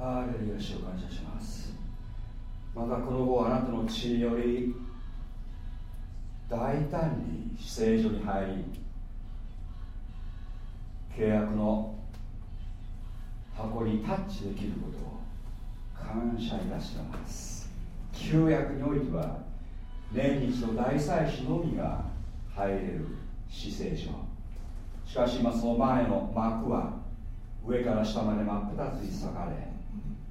主を感謝します。またこの後あなたの血により大胆に聖所に入り契約の箱にタッチできることを感謝いたします。旧約においては年日の大祭司のみが入れる死聖所しかし今その前の幕は上から下まで真っ二つに裂かれ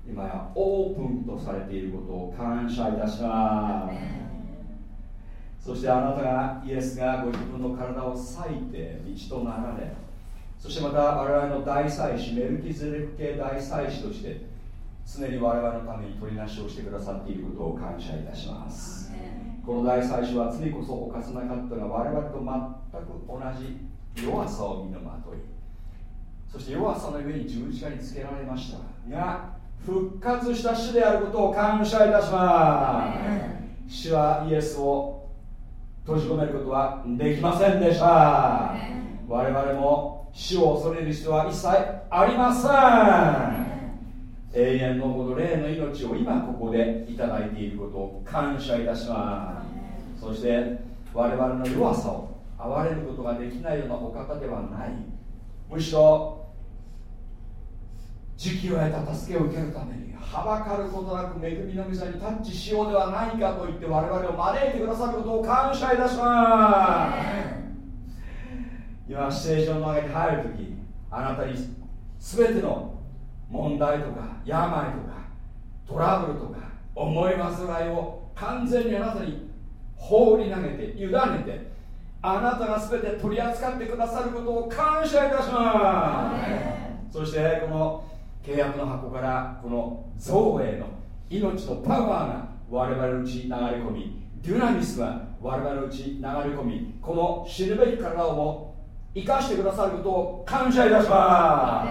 今やオープンとされていることを感謝いたします。そしてあなたがイエスがご自分の体を裂いて道となられそしてまた我々の大祭司メルキゼレク系大祭司として常に我々のために取りなしをしてくださっていることを感謝いたします。この大祭司は罪こそ犯さなかったが我々と全く同じ弱さを身のまといそして弱さの上に十字架につけられましたが復活した主であることを感謝いたします。主はイエスを閉じ込めることはできませんでした。我々も死を恐れる必要は一切ありません。永遠のこの霊の命を今ここでいただいていることを感謝いたします。そして我々の弱さを憐れることができないようなお方ではない。むしろ時期を得た助けを受けるためにはばかることなく恵みの御座にタッチしようではないかと言って我々を招いてくださることを感謝いたします。今ステージの中に入るときあなたに全ての問題とか病とかトラブルとか思い煩いを完全にあなたに放り投げて委ねてあなたが全て取り扱ってくださることを感謝いたします。そしてこの契約の箱からこの造営の命のパワーが我々のうちに流れ込みデュナミスが我々のうちに流れ込みこの死ぬべき体をも生かしてくださることを感謝いたしま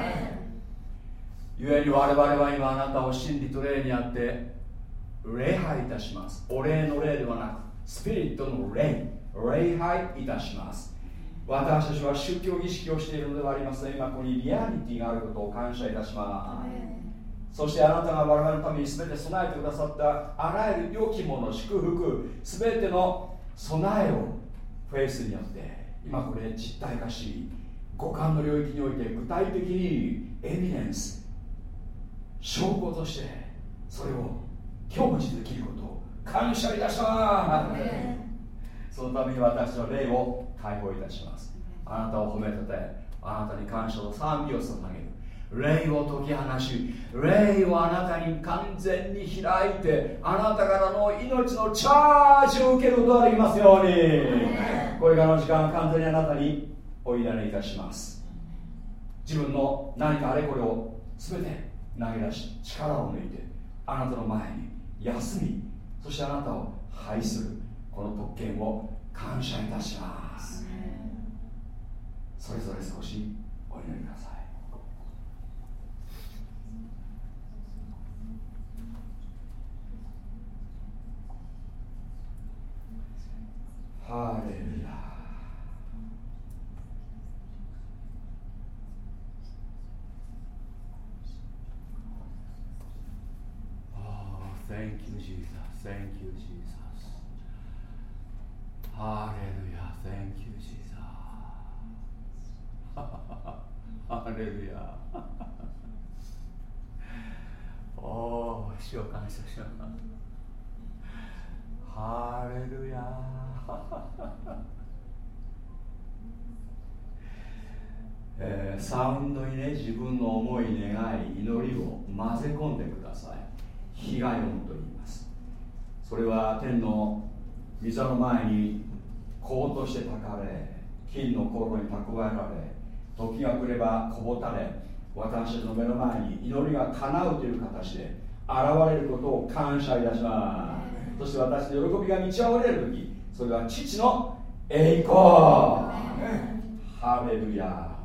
す。故に我々は今あなたを真理と霊にあって礼拝いたします。お礼の礼ではなくスピリットの礼礼拝いたします。私たちは宗教儀式をしているのではありません。今ここにリアリティがあることを感謝いたします。そしてあなたが我々のために全て備えてくださったあらゆる良きもの祝福全ての備えをフェイスによって今これ実体化し五感の領域において具体的にエビデンス証拠としてそれを享受できることを感謝いたします。そのために私の霊を解放いたします。あなたを褒めててあなたに感謝と賛美を捧げる。霊を解き放し霊をあなたに完全に開いてあなたからの命のチャージを受けることができますように。これからの時間完全にあなたにお委ねいたします。自分の何かあれこれを全て投げ出し力を抜いてあなたの前に休みそしてあなたを拝するこの特権を感謝いたします。ますそれぞれ少しお祈りくださいハレルヤ Thank you, Jesus. Thank you, Jesus. ハレルヤ Thank you, Jesus. ハレルヤおお、主を感謝します。ハレルヤえー、サウンドにね自分の思い願い祈りを混ぜ込んでください。悲願音と言います。それは天の御座の前に甲としてたかれ金の心に蓄えられ時が来ればこぼたれ私たちの目の前に祈りが叶うという形で現れることを感謝いたします。そして私の喜びが満ち溢れる時それは父の栄光。ハレルヤ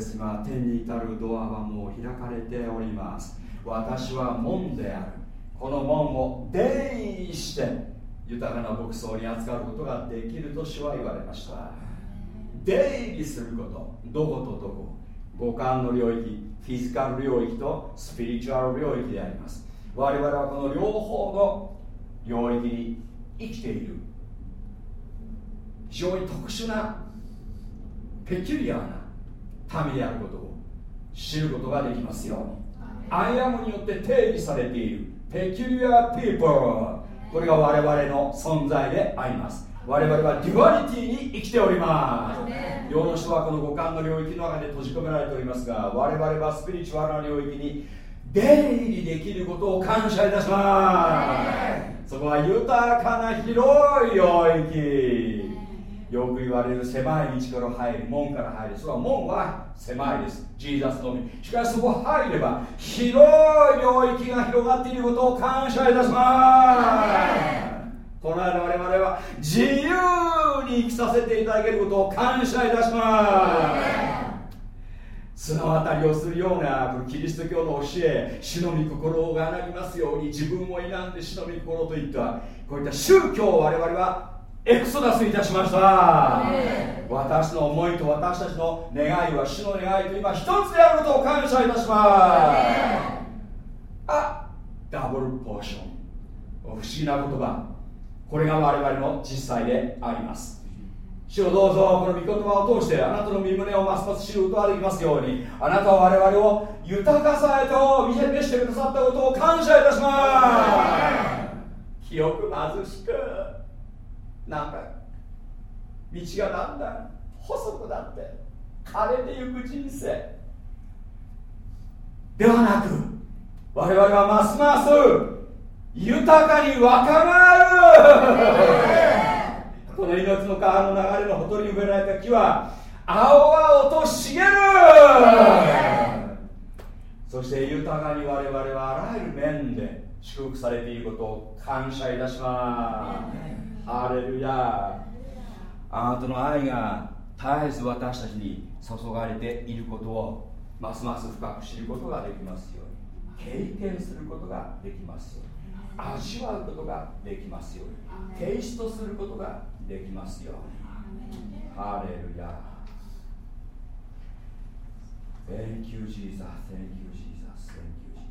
です今天に至るドアはもう開かれております。私は門である。この門を出入して豊かな牧草に扱うことができると主は言われました。出入りすること。どことどこ。五感の領域。フィジカル領域とスピリチュアル領域であります。我々はこの両方の領域に生きている。非常に特殊な peculiar な民であることを知ることができますように。 I AM によって定義されている。 peculiar people これが我々の存在であります。我々は duality に生きております。世の人はこの五感の領域の中で閉じ込められておりますが我々はスピリチュアルな領域に出入りできることを感謝いたします。そこは豊かな広い領域よく言われる狭い道から入る門から入る。それは門は狭いです。ジーザスのみ。しかしそこ入れば広い領域が広がっていることを感謝いたします。この間我々は自由に生きさせていただけることを感謝いたします。綱渡りをするようなキリスト教の教え死の御心がなりますように自分を否んで死の御心といった。こういった宗教を我々はエクソダスいたしました、私の思いと私たちの願いは主の願いと今一つであることを感謝いたします、あダブルポーション。不思議な言葉。これが我々の実際であります。主をどうぞこの御言葉を通してあなたの身胸をますます知ることができますようにあなたは我々を豊かさへと見せ見せてくださったことを感謝いたします。記憶貧しくなんか道がだんだん細くなって枯れてゆく人生ではなく我々はますます豊かに若返る。この命の川の流れのほとりに植えられた木は青々と茂る。そして豊かに我々はあらゆる面で祝福されていることを感謝いたしますハレルヤあなたの愛が絶えず私たちに注がれていることをますます深く知ることができますように。経験することができますように。味わうことができますように。テイストすることができますように。ハレルヤ Thank you, Jesus. Thank you, Jesus. Thank you, Jesus.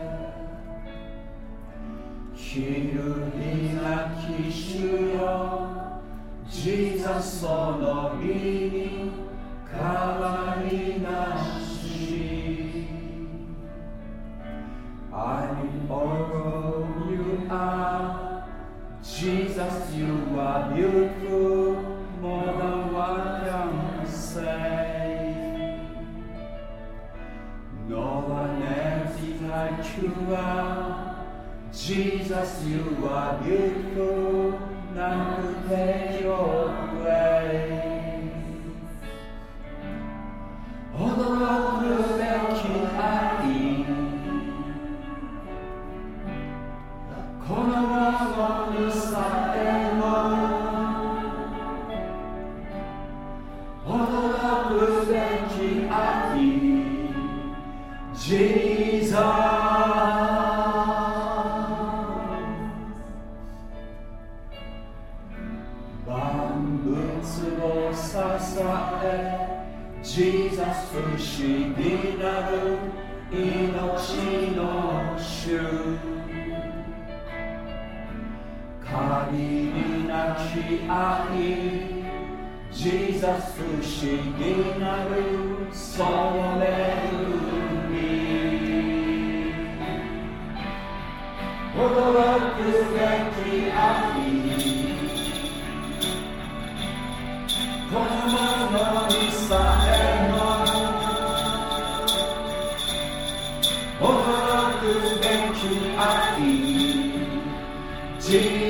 No one else is like you are. Jesus, you are beautiful. None could take your place. 驚くべき愛このものさえも驚くべき愛 Jesus Jesus 不思議なる命の主限りなき愛 Jesus 不思議なるその恵み驚くべき愛至 see.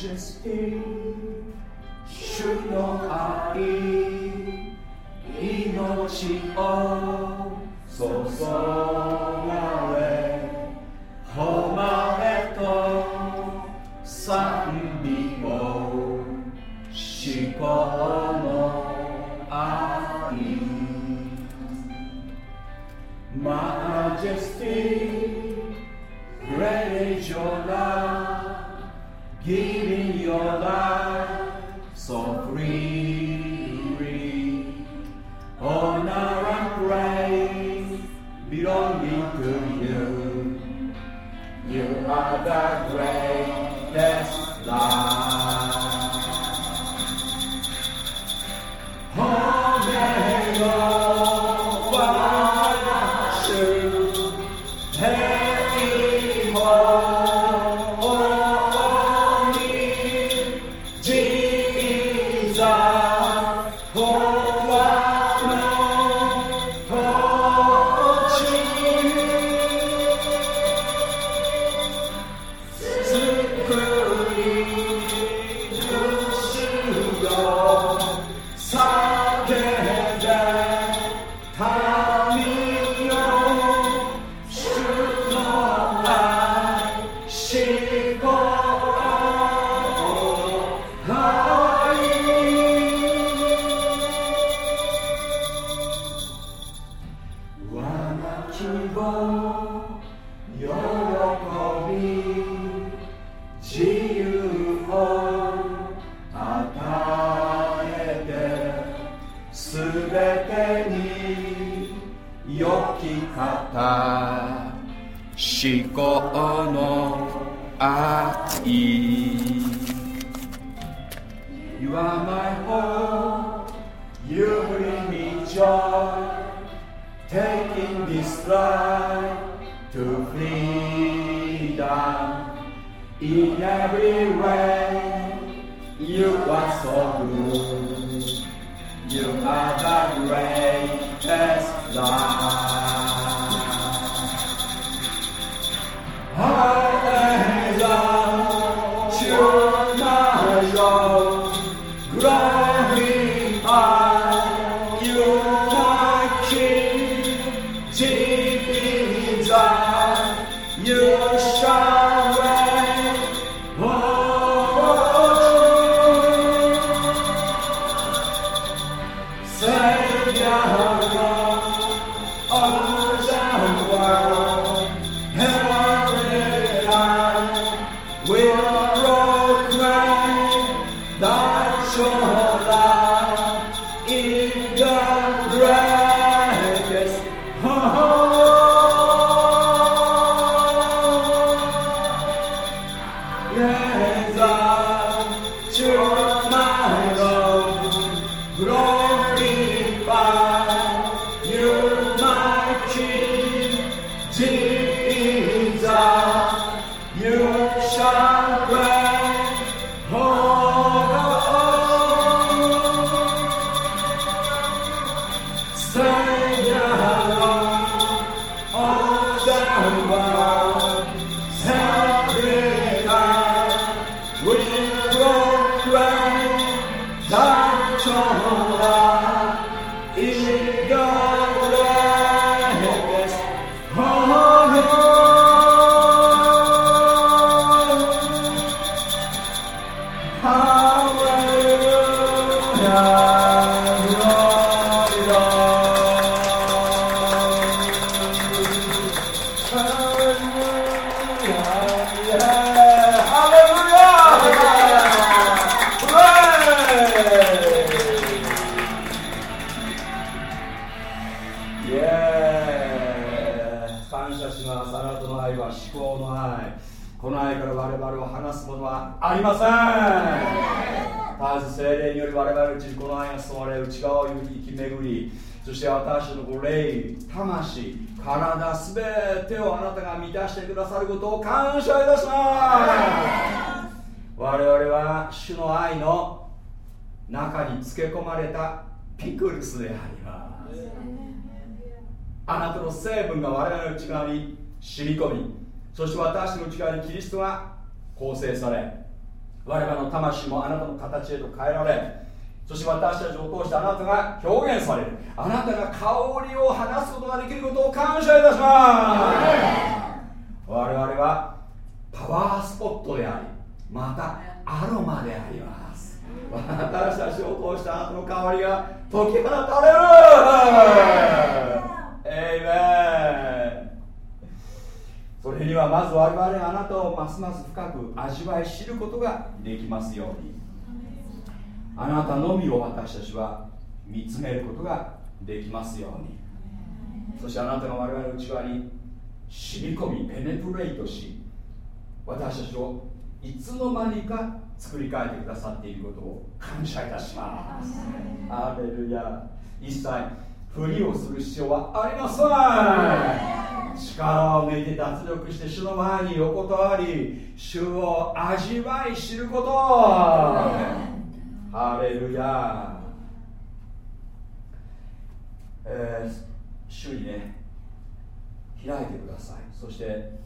just feel strong. そして私の霊魂体すべてをあなたが満たしてくださることを感謝いたします。我々は主の愛の中につけ込まれたピクルスであります。あなたの成分が我々の内側に染み込みそして私の内側にキリストが構成され我々の魂もあなたの形へと変えられそして私たちを通してあなたが表現される。あなたが香りを放つことができることを感謝いたします。我々はパワースポットでありまたアロマであります。私たちを通してあなたの香りが解き放たれる。エイメンそれにはまず我々あなたをますます深く味わい知ることができますように。あなたのみを私たちは見つめることができますように。そしてあなたが我々の内側に染み込みペネトレートし私たちをいつの間にか作り変えてくださっていることを感謝いたします。アレルヤ一切ふりをする必要はありません。力を抜いて脱力して主の前に横たわり主を味わい知ることハレルヤーえー、主にね開いてください。そして、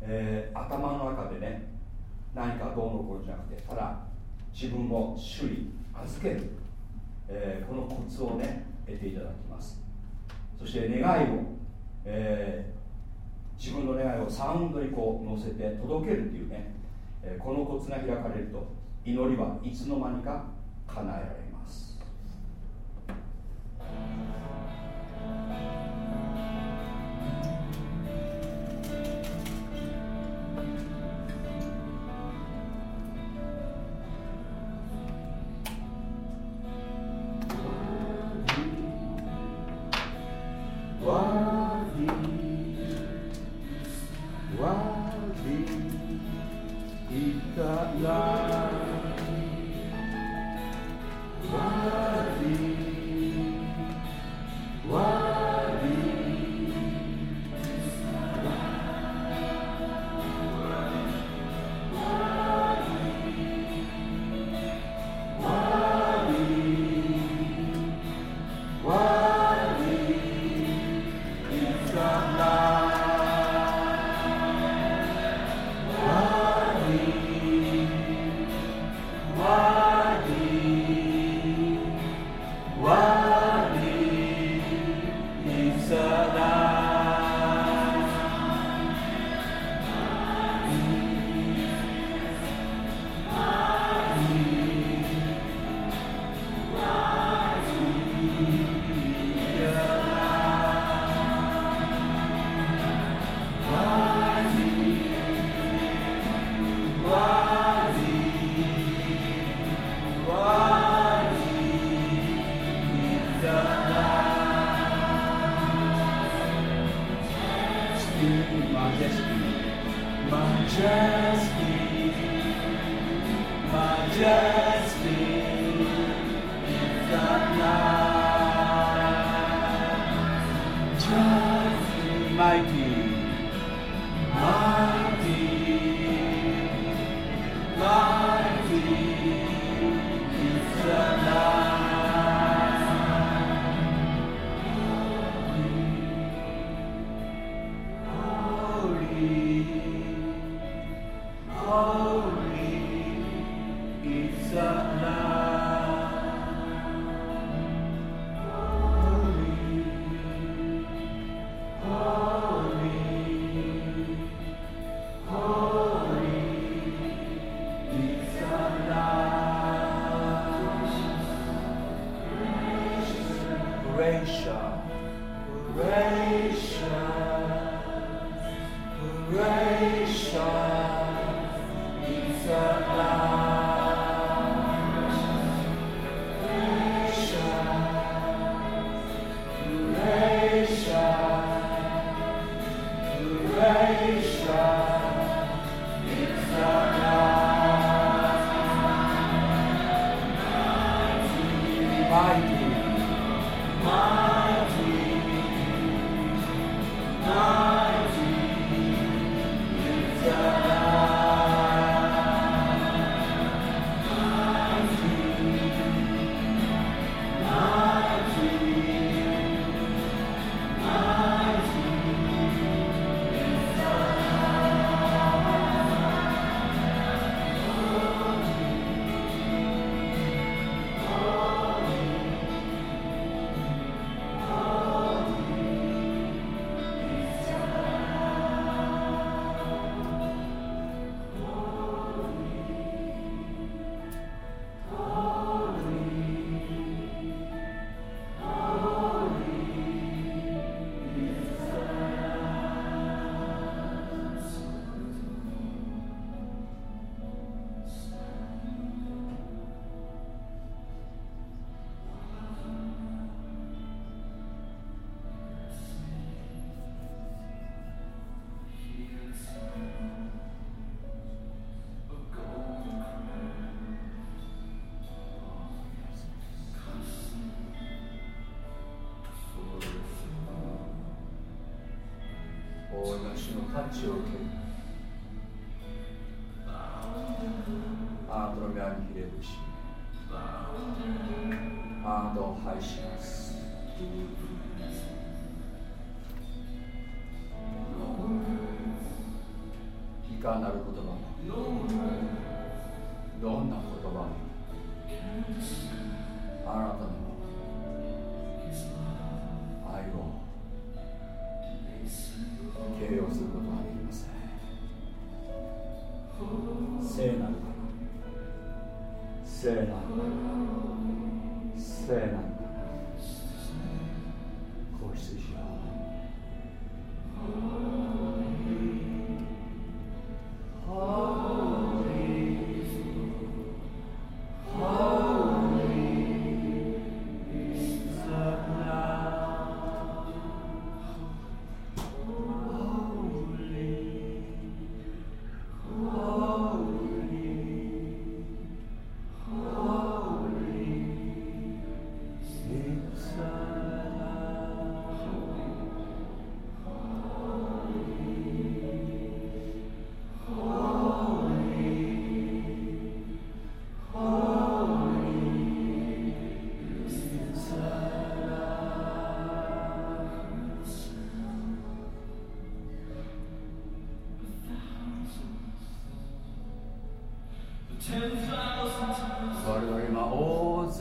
えー、頭の中でね何かどうのこうじゃなくてただ自分を主に預ける、えー、このコツをね得ていただきます。そして願いを、えー、自分の願いをサウンドにこう乗せて届けるっていうね、えー、このコツが開かれると祈りはいつの間にか叶えられます。タッチを受ける。あなたの宮にひれ伏しあなたを拝しますいなる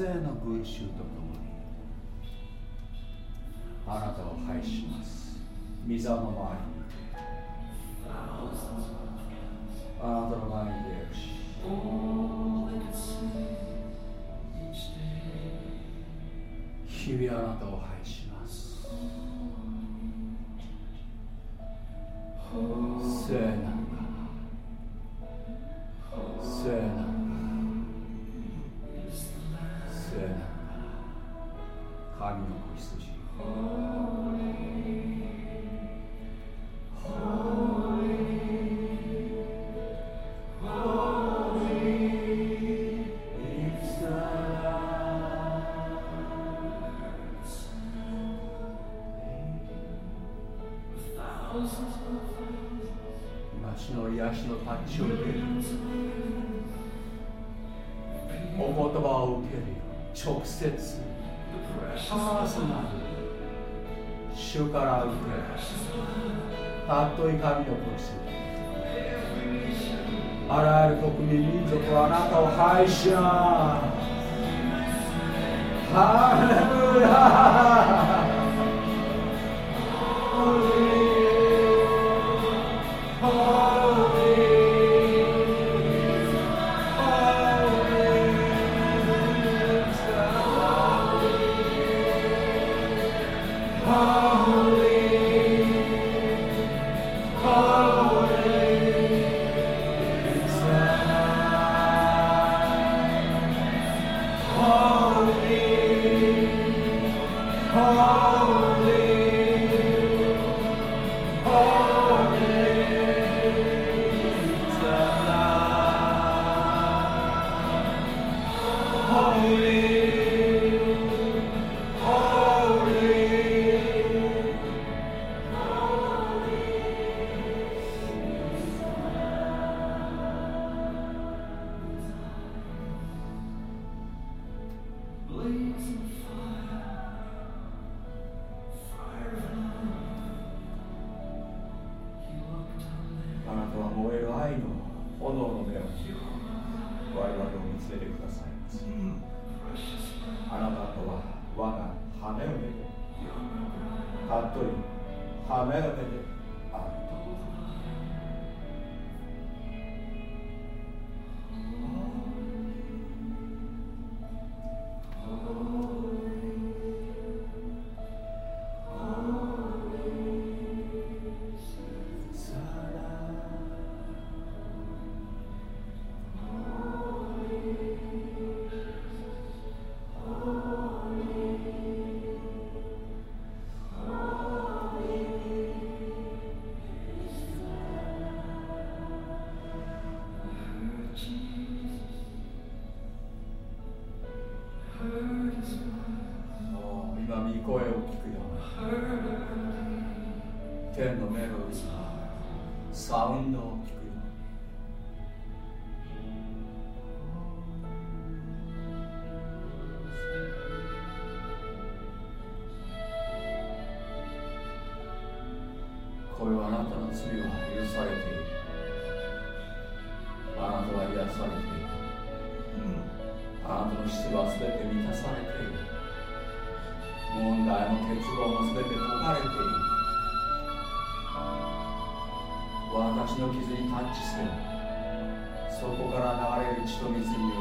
税の群衆直接。パーソナル主から受けたっとい神のご子あらゆる国民民族はあなたを拝しなそこから流れる血と水によ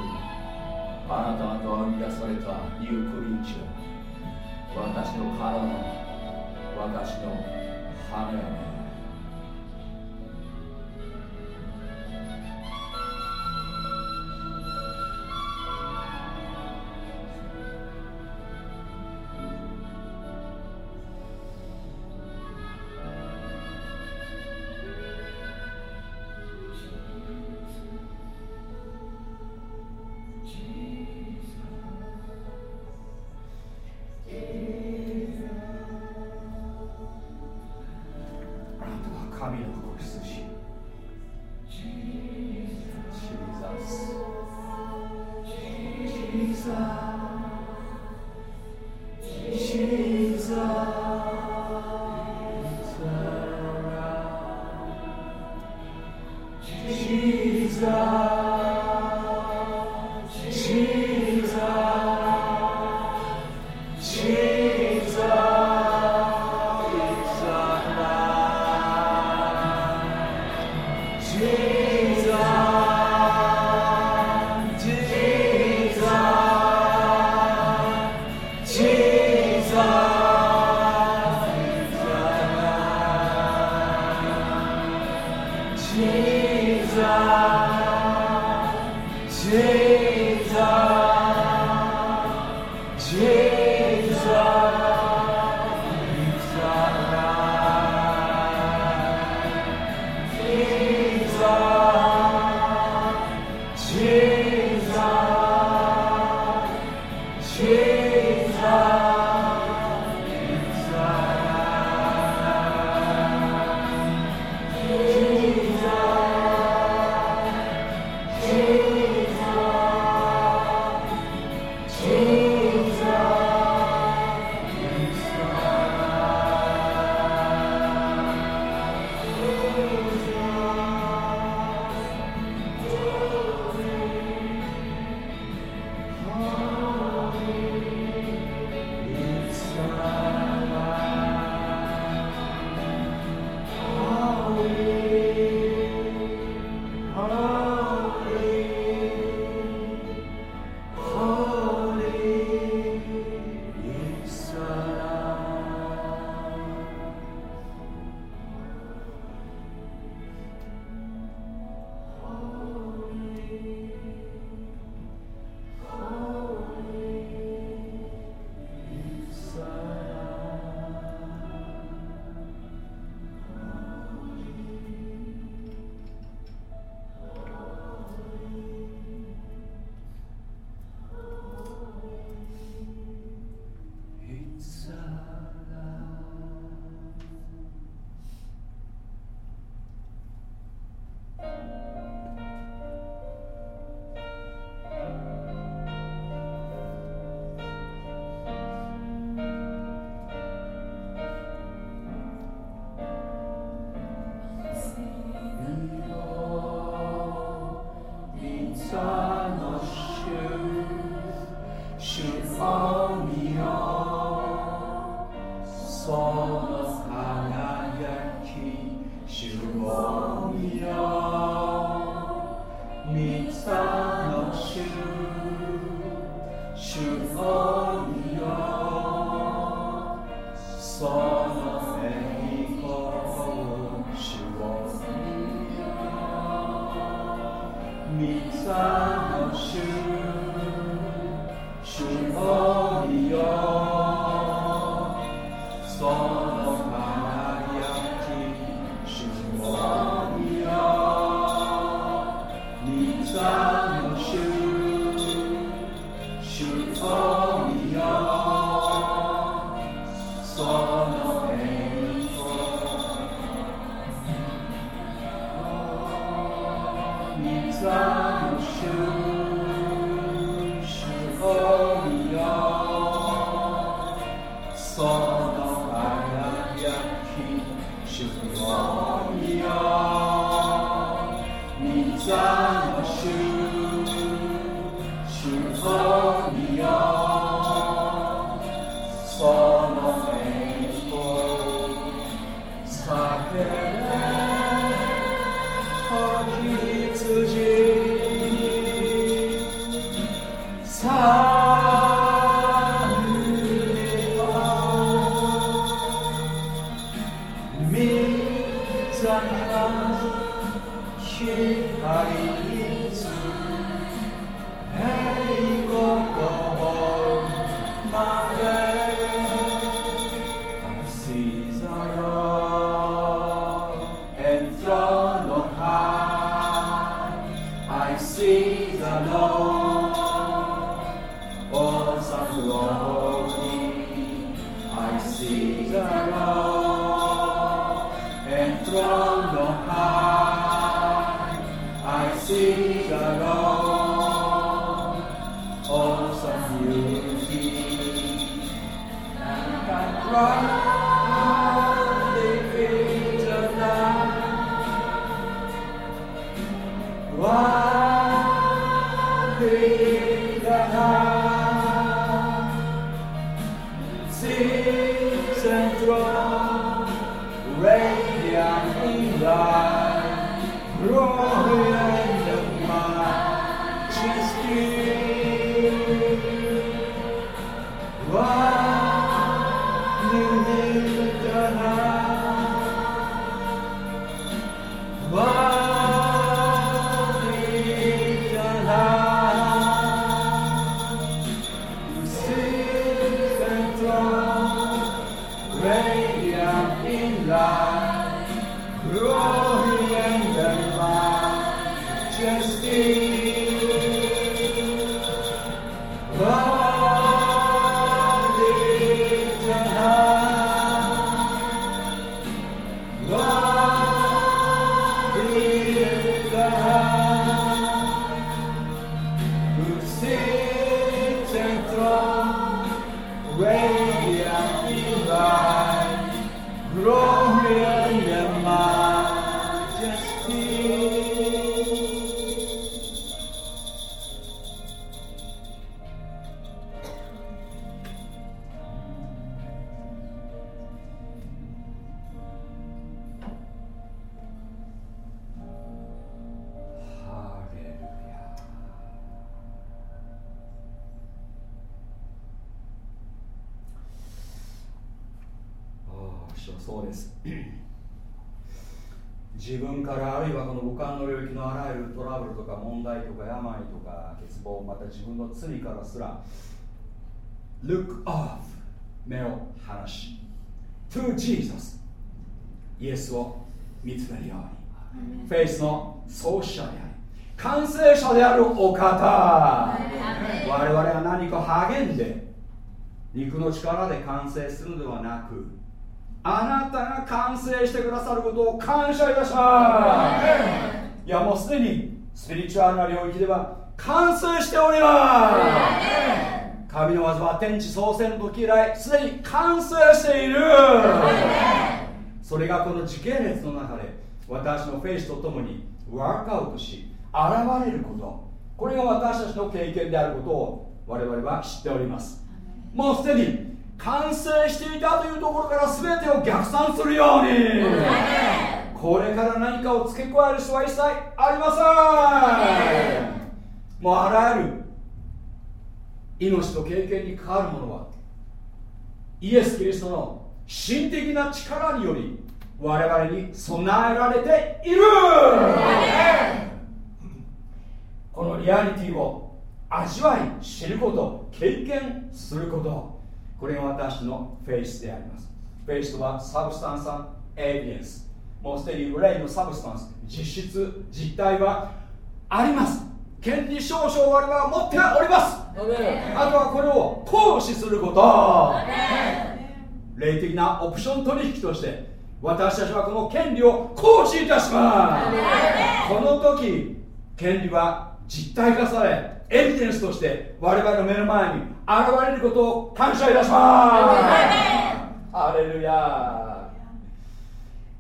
の罪からすら Look off 目を離し To Jesus イエスを見つめるようにフェイスの創始者であり完成者であるお方。我々は何か励んで肉の力で完成するのではなくあなたが完成してくださることを感謝いたします。いやもうすでにスピリチュアルな領域では完成しております。神の技は天地創生の時以来すでに完成している。それがこの時系列の中で私のフェイスとともにワークアウトし現れること。これが私たちの経験であることを我々は知っております。もうすでに完成していたというところから全てを逆算するように。これから何かを付け加える人は一切ありませんもうあらゆる命と経験に変わるものはイエス・キリストの心的な力により我々に備えられている。このリアリティを味わい知ること経験することこれが私のフェイスであります。Faith とは substance evidence。もうすでにレイのサブスタンス実質実体はあります権利証書を我々は持っております。あとはこれを行使すること。霊的なオプション取引として私たちはこの権利を行使いたします。この時権利は実体化されエビデンスとして我々の目の前に現れることを感謝いたします。ハレルヤ。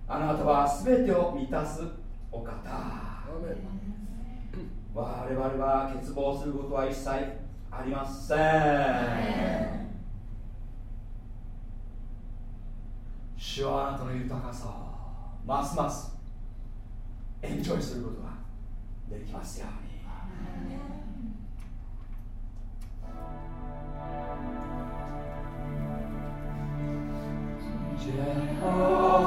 あなたは全てを満たすお方我々は欠乏することは一切ありません主はあなたの豊かさをますますエンジョイすることができますように。Jehovah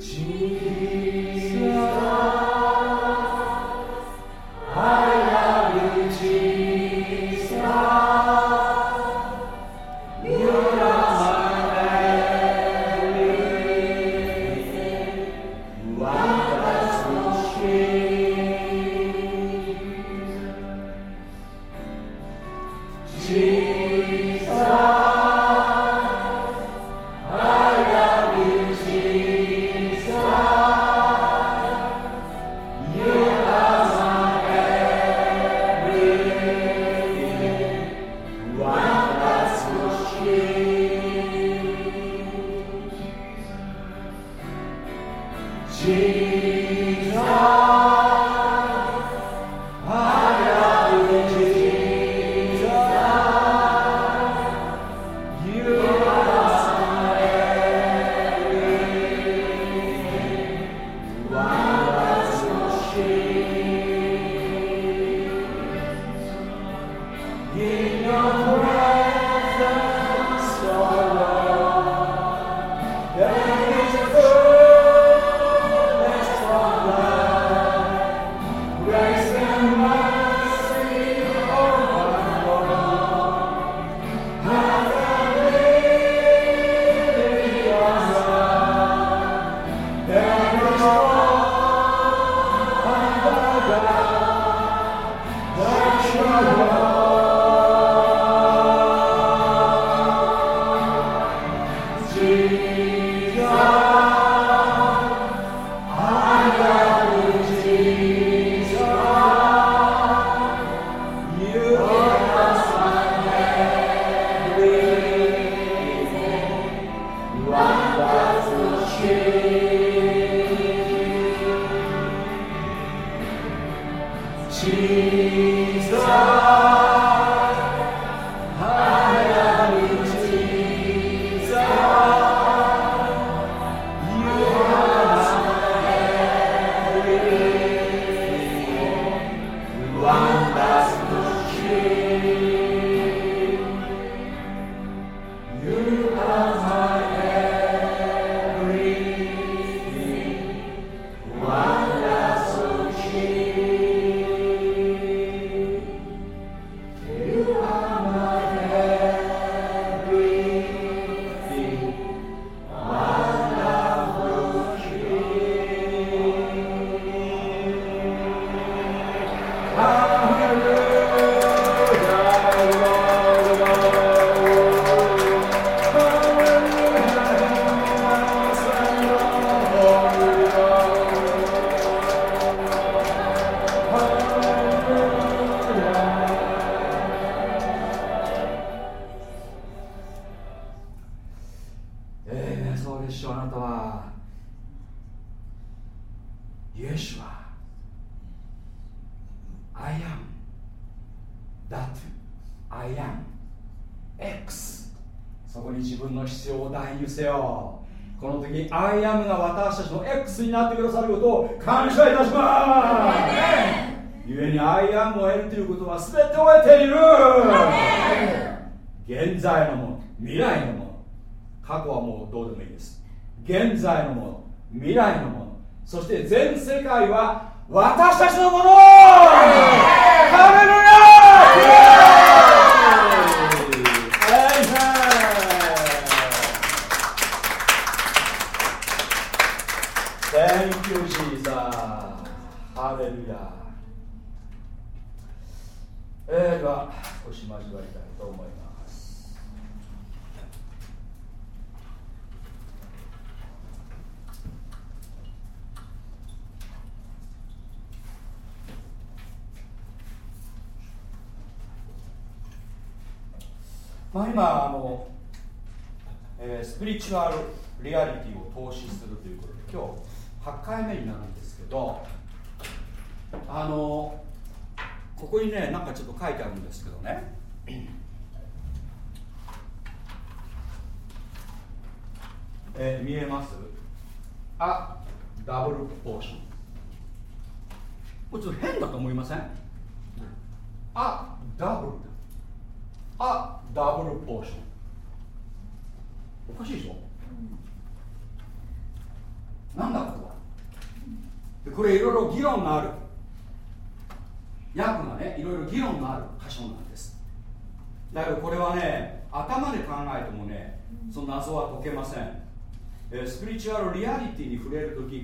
Jesus.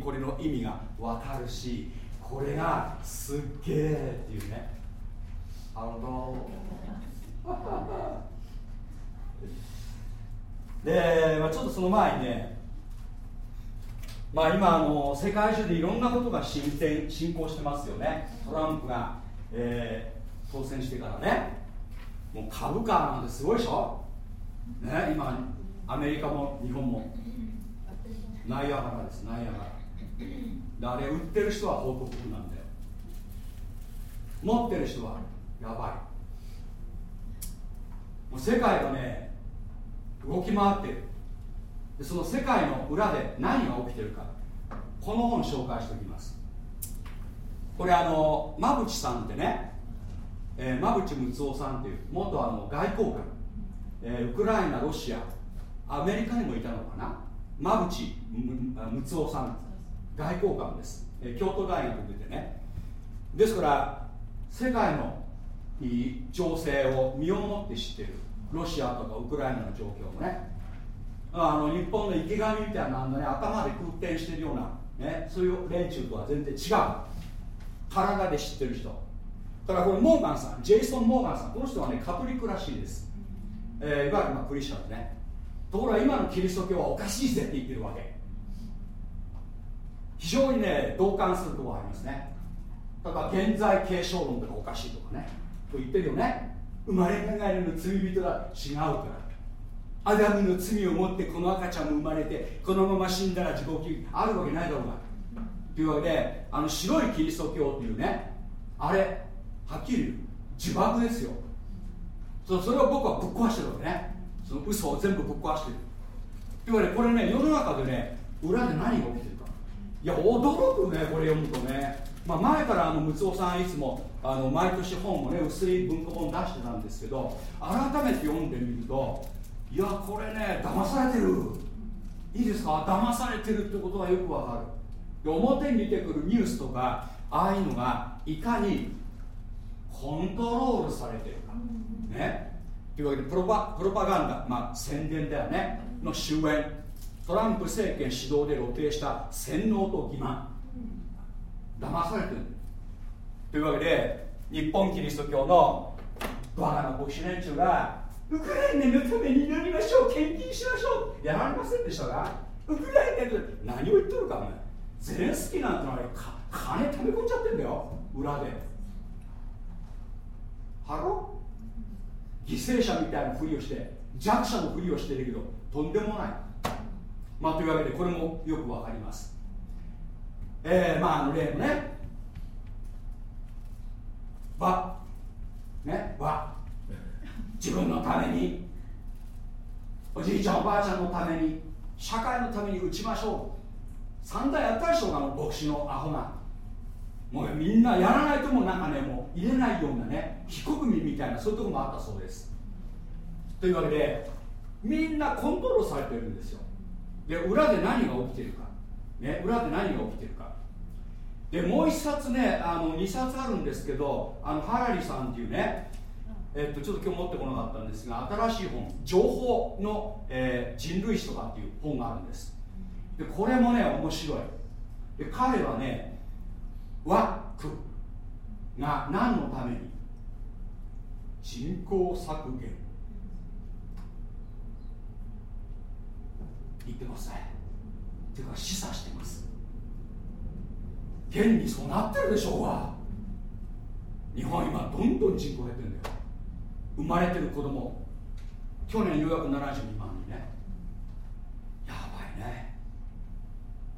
これの意味が分かるしこれがすっげえっていうね。あので、まあ、ちょっとその前にねまあ、今あの世界中でいろんなことが進展進行してますよね。トランプが、えー、当選してからね。もう株価なんてすごいでしょ、ね、今アメリカも日本も。ナイアガラですナイアガラあれ売ってる人は報告なんで持ってる人はやばい。もう世界がね動き回ってる。でその世界の裏で何が起きてるかこの本紹介しておきます。これあの馬淵さんってねえー、馬淵睦夫さんという元あの外交官、えー、ウクライナロシアアメリカにもいたのかな。馬淵睦夫さん外交官です、えー、京都大学出てね。ですから世界のいい情勢を身をもって知っている。ロシアとかウクライナの状況もね。あの日本の池上みたいなのね頭で空転してるような、ね、そういう連中とは全然違う。体で知ってる人。だからこれモーガンさんジェイソン・モーガンさんこの人はねカトリックらしいです、えー、いわゆるまあクリスチャンでね。ところが今のキリスト教はおかしいぜって言ってるわけ。非常にね同感するところがありますね。だから現在継承論とかおかしいとかね。と言ってるよね。生まれながらの罪人は違うから。アダムの罪を持ってこの赤ちゃんも生まれてこのまま死んだら自己救あるわけないだろうがというわけであの白いキリスト教っていうねあれはっきり言う呪縛ですよ。そそれを僕はぶっ壊してるわけね。その嘘を全部ぶっ壊してる。というわけでこれね世の中でね裏で何が起きてる？いや驚くねこれ読むとね、まあ、前からあの睦夫さんいつもあの毎年本をね薄い文庫本出してたんですけど改めて読んでみるといやこれね騙されてる。いいですか？騙されてるってことはよくわかる。で表に出てくるニュースとかああいうのがいかにコントロールされてるか。ね。というわけでプロパプロパガンダ、まあ、宣伝だよね。の終焉トランプ政権主導で露呈した洗脳と欺瞞。騙されてる。というわけで日本キリスト教のバカな牧師連中がウクライナのために祈りましょう献金しましょうやられませんでしたがウクライナで何を言っとるかお前。ゼレンスキーなんてのは金溜め込んじゃってんだよ。裏で。ハロ犠牲者みたいなふりをして弱者のふりをしてるけどとんでもない。まあというわけでこれもよくわかります。えー、まああの例のね和ね和自分のためにおじいちゃんおばあちゃんのために社会のために打ちましょう。三代やったでしょうか牧師のアホなもうみんなやらないともなんかねもう入れないようなね非国民みたいなそういうとこもあったそうです。というわけでみんなコントロールされてるんですよ。で裏で何が起きてるか、ね、裏で何が起きてるか。でもう一冊ねあの2冊あるんですけどあのハラリさんっていうねえっと、ちょっと今日持ってこなかったんですが新しい本「情報の、えー、人類史」とかっていう本があるんです。でこれもね面白い。で彼はねワックが何のために？人口削減言ってますねていうか示唆してます。現にそうなってるでしょうが。日本今どんどん人口減ってるんだよ。生まれてる子供。去年ようやく72万人ね。やばいね。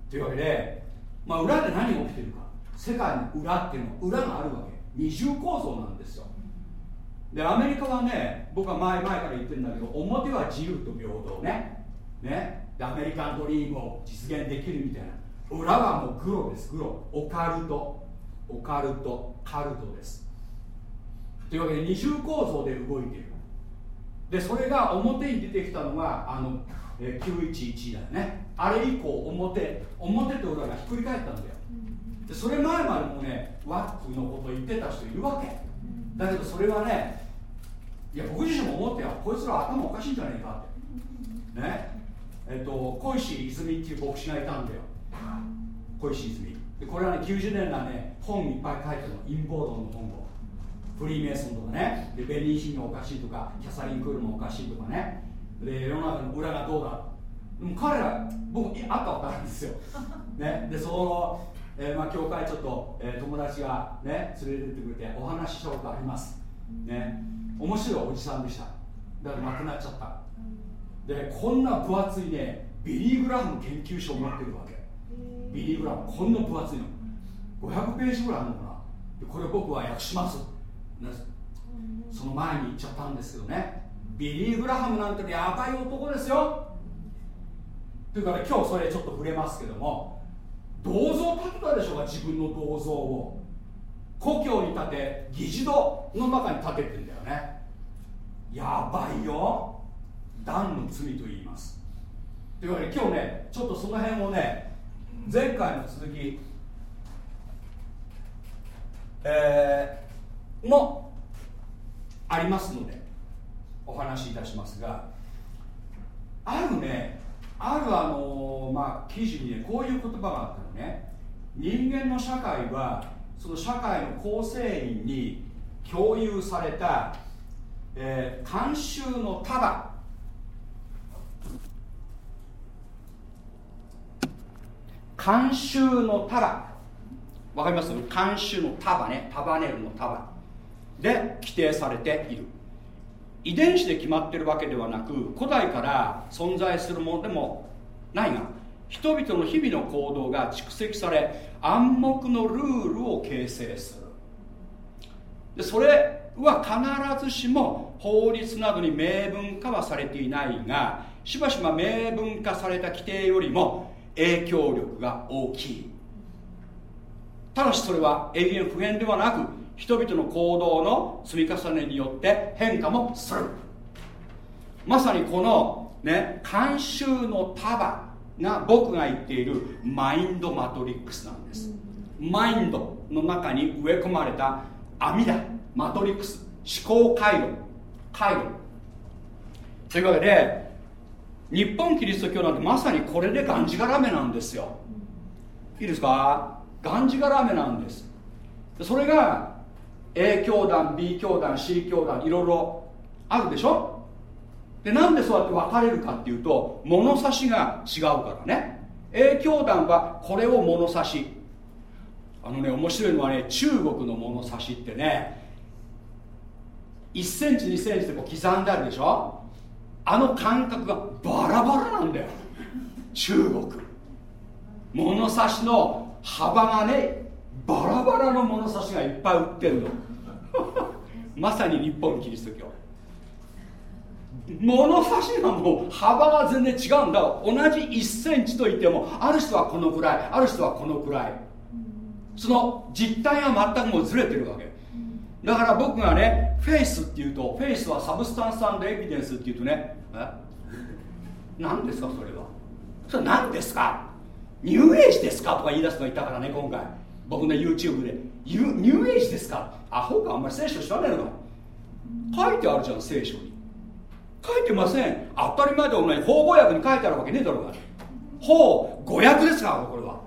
というわけで、まあ、裏で何が起きてるか。世界の裏っていうのは裏があるわけ。二重構造なんですよ。でアメリカはね僕は前々から言ってるんだけど表は自由と平等ね。ね。でアメリカンドリームを実現できるみたいな。裏はもうグロですグロオカルト。オカルトカルトです。というわけで二重構造で動いている。でそれが表に出てきたのがあの、えー、911だよね。あれ以降表表と裏がひっくり返ったんだよ。でそれ前までもねワックのこと言ってた人いるわけ。だけどそれはねいや僕自身も思ってよ。こいつら頭おかしいんじゃねえかって。ね。えっと小石泉っていう牧師がいたんだよ。小石泉。でこれはね90年代ね本いっぱい書いてるの。陰謀論の本を。フリーメイソンとかね。でベニー・シンがおかしいとかキャサリン・クールもおかしいとかね。で世の中の裏がどうだ。でも彼ら僕会ったことあるんですよ、ね、でその、えー、まあ、教会ちょっと、えー、友達がね連れてってくれてお話ししたことあります。ね。面白いおじさんでした。だから亡くなっちゃったでこんな分厚いねビリー・グラハム研究所を持ってるわけ。ビリー・グラハムこんな分厚いの。500ページぐらいあるのかな。これ僕は訳します。その前に言っちゃったんですけどね。ビリー・グラハムなんてやばい男ですよ。というかね今日それちょっと触れますけども銅像建てたでしょうか自分の銅像を。故郷に建て議事堂の中に建ててんだよね。やばいよ断の罪と言います。というわけで今日ねちょっとその辺をね前回の続きえー、もありますのでお話しいたしますがあるねあるあのまあ記事にねこういう言葉があったのね。人間の社会はその社会の構成員に共有された、えー、慣習の束慣習の束。わかります？慣習の束ね。束ねるの束。で規定されている。遺伝子で決まってるわけではなく古代から存在するものでもないが人々の日々の行動が蓄積され暗黙のルールを形成する。でそれは必ずしも法律などに明文化はされていないがしばしば明文化された規定よりも影響力が大きい。ただしそれは永遠不変ではなく人々の行動の積み重ねによって変化もする。まさにこのね慣習の束が僕が言っているマインドマトリックスなんです。マインドの中に植え込まれた網だ。マトリックス。思考回路。回路。というわけで日本キリスト教なんてまさにこれでがんじがらめなんですよ。いいですか？がんじがらめなんです。それが A 教団 B 教団 C 教団いろいろあるでしょ？でなんでそうやって分かれるかっていうと物差しが違うからね。A 教団はこれを物差し。あのね面白いのはね中国の物差しってね1センチ2センチでこう刻んであるでしょ？あの感覚がバラバラなんだよ。中国。物差しの幅がねバラバラの物差しがいっぱい売ってるの。まさに日本キリスト教物差しがもう幅が全然違うんだ。同じ1センチといってもある人はこのくらいある人はこのくらい。その実態が全くもうずれてるわけ。だから僕がねフェイスっていうとフェイスはサブスタンスエビデンスっていうとねえ？何ですかそれは？それ何ですか？ニューエイジですか？とか言い出すのいたからね今回。僕の YouTube で。ニューエイジですか？アホかあんまり聖書知らないの書いてあるじゃん聖書に。書いてません。当たり前でもない法語訳に書いてあるわけねえだろうが。法語訳ですからこれは。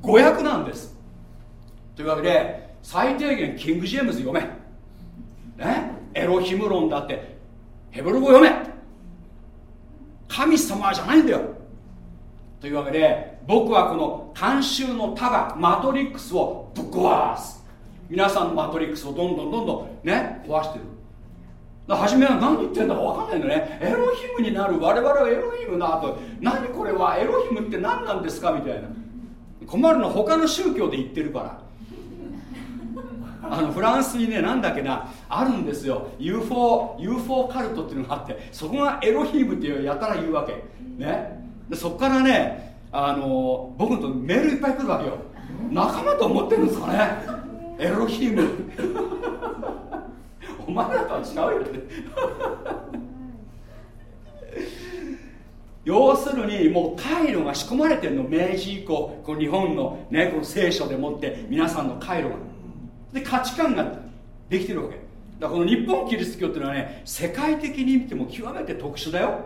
語訳なんです。というわけで最低限キング・ジェームズ読め。ね？エロヒム論だってヘブル語読め。神様じゃないんだよ。というわけで僕はこの慣習の束マトリックスをぶっ壊す。皆さんのマトリックスをどんどんどんどんね壊してる。初めは何言ってんだか分かんないのね。エロヒムになる我々はエロヒムだと何これはエロヒムって何なんですかみたいな。困るの他の宗教で言ってるから。あのフランスにねなんだっけなあるんですよ。UFO, UFO カルトっていうのがあってそこがエロヒームっていうやたら言うわけ。ね。でそこからねあの僕のとメールいっぱい来るわけよ。仲間と思ってるんですかね。エロヒーム。お前らとは違うよって 要するにもう回路が仕込まれてるの。明治以降この日本の,、ね、この聖書でもって皆さんの回路が。で価値観ができてるわけ。だからこの日本キリスト教っていうのはね世界的に見ても極めて特殊だよ。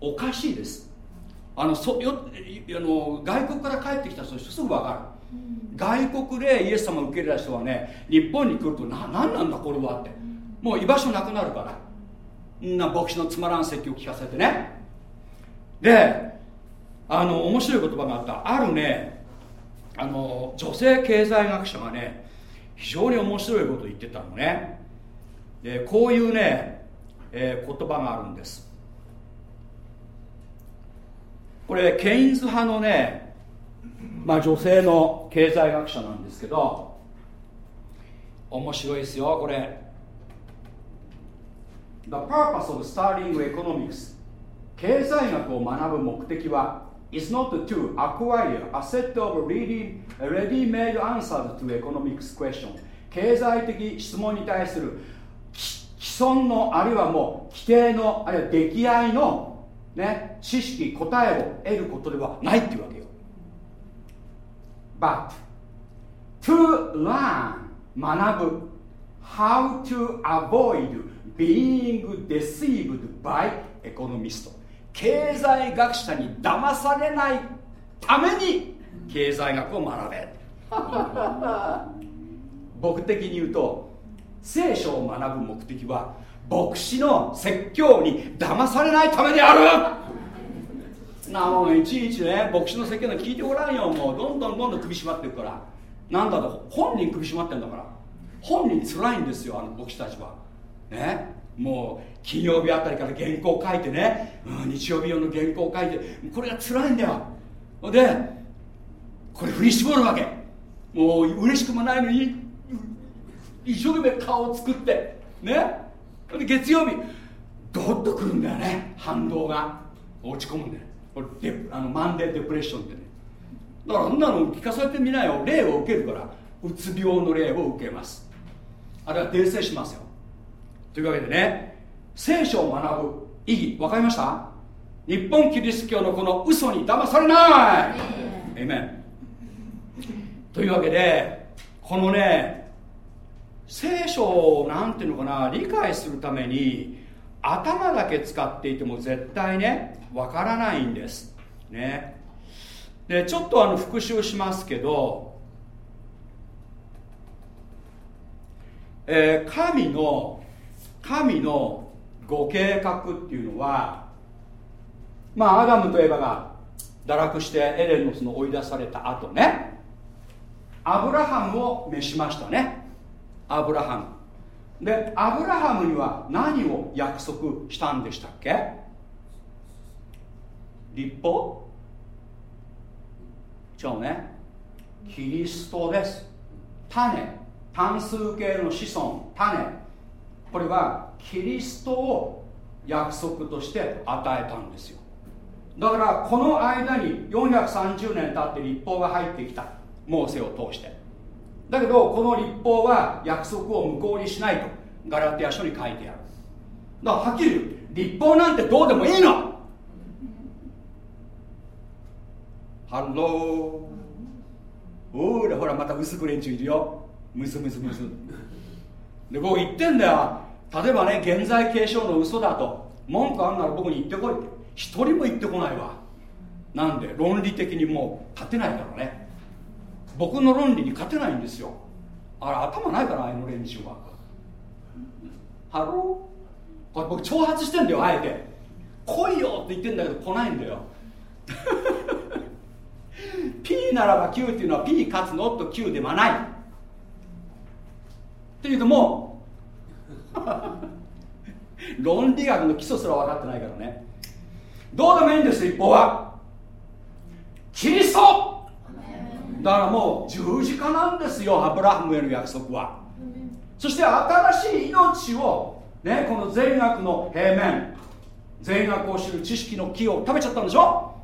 おかしいです。あのそよあの外国から帰ってきた人すぐ分かる、外国でイエス様を受け入れた人はね日本に来るとな何なんだこれはって。もう居場所なくなるから。んな牧師のつまらん説教を聞かせてね。であの面白い言葉があった。あるねあの女性経済学者がね非常に面白いことを言ってたのね。でこういうね、えー、言葉があるんです。これケインズ派のね、まあ、女性の経済学者なんですけど面白いですよこれ。The purpose of studying economics. 経済学を学ぶ目的は is not to acquire a set of ready-made answers to economics question 経済的質問に対する既存のあるいはもう規定のあるいは出来合いの、ね、知識答えを得ることではないっていうわけよ But to learn 学ぶ how to avoid being deceived by economist 経済学者に騙されないために経済学を学べ。僕的に言うと聖書を学ぶ目的は牧師の説教に騙されないためである。なもういちいちね牧師の説教の聞いてごらんよ。もうどんどんどんどん首絞まってるから。なんだと本人首絞まってんだから。本人つらいんですよあの牧師たちは。ね？もう金曜日あたりから原稿書いてね、うん、日曜日用の原稿書いて。これが辛いんだよ。でこれ振り絞るわけ。もう嬉しくもないのに一生懸命顔を作って。ね。で月曜日ドッとくるんだよね。反動が。落ち込むんだよ。これデあのマンデーデプレッションってね。だからあんなの聞かされてみなよ。例を受けるから。うつ病の例を受けます。あれは訂正しますよ。というわけでね。聖書を学ぶ意義分かりました？日本キリスト教のこの嘘に騙されない！エイメンというわけでこのね聖書を何ていうのかな理解するために頭だけ使っていても絶対ねわからないんです。ね。でちょっとあの復習しますけど、えー、神の神のご計画っていうのはまあアダムとエバが堕落してエレンの巣の追い出された後ねアブラハムを召しましたね。アブラハム。でアブラハムには何を約束したんでしたっけ？立法？違うね。キリストです。種。単数形の子孫。種。これはキリストを約束として与えたんですよ。だからこの間に430年経って立法が入ってきた。モーセを通して。だけどこの立法は約束を無効にしないと。ガラテヤ書に書いてある。だからはっきり言う。立法なんてどうでもいいの。ハロー。おーらほらまた薄く連中いるよ。ムスムスムスで僕言ってんだよ。例えばね現在継承の嘘だと文句あんなら僕に言ってこいって。一人も言ってこないわ。なんで論理的にもう立てないからね。僕の論理に勝てないんですよ。あれ頭ないからあの連中は。ハロー？これ僕挑発してんだよあえて。来いよって言ってんだけど来ないんだよ。P ならば Q っていうのは P かつ not Q ではない。っていうともう 論理学の基礎すら分かってないからね。どうでもいいんです一方は。キリスト。だからもう十字架なんですよアブラハムへの約束は。そして新しい命をねこの善悪の平面善悪を知る知識の木を食べちゃったんでしょ。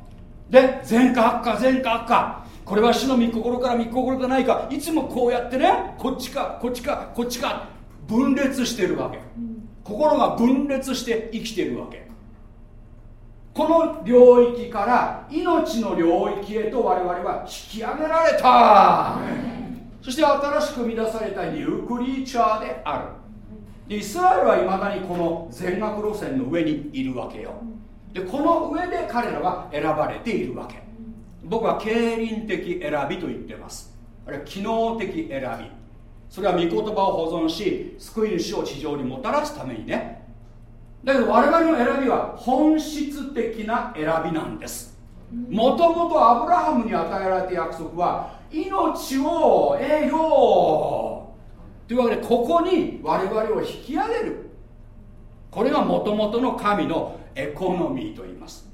で善か悪か善か悪か。これは死の御心から御心じゃないか。いつもこうやってねこっちかこっちかこっちか。分裂してるわけ。心が分裂して生きてるわけ。この領域から命の領域へと我々は引き上げられた。そして新しく生み出されたニュークリーチャーである。でイスラエルはいまだにこの全額路線の上にいるわけよ。でこの上で彼らは選ばれているわけ。僕は経輪的選びと言ってます。あるいは機能的選びそれは御言葉を保存し救い主を地上にもたらすためにね。だけど我々の選びは本質的な選びなんです。もともとアブラハムに与えられた約束は命を得よう。というわけでここに我々を引き上げる。これがもともとの神のエコノミーと言います。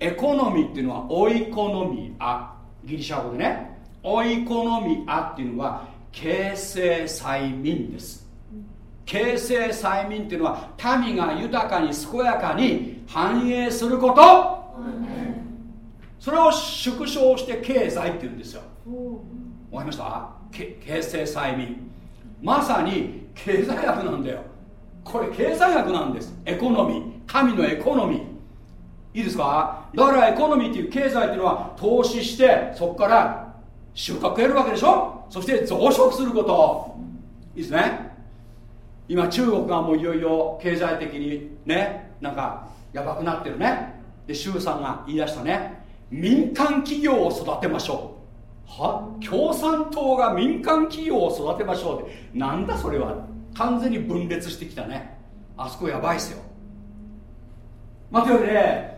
エコノミーっていうのはオイコノミアギリシャ語でね。オイコノミアっていうのは形成催眠です。形成催眠っていうのは民が豊かに健やかに繁栄すること。それを縮小して経済っていうんですよ。わかりました？形成催眠。まさに経済学なんだよ。これ経済学なんです。エコノミー。神のエコノミー。いいですか？だからエコノミーっていう経済っていうのは投資してそこから収穫を得るわけでしょ？そして増殖すること。いいですね。今中国がもういよいよ経済的にねなんかやばくなってるね。で周さんが言い出したね。民間企業を育てましょう。は？共産党が民間企業を育てましょうって。なんだそれは。完全に分裂してきたね。あそこやばいっすよ。まあというわけで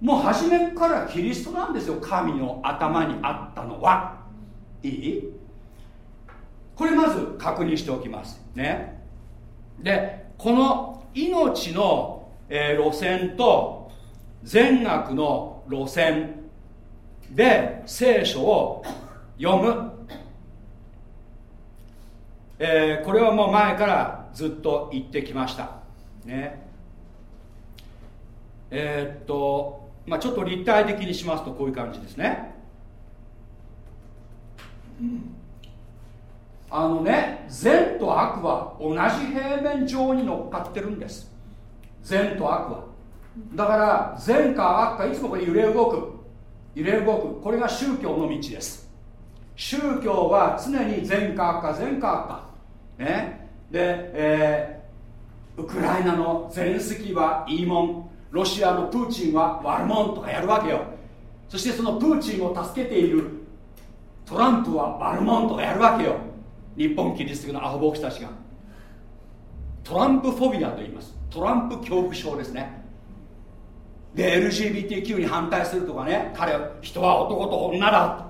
もう初めからキリストなんですよ。神の頭にあったのは。いい？これまず確認しておきますね。でこの命の、えー、路線と善悪の路線で聖書を読む、えー、これはもう前からずっと言ってきましたね。えー、っとまあちょっと立体的にしますとこういう感じですね、うんあのね善と悪は同じ平面上に乗っかってるんです。善と悪は。だから善か悪かいつもこれ揺れ動く。揺れ動く。これが宗教の道です。宗教は常に善か悪か善か悪か。ね。で、えー、ウクライナのゼレンスキーはいいもんロシアのプーチンは悪者とかやるわけよ。そしてそのプーチンを助けているトランプは悪者とかやるわけよ。日本キリスト教のアホボクたちがトランプフォビアと言います。トランプ恐怖症ですね。で LGBTQ に反対するとかね彼は人は男と女だ。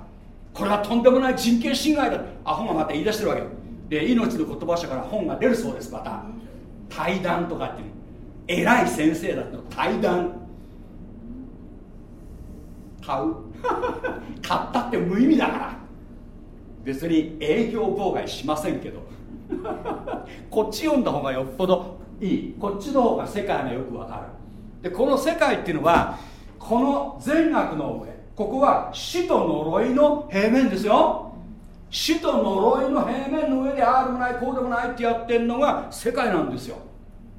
これはとんでもない人権侵害だ。アホがまた言い出してるわけで命の言葉社から本が出るそうですまた対談とかっていう。偉い先生だと対談。買う。買ったって無意味だから。別に営業妨害しませんけど。こっち読んだ方がよっぽどいい。こっちの方が世界がよくわかる。でこの世界っていうのはこの善悪の上ここは死と呪いの平面ですよ。死と呪いの平面の上でああでもないこうでもないってやってるのが世界なんですよ。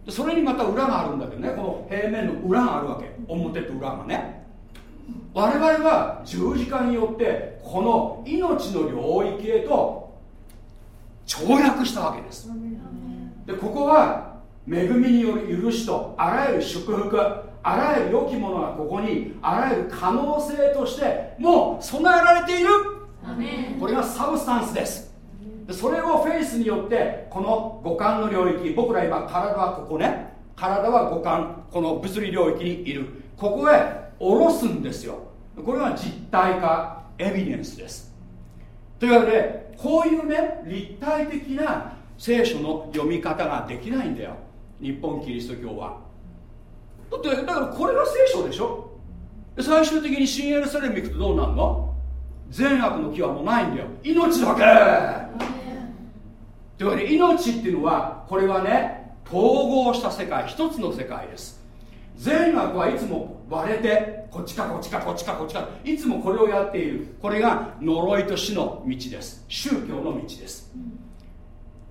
それにまた裏があるんだけどねこの平面の裏があるわけ。表と裏がね。我々は十字架によってこの命の領域へと跳躍したわけです。でここは恵みによる許しとあらゆる祝福あらゆる良きものがここにあらゆる可能性としてもう備えられている。これがサブスタンスです。それをフェイスによってこの五感の領域僕ら今体はここね。体は五感。この物理領域にいる。ここへ下ろすんですよ。これが実体化エビデンスです。というわけでこういうね立体的な聖書の読み方ができないんだよ。日本キリスト教は。だってだからこれが聖書でしょ。最終的に新エルサレム行くとどうなるの？善悪の木はもうないんだよ。命だけ。というわけで命っていうのはこれはね統合した世界一つの世界です。善悪はいつも割れてこっちかこっちかこっちかこっちかいつもこれをやっている。これが呪いと死の道です。宗教の道です、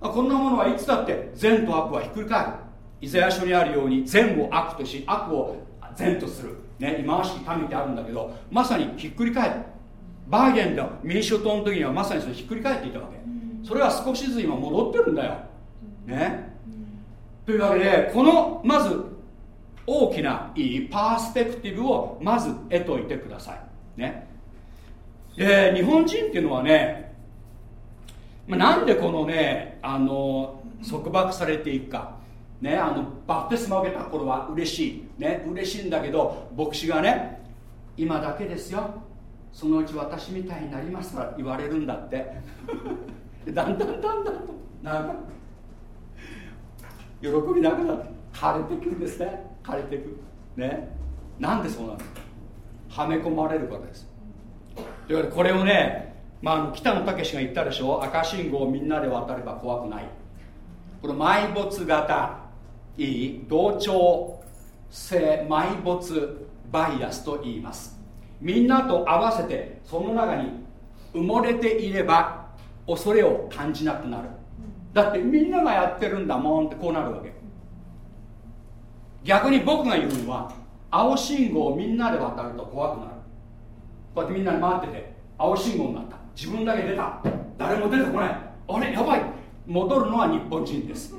うん、こんなものはいつだって善と悪はひっくり返る。イザヤ書にあるように善を悪とし悪を善とする、ね、忌まわしき民ってあるんだけどまさにひっくり返る。バイデンの民主党の時にはまさにそれひっくり返っていたわけ。それは少しずつ今戻ってるんだよ。ね。というわけでこのまず大きないいパースペクティブをまず得といてください。ね。で日本人っていうのはね、まあ、なんでこのねあの束縛されていくか。ねあのバプテスマを受けた頃は嬉しい。ね嬉しいんだけど牧師がね今だけですよ。そのうち私みたいになりますから言われるんだって。だんだんだんだんと。なんか喜びなくなって枯れてくるんですね。枯れていく。ね。なんでそうなの？はめ込まれるからです。というわけでこれをね、まあ、北野武が言ったでしょ？赤信号をみんなで渡れば怖くない。これ埋没型。いい？同調性。埋没バイアスと言います。みんなと合わせてその中に埋もれていれば恐れを感じなくなる。だってみんながやってるんだもんってこうなるわけ。逆に僕が言うのは青信号をみんなで渡ると怖くなる。こうやってみんなで回ってて青信号になった。自分だけ出た。誰も出てこない。あれ？やばい。戻るのは日本人です。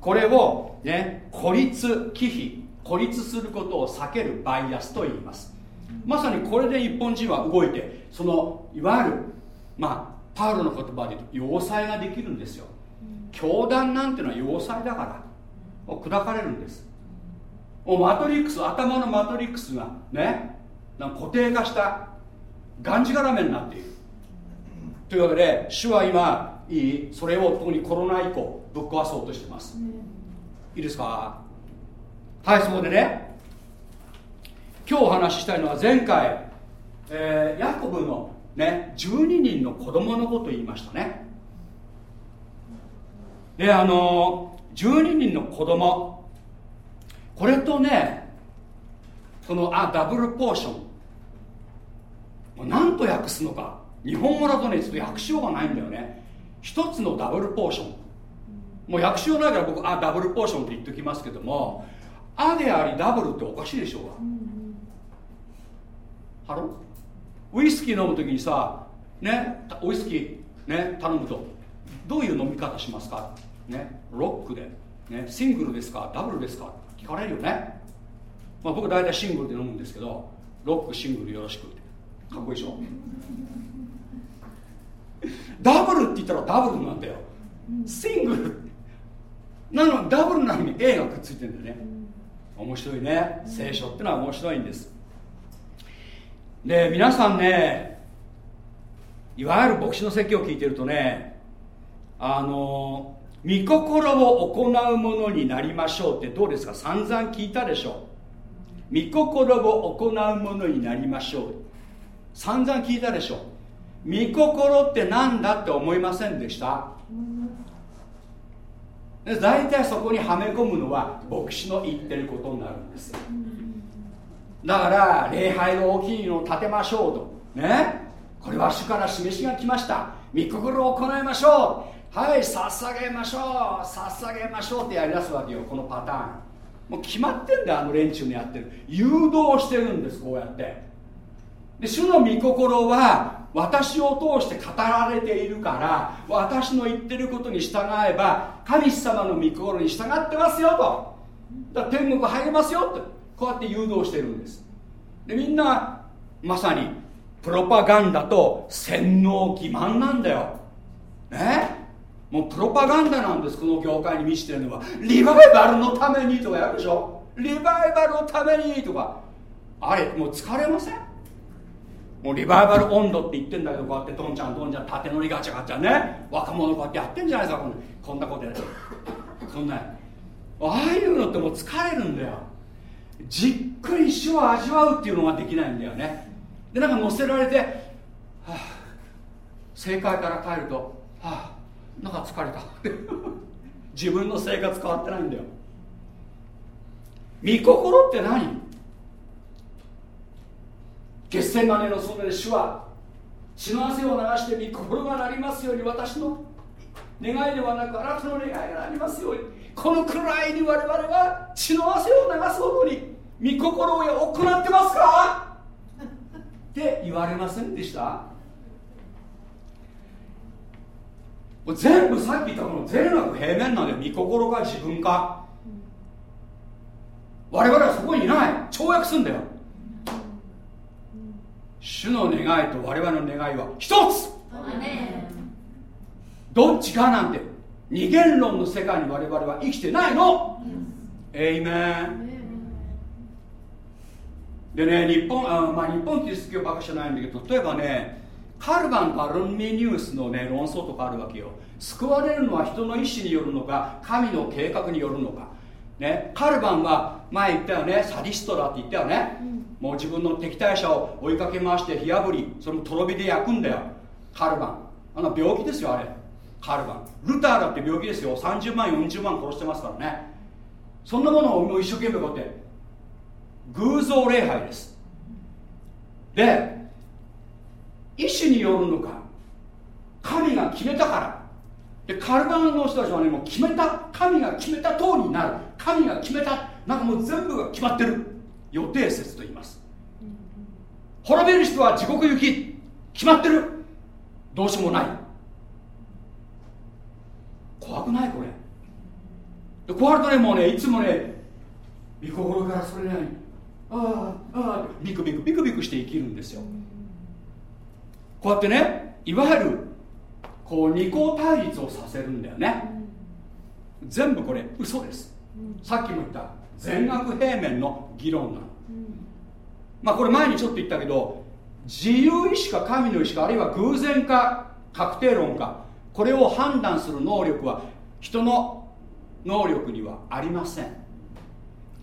これをね孤立忌避孤立することを避けるバイアスと言います。まさにこれで日本人は動いてそのいわゆるまあパウロの言葉で言うと要塞ができるんですよ。教団なんてのは要塞だから。砕かれるんです。もうマトリックス頭のマトリックスがね固定化したがんじがらめになっている。というわけで主は今いいそれを特にコロナ以降ぶっ壊そうとしてます、いいですか？はいそこでね今日お話ししたいのは前回、えー、ヤコブのね12人の子供のこと言いましたね。であの12人の子供これとねそのあダブルポーション。何と訳すのか。日本語だとねちょっと訳しようがないんだよね。一つのダブルポーション。もう訳しようないから僕あダブルポーションって言ってきますけども。あでありダブルっておかしいでしょうが、ハロウイスキー飲む時にさねウイスキーね頼むと。どういう飲み方しますか？ねロックで、ね、シングルですかダブルですか聞かれるよね、まあ、僕大体シングルで飲むんですけどロックシングルよろしくって。かっこいいでしょ？ダブルって言ったらダブルなんだよ。シングル。なのダブルなのに A がくっついてるんだよね。面白いね。聖書ってのは面白いんです。で皆さんねいわゆる牧師の説教を聞いてるとねあの御心を行うものになりましょうってどうですか？散々聞いたでしょ。御心を行うものになりましょう。散々聞いたでしょ。御心って何だって思いませんでした？大体そこにはめ込むのは牧師の言ってることになるんです。だから礼拝の大きいのを立てましょうと。ね？これは主から示しが来ました。御心を行いましょう。はい捧げましょう捧げましょうってやりだすわけよこのパターン。もう決まってんだあの連中のやってる。誘導してるんですこうやって。で主の御心は私を通して語られているから私の言ってることに従えば神様の御心に従ってますよと。だ天国入りますよって。こうやって誘導してるんです。でみんなまさにプロパガンダと洗脳欺瞞なんだよ。ね？もうプロパガンダなんですこの業界に満ちてるのは。リバイバルのためにとかやるでしょ。リバイバルのためにとか。あれもう疲れません？もうリバイバル温度って言ってんだけどこうやってどんちゃんどんちゃん縦乗りガチャガチャね。若者こうやってやってんじゃないですかこんなことやって。そんなああいうのってもう疲れるんだよ。じっくり死を味わうっていうのができないんだよね。でなんか乗せられて、はあ、正解から帰ると、はあ、なんか疲れた。自分の生活変わってないんだよ。御心って何？決戦金の袖で主は血の汗を流して御心がなりますように私の願いではなくあなたの願いがなりますようにこのくらいに我々は血の汗を流すほどに御心を行ってますか？って言われませんでした？全部さっき言ったこの全額平面なんで御心か自分か。我々はそこにいない。跳躍するんだよ。主の願いと我々の願いは一つ。どっちかなんて。二元論の世界に我々は生きてないの。エイメン。でね日本あ、まあ、日本キリスト教ばっかじゃないんだけど例えばねカルバンとアルミニウスのね論争とかあるわけよ。救われるのは人の意志によるのか神の計画によるのか。ねカルバンは前言ったよねサディストだって言ったよね、うん。もう自分の敵対者を追いかけ回して火あぶりそれもとろ火で焼くんだよ。カルバンあの病気ですよあれ。カルバンルターだって病気ですよ。30万40万殺してますからね。そんなものをもう一生懸命こうやって。偶像礼拝です。で意志によるのか。神が決めたから。でカルバンの人たちはねもう決めた。神が決めた通りになる。神が決めた。なんかもう全部が決まってる。予定説と言います。滅びる人は地獄行き。決まってる。どうしようもない。怖くないこれ。で怖いとねもうねいつもね御心からそれなりにああああビクビクビクビクして生きるんですよ。こうやってねいわゆるこう二項対立をさせるんだよね。全部これ嘘です。さっきも言った全額平面の議論なの。まあこれ前にちょっと言ったけど自由意志か神の意志かあるいは偶然か確定論かこれを判断する能力は人の能力にはありません。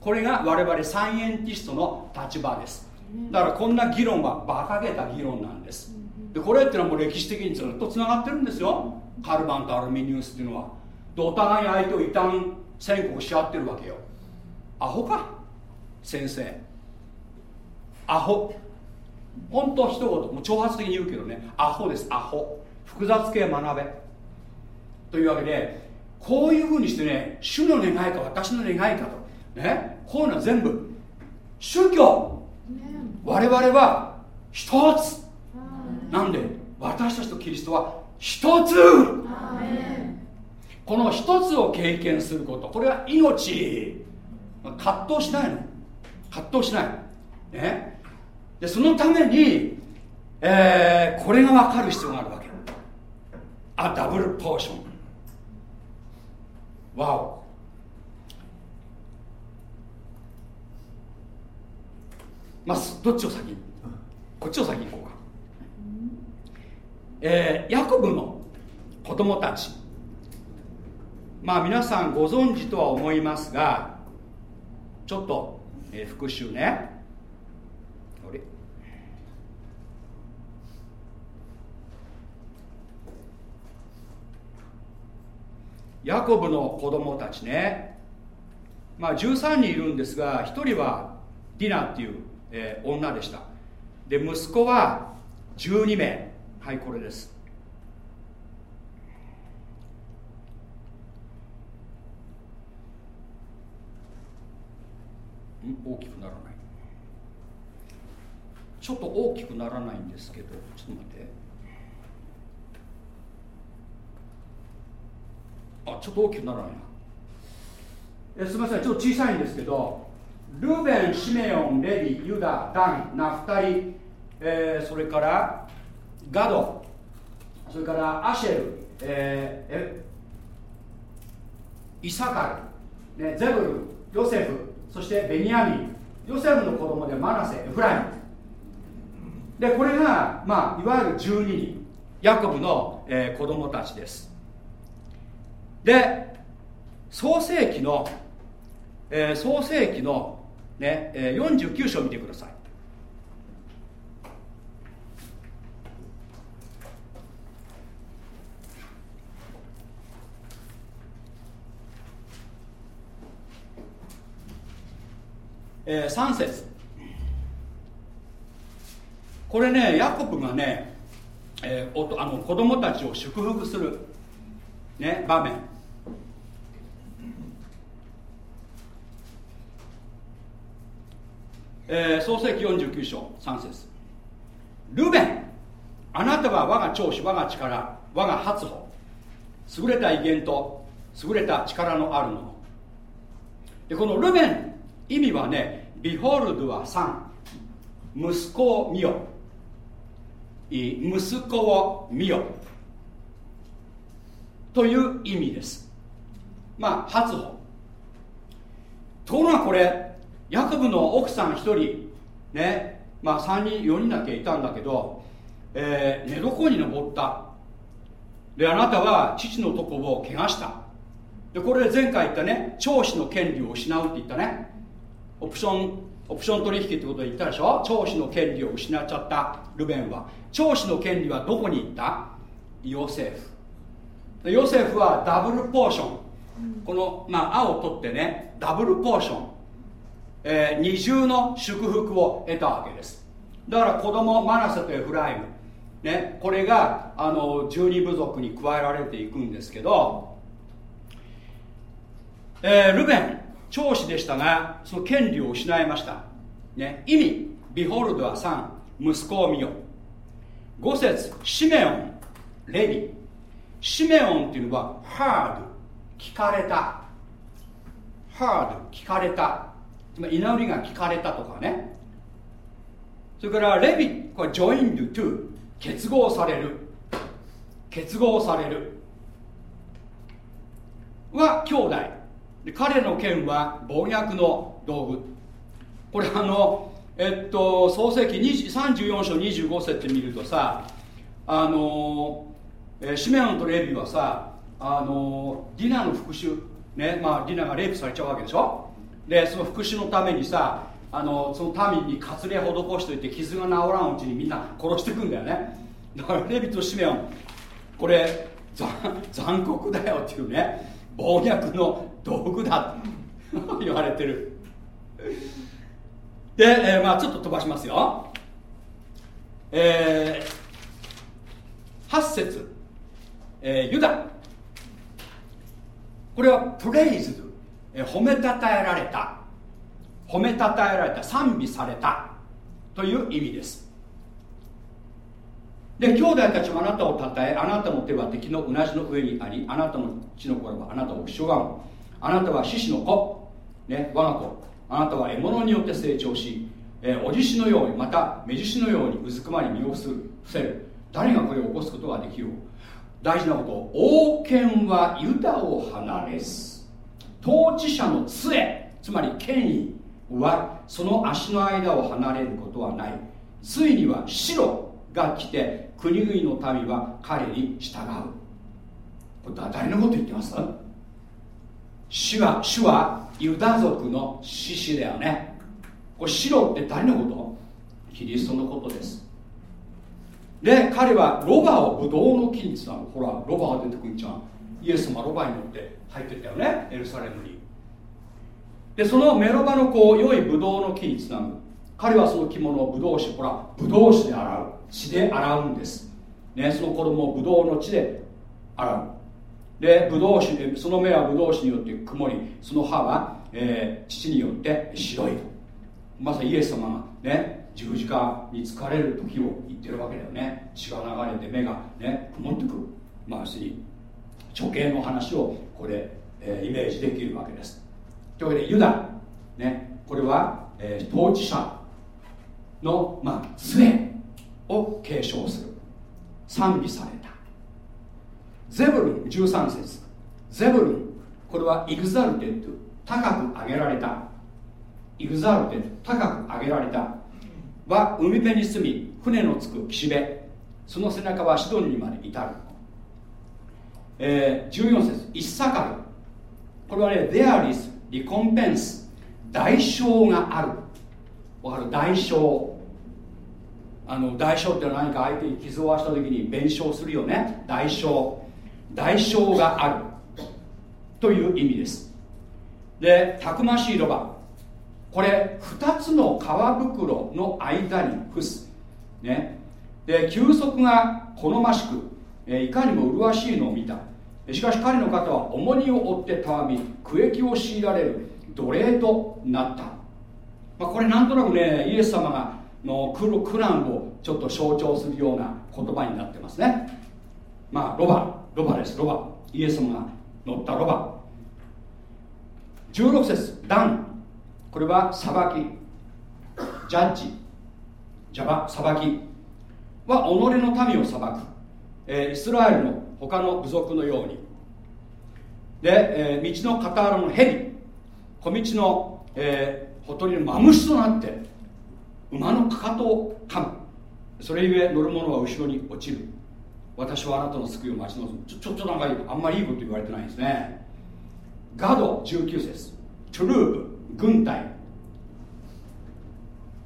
これが我々サイエンティストの立場です。だからこんな議論は馬鹿げた議論なんですでこれっていうのはもう歴史的にずっとつながってるんですよ。カルバンとアルミニウスっていうのは。でお互いに相手を異端宣告し合ってるわけよ。アホか？先生。アホ。本当一言もう挑発的に言うけどね。アホですアホ。複雑系学べ。というわけでこういうふうにしてね主の願いか私の願いかと。ね？こういうのは全部。宗教。我々は一つなんで？私たちとキリストは一つ。この一つを経験すること。これは命。葛藤しないの。葛藤しない。ね。でそのために、えー、これが分かる必要があるわけ。あダブルポーション。わお。まずどっちを先？こっちを先に行こう。かえー、ヤコブの子供たち。まあ皆さんご存知とは思いますがちょっと、えー、復習ね。ヤコブの子供たちね。まあ13人いるんですが1人はディナっていう、えー、女でした。で息子は12名。はいこれです。大きくならない。ちょっと大きくならないんですけどちょっと待って。あちょっと大きくならないな。えすみませんちょっと小さいんですけどルーベンシメオンレビユダダンナフタリ、えー、それからガドそれからアシェル、えー、えイサカル、ね、ゼブルヨセフそしてベニヤミンヨセフの子供でマナセエフライムでこれが、まあ、いわゆる12人。ヤコブの、えー、子供たちです。で創世紀の、えー、創世紀の、ねえー、49章見てください。えー、3節。これねヤコブがね、えー、おとあの子供たちを祝福する、ね、場面。えー、創世紀49章3節。ルベンあなたは我が長子我が力我が初歩。優れた威厳と優れた力のあるものでこのルベン意味はねビホルドは3息子を見よ。息子を見よ。という意味です。まあ初歩。ところがこれヤコブの奥さん1人ねまあ3人4人だけいたんだけど、えー、寝床に登った。であなたは父のとこを怪我した。でこれで前回言ったね長子の権利を失うって言ったね。オプションオプション取引ってことで言ったでしょ？長子の権利を失っちゃった。ルベンは。長子の権利はどこに行った？ヨセフ。ヨセフはダブルポーション。この、まあ、青を取ってねダブルポーション。えー、二重の祝福を得たわけです。だから子供マナセとエフライム、ね、これがあの十二部族に加えられていくんですけど、えー、ルベン。長子でしたがその権利を失いました、ね、意味ビホルドは3息子を見よ。5節シメオンレビ。シメオンっていうのはハード聞かれた。ハード聞かれた。つまり祈りが聞かれたとかね。それからレビこれ joined to 結合される。結合される。は兄弟。彼の剣は暴虐の道具。これあのえっと創世記34章25節見るとさあの、え、シメオンとレビはさあのディナの復讐。ねまあディナがレイプされちゃうわけでしょ？でその復讐のためにさあのその民に割礼施しといて傷が治らんうちにみんな殺していくんだよね。だからレビとシメオンこれ残酷だよっていうね暴虐の道具だ。と 言われてる。で、えー、まあちょっと飛ばしますよ。えー、8節、えー、ユダ。これはプレイズ、えー、褒めたたえられた。褒めたたえられた。賛美された。という意味です。で兄弟たちもあなたをたたえあなたの手は敵のうなじの上にありあなたの血の頃はあなたをしょがむあなたは獅子の子、ね、我が子。あなたは獲物によって成長し、えー、お獅子のようにまた目獅子のようにうずくまり身を伏せる。誰がこれを起こすことができよう。大事なこと。王権はユダを離れず統治者の杖つまり権威はその足の間を離れることはない。ついには白が来て国々の民は彼に従う。これ誰のこと言ってます？主は主はユダ族の獅子だよね。これ白って誰のこと？キリストのことです。で彼はロバをブドウの木につなぐほらロバが出てくるんじゃん。イエスもロバに乗って入ってったよねエルサレムに。でそのメロバの子を良いブドウの木につなぐ彼はその着物をブドウ酒ほらブドウ酒で洗う。血で洗うんです、ね、その子供をブドウの血で洗う。でブドウ酒その目はブドウ酒によって曇りその歯は、えー、父によって白いまさにイエス様がね十字架に疲れる時を言ってるわけだよね。血が流れて目がね曇ってくる。まあ要するに処刑の話をこれ、えー、イメージできるわけです。というわけでユダ、ね、これは、えー、統治者の、まあ、杖を継承する。賛美された。ゼブルン13節。ゼブルンこれは exalted 高く上げられた。 exalted 高く上げられた。は海辺に住み船のつく岸辺。その背中はシドンにまで至る、えー、14節。イッサカルこれはね There is recompense 代償がある。わかる？代償。あの代償って何か相手に傷を負わした時に弁償するよね。代償。代償がある。という意味です。でたくましいロバ。これ2つの皮袋の間に伏す。ね。で休息が好ましく、えいかにも麗しいのを見た。しかし彼の方は重荷を負ってたわみ苦役を強いられる奴隷となった、まあ、これなんとなくねイエス様がの苦難をちょっと象徴するような言葉になってますね。まあロバ。ロバです。ロバ。イエス様が乗ったロバ。16節。ダン。これは裁き。ジャッジ。ジャバ。裁き。は己の民を裁く、えー、イスラエルの他の部族のように。で、えー、道の傍らの蛇。小道の、えー、ほとりのマムシとなって馬のかかとを噛む。それゆえ乗る者は後ろに落ちる。私はあなたの救いを待ち望む。ちょちょっとなんかあんまりいいこと言われてないですね。ガド19節。トゥルーブ軍隊。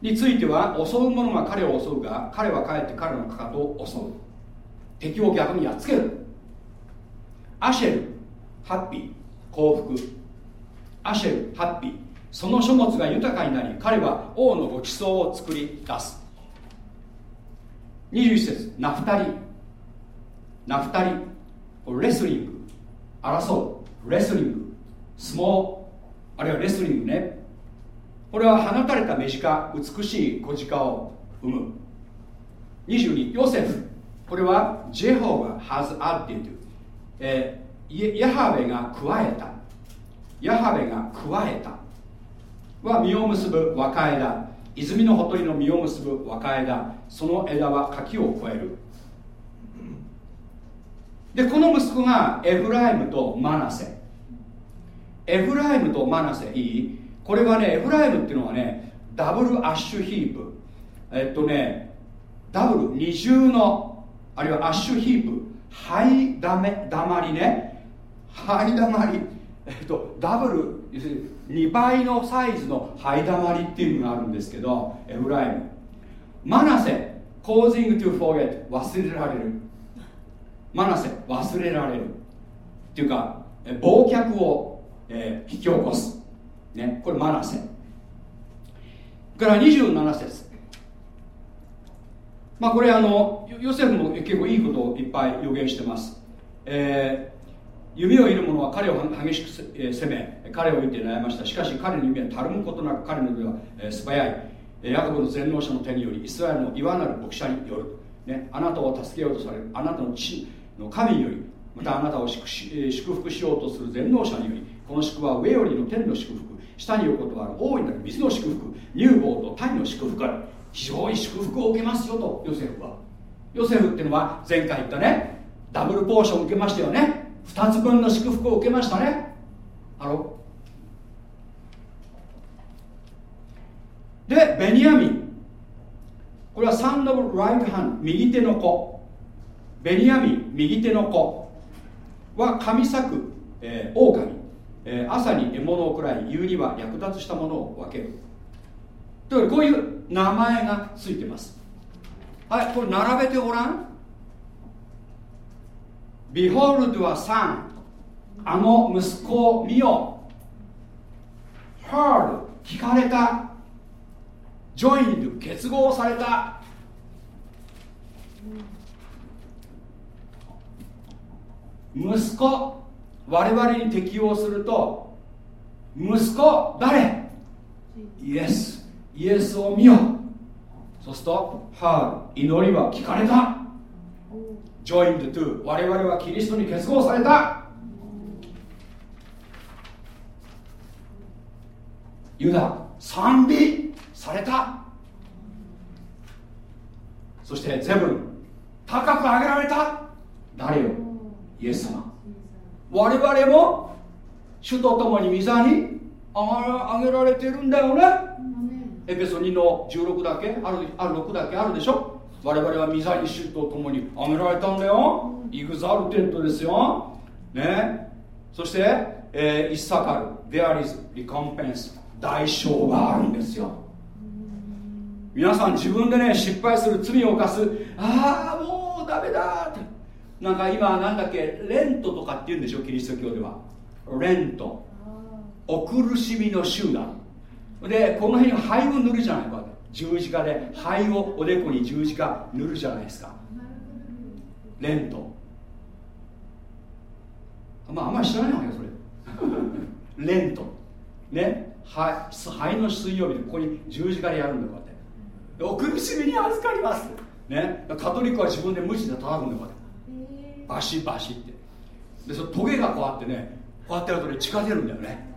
については襲う者が彼を襲うが彼はかえって彼のかかとを襲う。敵を逆にやっつける。アシェルハッピー。幸福アシェルハッピー。その書物が豊かになり彼は王のご馳走を作り出す。21節。ナフタリ。ナフタリレスリング争う。レスリング相撲あるいはレスリングね。これは放たれた目近美しい小鹿を生む。22ヨセフ。これはジェホバ has added、えー、ヤハベが加えた。ヤハベが加えた。は実を結ぶ若枝泉のほとりの実を結ぶ若枝その枝は柿を越える。でこの息子がエフライムとマナセ。エフライムとマナセいい？これはねエフライムっていうのはね double ash heap。えっとねダブル二重のあるいは ash heap。灰だめだまりね。灰だまりえっとダブル要するに2倍のサイズの灰だまりっていうのがあるんですけどエフライム。マナセ causing to forget 忘れられる。マナセ忘れられる。っていうか忘却を、えー、引き起こす、ね、これマナセから27節。まあこれあのヨセフも結構いいことをいっぱい予言してます、えー、弓を射る者は彼を激しく攻め彼を射て悩ました。しかし彼の弓はたるむことなく彼の腕は、え、素早い。ヤコブの全能者の手によりイスラエルの岩なる牧者による、ね、あなたを助けようとされる。あなたの父の神によりまたあなたを祝福しようとする全能者によりこの祝福は上よりの天の祝福下によることは大いなる水の祝福乳房と谷の祝福から非常に祝福を受けますよとヨセフは。ヨセフっていうのは前回言ったねダブルポーション受けましたよね。2つ分の祝福を受けましたね。あろでベニヤミン。これはサンドブル・ライトハン右手の子。ベニヤミン右手の子。は神作、えー、狼、えー、朝に獲物を食らい夕には略奪したものを分ける。というこういう名前がついてます。はいこれ並べてごらん。Behold は3あの息子を見よ。Heard 聞かれた。Joined 結合された。息子我々に適用すると息子誰？イエス。イエスを見よ。そうするとハー祈りは聞かれた。joined to 我々はキリストに結合された。ユダ賛美された。そしてゼブル高く上げられた。誰よ？イエス様。我々も主と共に御座に上げられてるんだよね。エペソ2の16だけあるある6だけあるでしょ。我々は御座に主と共に上げられたんだよ。イグザルテントですよ。ね。そして、えー、イッサカル There is recompense 代償があるんですよ。皆さん自分でね失敗する罪を犯すああもうダメだってなんか今なんだっけレントとかって言うんでしょキリスト教では。レント。お苦しみの集団。でこの辺に灰を塗るじゃないか。十字架で灰をおでこに十字架塗るじゃないですか。レント。まああんまり知らないわけよそれ。レント。ね。灰の水曜日でここに十字架でやるんだこうやって。お苦しみに預かります。ね。カトリックは自分で無知で叩くんだこうやってバシバシって。でそのトゲがこうあってねこうやってやるとね近出るんだよね。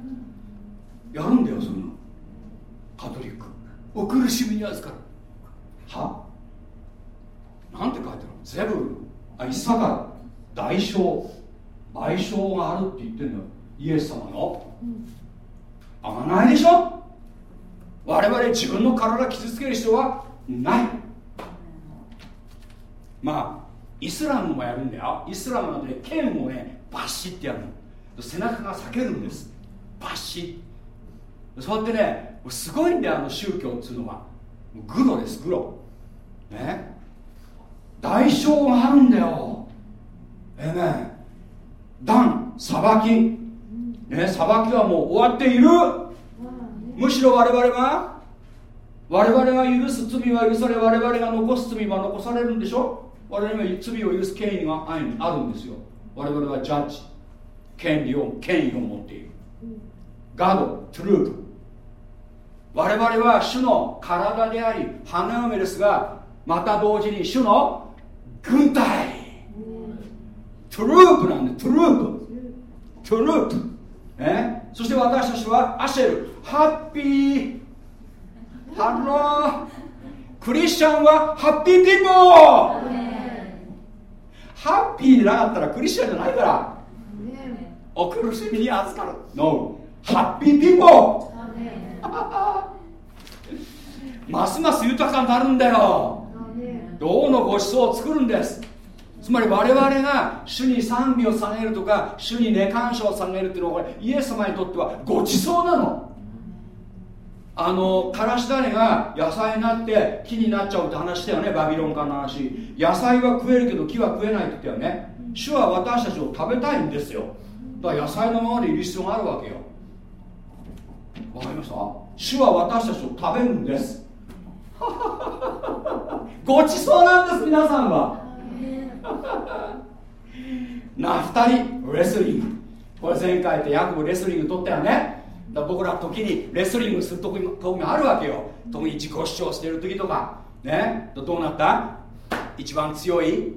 やるんだよそんなカトリック。お苦しみに預かる。は？なんて書いてあるゼブル。あイッサカ代償。賠償があるって言ってんだよ。イエス様の。あがないでしょ？我々自分の体傷つける必要はない。まあイスラムもやるんだよ。イスラムなんて剣をねバシッてやるの。背中が裂けるんです。バシッ。そうやってねすごいんだよあの宗教っつうのは。グロですグロ。ね。代償があるんだよ。ええね断裁き。ね裁きはもう終わっている。むしろ我々は我々が許す罪は許され我々が残す罪は残されるんでしょ？我々は罪を許す権威があるんですよ。我々はジャッジ。権利を権威を持っている。ガードトゥループ我々は主の体であり花嫁ですがまた同時に主の軍隊。トゥループなんでトゥループトゥループ、え？そして私たちはアシェル。ハッピーハロークリスチャンはハッピーピーポーハッピーでなかったらクリスチャンじゃないから。お苦しみに預かる。No ハッピーピーポー。ますます豊かになるんだよ。どうのごちそうを作るんです。つまり我々が主に賛美を下げるとか主にね感謝を下げるっていうのはこれイエス様にとってはごちそうなのあのからし種が野菜になって木になっちゃうって話したよねバビロン化の話。野菜は食えるけど木は食えないって言ったよね。主は私たちを食べたいんですよ。だから野菜のままでいる必要があるわけよ。わかりました？主は私たちを食べるんです。ごちそうなんです皆さんは。ナフタリレスリング。これ前回ってヤコブレスリング取ったよね。だ僕ら時にレスリングする時があるわけよ。特に自己主張してる時とか。ね？どうなった？一番強い？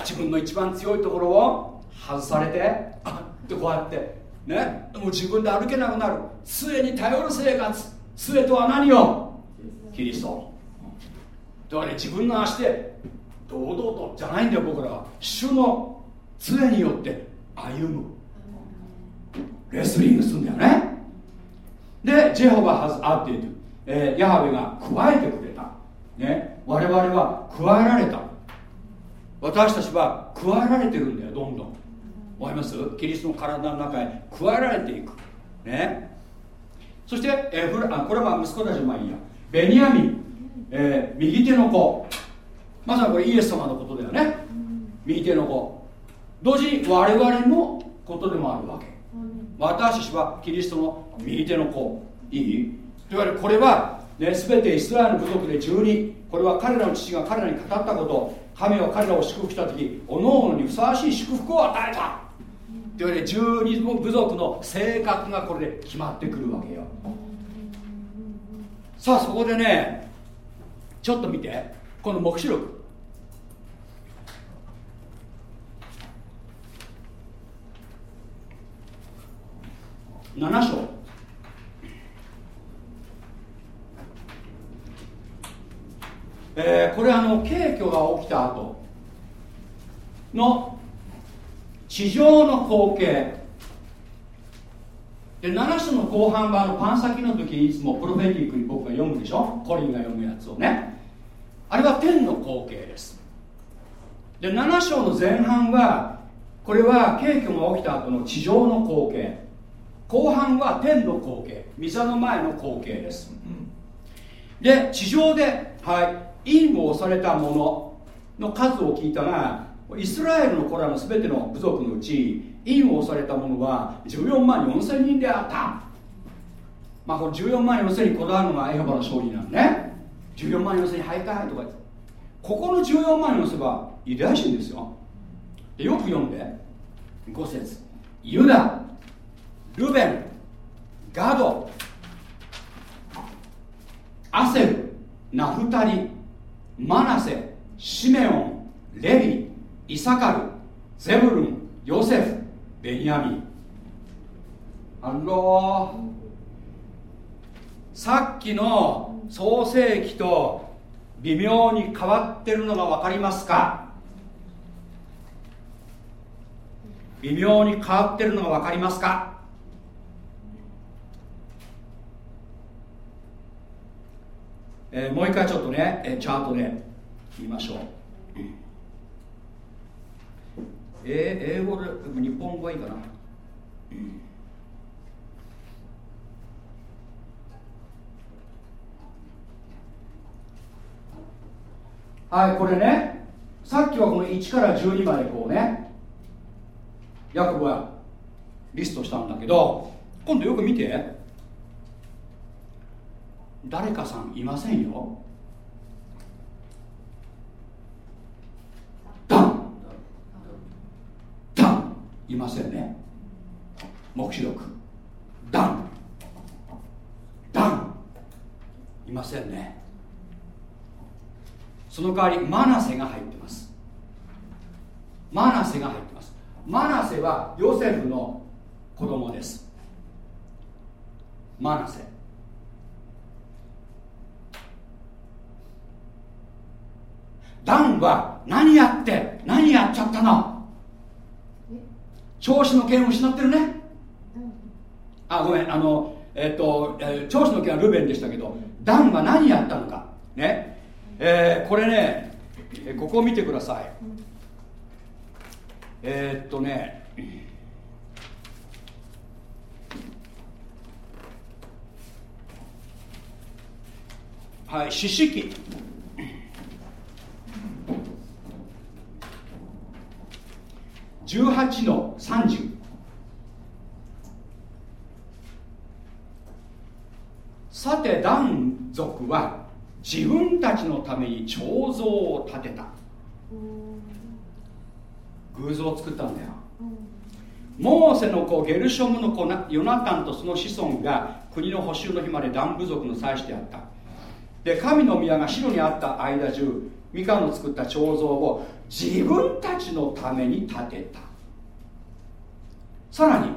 自分の一番強いところを外されて。あってこうやって。ね？もう自分で歩けなくなる。杖に頼る生活。杖とは何よ？キリスト。だからね自分の足で堂々とじゃないんだよ僕らは。主の杖によって歩む。レスリングするんだよね。でジェホバハズアっていう、えー、ヤハウェが加えてくれた、ね、我々は加えられた。私たちは加えられてるんだよどんどん。わかります？キリストの体の中へ加えられていく。ね。そして、えー、フラあこれは息子たちのまあいいや。ベニヤミン、えー、右手の子。まさにこれイエス様のことだよね。右手の子。同時に我々のことでもあるわけ。私たちはキリストの右手の子いいといわれるこれは、ね、全てイスラエルの部族で12これは彼らの父が彼らに語ったこと。神は彼らを祝福した時おのおのにふさわしい祝福を与えた。というわけで12部族の性格がこれで決まってくるわけよ。さあそこでねちょっと見て。この黙示録。7章。えー、これあの軽挙が起きた後の地上の光景。で7章の後半はあのパン先の時にいつもプロフェティックに僕が読むでしょ？コリンが読むやつをね。あれは天の光景です。で7章の前半はこれは景挙が起きた後の地上の光景。後半は天の光景御座の前の光景です、で地上ではい陰をされたものの数を聞いたがイスラエルの子らの全ての部族のうち陰をされたものは14万4千人であった。まあこの14万4千にこだわるのがエホバの勝利なんね。14万4千に入ったとかここの14万4千はユダヤ人ですよ。でよく読んで。5節。ユダルベンガドアセルナフタリマナセシメオンレビイサカルゼブルンヨセフベニヤミンあローさっきの創世記と微妙に変わってるのが分かりますか？微妙に変わってるのが分かりますか？えー、もう一回ちょっとね、えー、チャートで見ましょう、えー、英語で日本語はいいかな、はいこれねさっきはこの1から12までこうねヤコブはリストしたんだけど今度よく見て。誰かさんいませんよ。ダン。ダン。いませんね。黙示録。ダン。ダン。いませんね。その代わりマナセが入ってます。マナセが入ってます。マナセはヨセフの子供です。マナセ。ダンは何やって何やっちゃったの？調子の剣を失ってるね。あごめんあのえっ、と、えー、長子の剣はルベンでしたけどダンは何やったのか。ね。えー、これねここを見てください。えー、っとねはい四式18の30さて男族は自分たちのために彫像を建てた。偶像を作ったんだよ。モーセの子ゲルショムの子ヨナタンとその子孫が国の補修の日までダン部族の祭司であった。で神の宮が城にあった間中ミカの作った彫像を自分たちのために建てた。さらに、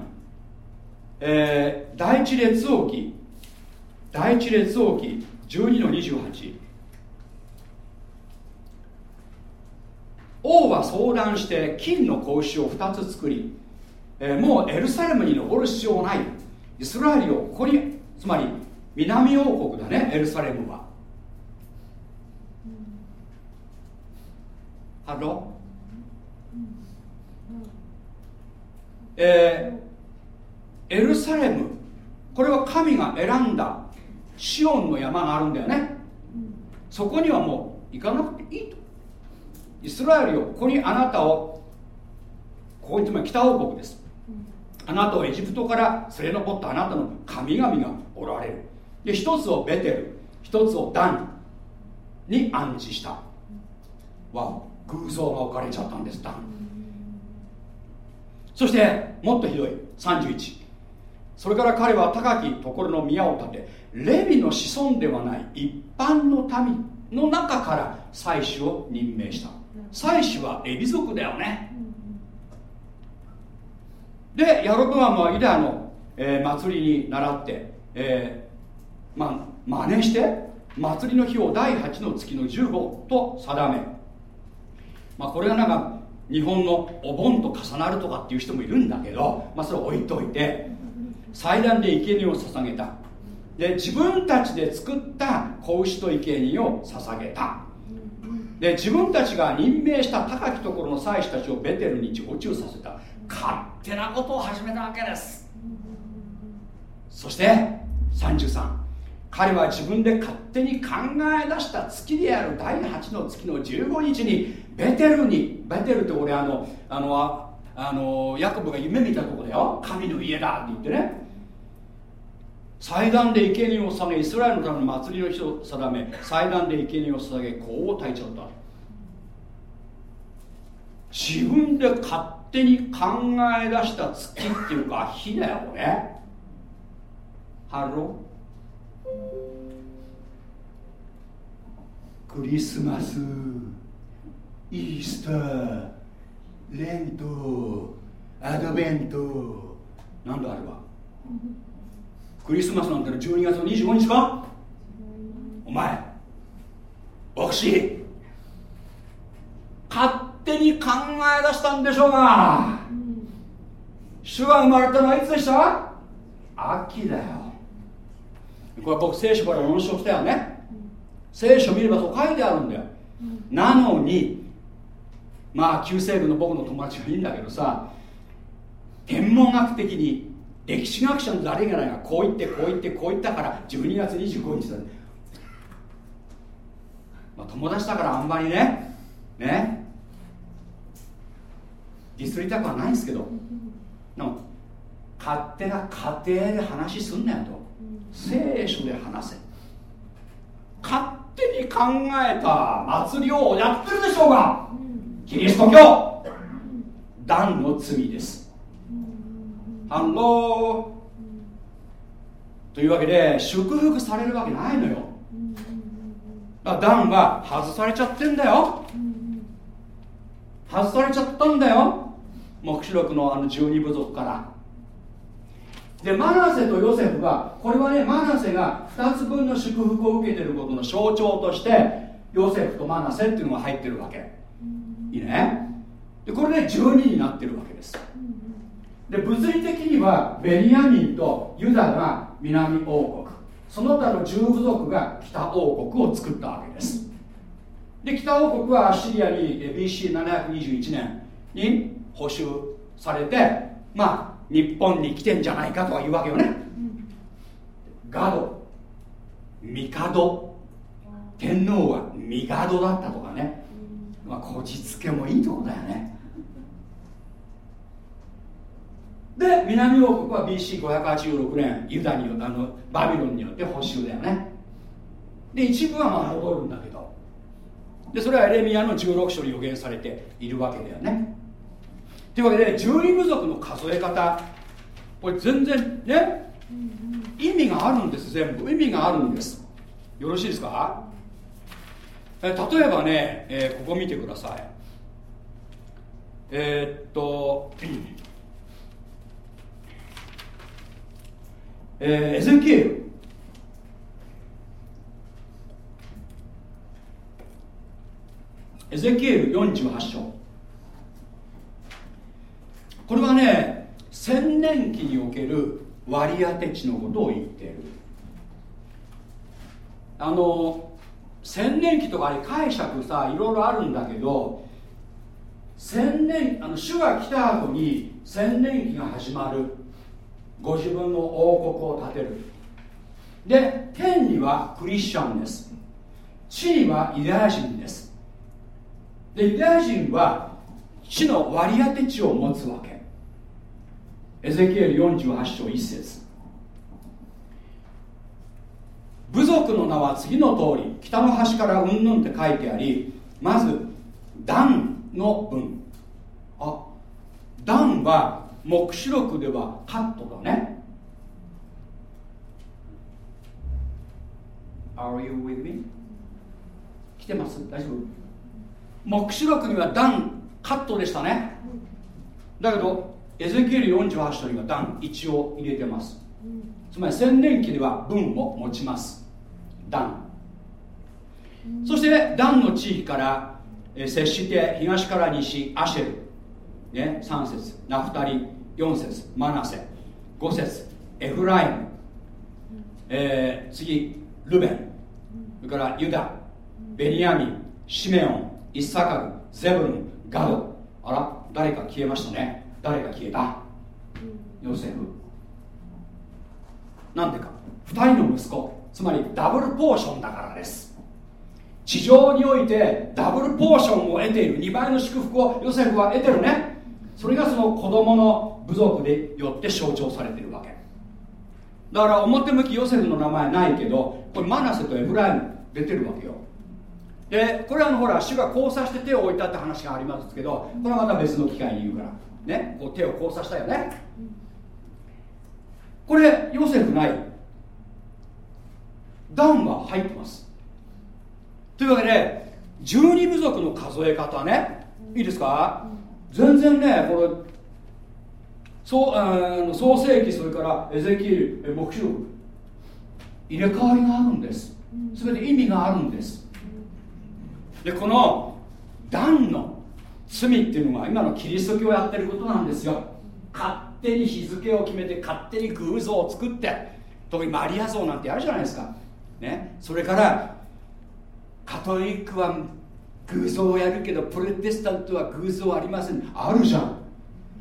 えー、第一列王記第一列王記12の28王は相談して金の格子を2つ作り、えー、もうエルサレムに登る必要ない。イスラエルをここにつまり南王国だねエルサレムは。ハロえー、エルサレム。これは神が選んだ。シオンの山があるんだよね。そこにはもう行かなくていいと。イスラエルよここにあなたをここにつまり北王国です。あなたをエジプトから連れ残ったあなたの神々がおられる。で一つをベテル一つをダンに安置した。わ偶像が置かれちゃったんです。ダンそしてもっとひどい。31それから彼は高きところの宮を建てレビの子孫ではない一般の民の中から祭司を任命した。祭司はエビ族だよね。でヤロブアムはユダヤの、えー、祭りに倣って、えー、まあ真似して祭りの日を第8の月の15と定め、まあ、これがなんか日本のお盆と重なるとかっていう人もいるんだけど、まあ、それを置いといて祭壇で生贄を捧げた。で自分たちで作った子牛と生贄を捧げた。で自分たちが任命した高きところの祭司たちをベテルに常駐させた。勝手なことを始めたわけです。そして33彼は自分で勝手に考え出した月である第8の月の15日にベテルにベテルって俺あのあのあのヤコブが夢見たとこだよ。神の家だって言ってね。祭壇で生贄を捧げイスラエルのための祭りの日を定め祭壇で生贄を捧げ香を焚いちゃった。自分で勝手に考え出した月っていうか日だよこれ。 Hello。クリスマスイースターレントアドベントなんだあれは？クリスマスなんての12月の25日か？お前牧師勝手に考え出したんでしょうが。主が生まれたのはいつでした？秋だよこれ僕聖書から論証したよね。聖書見ればそう書いてあるんだよ。なのにまあ旧西部の僕の友達がいいんだけどさ天文学的に歴史学者の誰がないがこう言ってこう言ってこう言ったから12月25日だ、まあ、友達だからあんまりねねディスりたくはないんですけど。勝手な家庭で話すんなよと。聖書で話せ。勝手に考えた祭りをやってるでしょうが。キリスト教。断の罪です。ハンロー。というわけで祝福されるわけないのよ。だからダンは外されちゃってんだよ。外されちゃったんだよ。黙示録のあの十二部族から。でマナセとヨセフはこれはねマナセが2つ分の祝福を受けてることの象徴としてヨセフとマナセっていうのが入ってるわけ。いいね。でこれで12になってるわけです。で物理的にはベニヤミンとユダが南王国。その他の十部族が北王国を作ったわけです。で北王国はアッシリアに BC721 年に補修されてまあ日本に来てんじゃないかとか言うわけよね、ガド。帝天皇は帝だったとかね、まあ、こじつけもいいとこだよね。で南王国は BC586 年ユダによあのバビロンによって補修だよね。で一部はまあ戻るんだけど。でそれはエレミアの16章に予言されているわけだよね。というわけで十二部族の数え方。これ全然ね意味があるんです全部。意味があるんです。よろしいですか？え例えばね、えー、ここ見てください。えー、っとえー、エゼキエル。エゼキエル48章。これはね千年期における割り当て地のことを言っている。あの千年期とかあれ解釈さいろいろあるんだけど千年あの主が来た後に千年期が始まる。ご自分の王国を建てる。で天にはクリスチャンです。地にはユダヤ人です。でユダヤ人は地の割り当て地を持つわけ。エゼキエル48章1節。部族の名は次の通り北の端からうんぬんって書いてありまずダンの文。あダンは黙示録ではカットだね。Are you with me? 来てます？大丈夫？黙示録にはダンカットでしたね。だけどエゼキエル48章にはダン一応入れてます。つまり千年期では文を持ちます。ダンそしてダンの地域から接して東から西アシェル、ね、3節。ナフタリ4節。マナセ。5節。エフライム、えー、次ルベン。それからユダ。ベニヤミン。シメオン。イッサカルゼブン。ガド。あら誰か消えましたね。誰が消えた？ヨセフ。なんでか？2人の息子。つまりダブルポーションだからです。地上においてダブルポーションを得ている。2倍の祝福をヨセフは得てるね。それがその子供の部族でよって象徴されているわけ。だから表向きヨセフの名前ないけどこれマナセとエフライム出てるわけよ。でこれはあのほら主が交差して手を置いたって話がありますけどこれはまた別の機会に言うからねこう手を交差したよね。これヨセフない。ダンは入ってます。というわけで十二部族の数え方ね。いいですか？全然ねこれそうあの創世記それからエゼキエル黙示録入れ替わりがあるんです。全て意味があるんです。でこのダンの罪っていうのが今のキリスト教やってることなんですよ。勝手に日付を決めて勝手に偶像を作って特にマリア像なんてあるじゃないですか。ね、それからカトリックは偶像をやるけどプロテスタントは偶像ありません。あるじゃん。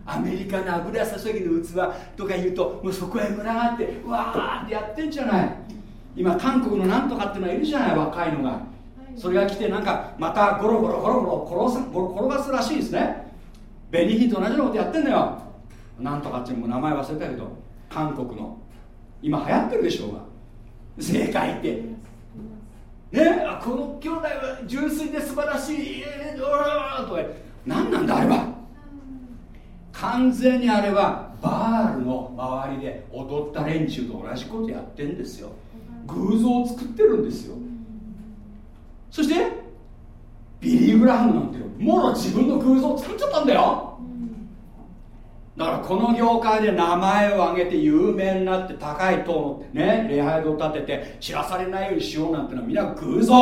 アメリカの油注ぎの器とか言うともうそこへ群がってわーってやってんじゃない。今韓国のなんとかっていうのはいるじゃない若いのが。それが来てなんかまたゴロゴロゴロゴロ殺す転がすらしいですね。ベニヒと同じようなことやってんのよ。なんとかっていうのも名前忘れたけど韓国の今流行ってるでしょうが。正解って。ねこの兄弟は純粋で素晴らしい。えー、とか何なんだあれは。完全にあれはバールの周りで踊った連中と同じことやってんですよ。偶像を作ってるんですよ。そしてビリー・グラハムなんてもろ自分の偶像を作っちゃったんだよ。だからこの業界で名前を挙げて有名になって高い塔のね礼拝堂を建てて知らされないようにしようなんてのはみんな偶像。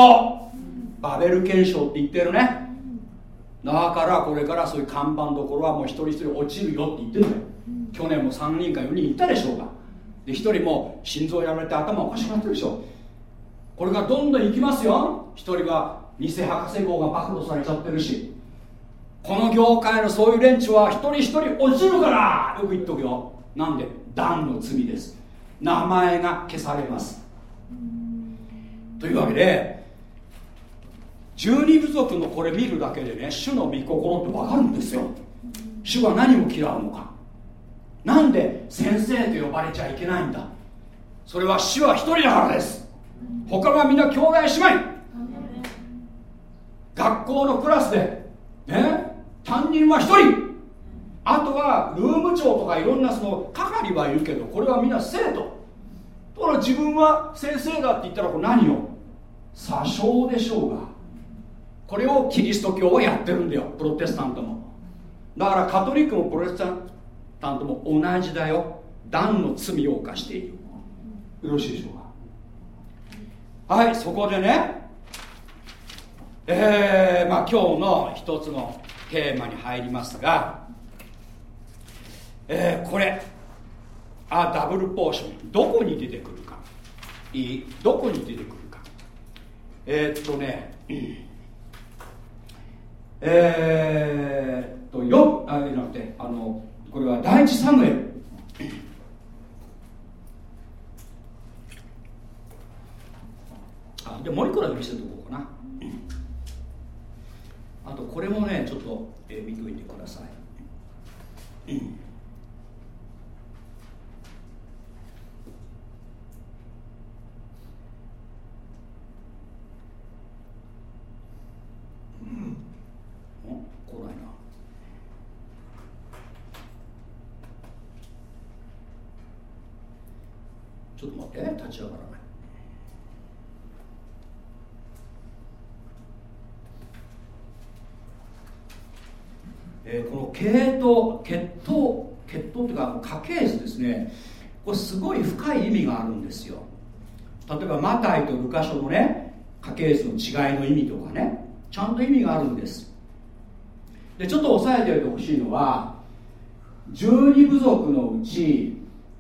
バベル憲章って言ってるね。だからこれからそういう看板どころはもう一人一人落ちるよって言ってるんだよ。去年も3人か4人いたでしょうが。で1人も心臓やられて頭おかしくなってるでしょ。これからどんどん行きますよ。1人が偽博士号が暴露されちゃってるし。この業界のそういう連中は一人一人落ちるからよく言っとくよ。なんで？断の罪です。名前が消されます。というわけで十二部族のこれ見るだけでね主の御心って分かるんですよ。主は何を嫌うのか。なんで先生と呼ばれちゃいけないんだ。それは主は一人だからです。他はみんな兄弟姉妹。学校のクラスでね担任は1人。あとはルーム長とかいろんなその係はいるけどこれはみんな生徒。だから自分は先生だって言ったらこれ何を詐称でしょうが。これをキリスト教はやってるんだよ。プロテスタントも。だからカトリックもプロテスタントも同じだよ。断の罪を犯している。よろしいでしょうか？はいそこでね。えー、まあ今日の一つのテーマに入りますが、えー、これあダブルポーション。どこに出てくるか。いい？どこに出てくるか。えー、っとねえー、っとよあじゃなくてあのこれは第一サムエル。でもう一個だけ見せておこうかな。あとこれもねちょっと、えー、見といてください、うん、来ないな。ちょっと待って立ち上がらない。えー、この系統血統血統っていうか家系図ですね。これすごい深い意味があるんですよ。例えばマタイとルカ書のね家系図の違いの意味とかね。ちゃんと意味があるんです。でちょっと押さえておいてほしいのは十二部族のうち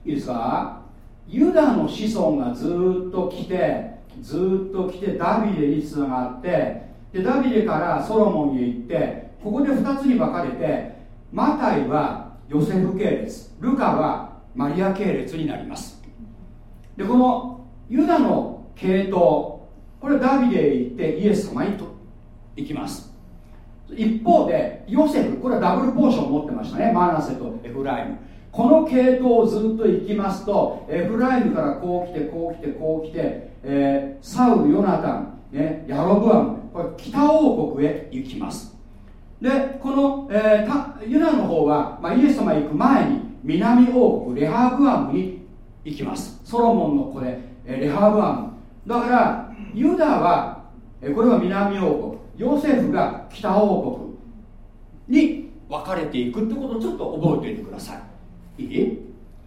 いいですか？ユダの子孫がずっと来てずっと来てダビデにつながってでダビデからソロモンへ行ってここで2つに分かれてマタイはヨセフ系列ルカはマリア系列になります。でこのユダの系統これダビデへ行ってイエス様にと行きます。一方でヨセフこれはダブルポーション持ってましたね。マナセとエフライム。この系統をずっと行きますとエフライムからこう来てこう来てこう来て、えー、サウルヨナタン、ね、ヤロブアムこれ北王国へ行きます。でこの、えー、ユダの方は、まあ、イエス様行く前に南王国レハブアムに行きます。ソロモンの子で、え、レハブアム。だからユダは、え、これは南王国。ヨセフが北王国に分かれていくってことをちょっと覚えておいてください。いい？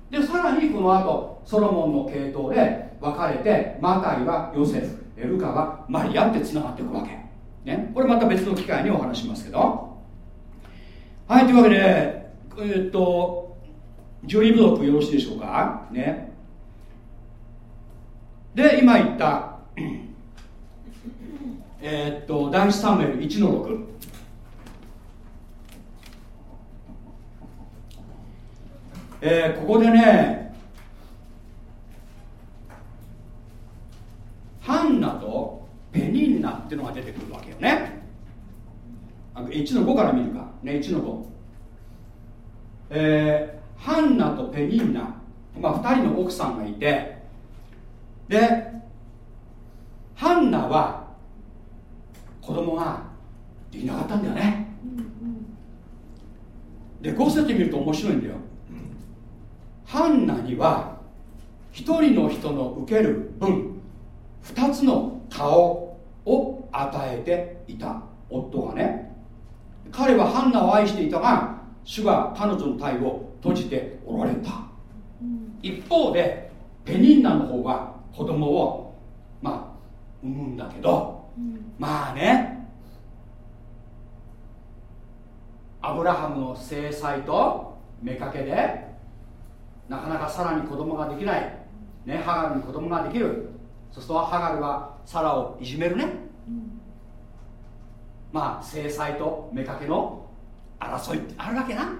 でさらにこの後ソロモンの系統で分かれてマタイはヨセフルカはマリアってつながっていくわけ。ね、これまた別の機会にお話しますけど。はいというわけでえー、っと十二部族よろしいでしょうか？ね。で今言った えー、っと第一サムエル1の6えー、ここでねハンナとペニンナっていうのが出てくるわけよね。1の5から見るか。ね1の5えー、ハンナとペニンナ、まあ、2人の奥さんがいて。でハンナは子供ができなかったんだよね。でこうして見ると面白いんだよ。ハンナには一人の人の受ける分二つの顔を与えていた夫がね彼はハンナを愛していたが主が彼女の体を閉じておられた、一方でペニンナの方は子供をまあ産むんだけど、まあねアブラハムの制裁と妾でなかなかさらに子供ができない、ね、ハガルに子供ができるそうするとハガルはサラをいじめるね、うん、まあ制裁と妾の争いってあるわけな。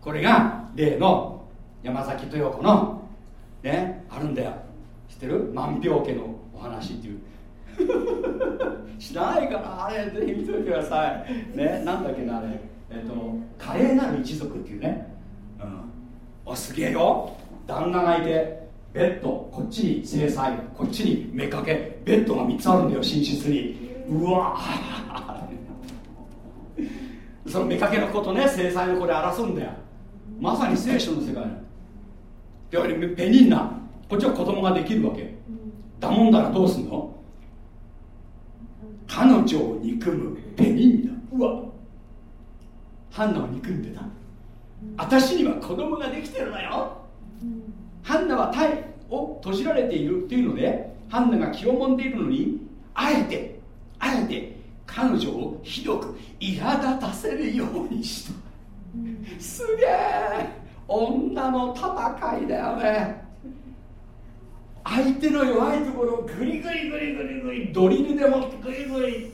これが例の山崎豊子のねあるんだよ。知ってる？万病家のお話っていう。知らないかな？あれぜひ見ておいてください。ねなんだっけなあれ。えっと華麗なる一族っていうね。うん。あすげえよ。旦那がいてベッドこっちに制裁こっちに目かけベッドが3つあるんだよ寝室に。うわその目かけのことね制裁の子で争うんだよ。まさに聖書の世界。でペニンナこっちは子供ができるわけ。だもんだらどうすんの？彼女を憎むペニンナ。うわ。ハンナを憎んでた。私には子供ができてるのよ。ハンナは体を閉じられているっていうのでハンナが気をもんでいるのにあえてあえて彼女をひどく苛立たせるようにした。すげえ女の戦いだよね。相手の弱いところをグリグリグリグリグリドリルでもグリグリ。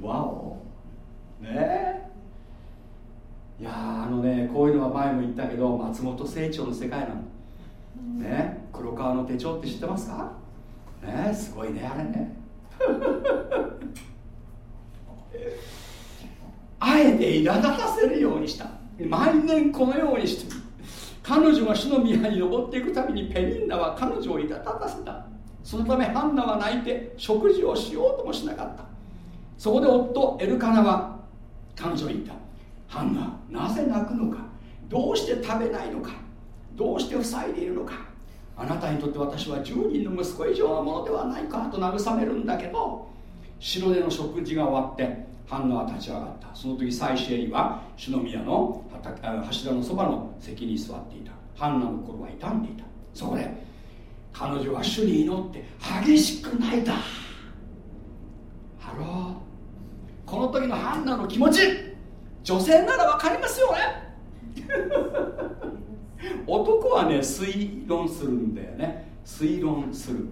わお。ねえ。いやあのねこういうのは前も言ったけど松本清張の世界なの。ね黒川の手帳って知ってますか？ねすごいねあれね。あえて苛立たせるようにした。毎年このようにして。彼女が主の宮に登っていくたびにペニンナは彼女を苛立たせた。そのためハンナは泣いて食事をしようともしなかった。そこで夫エルカナは彼女に言った。ハンナなぜ泣くのか。どうして食べないのか。どうして塞いでいるのか。あなたにとって私は10人の息子以上のものではないかと慰めるんだけどシロでの食事が終わってハンナは立ち上がった。その時祭司エリは主の宮の柱のそばの席に座っていた。ハンナの心は痛んでいた。そこで彼女は主に祈って激しく泣いた。 Hello。この時のハンナの気持ち。女性なら分かりますよね。男はね推論するんだよね。推論する。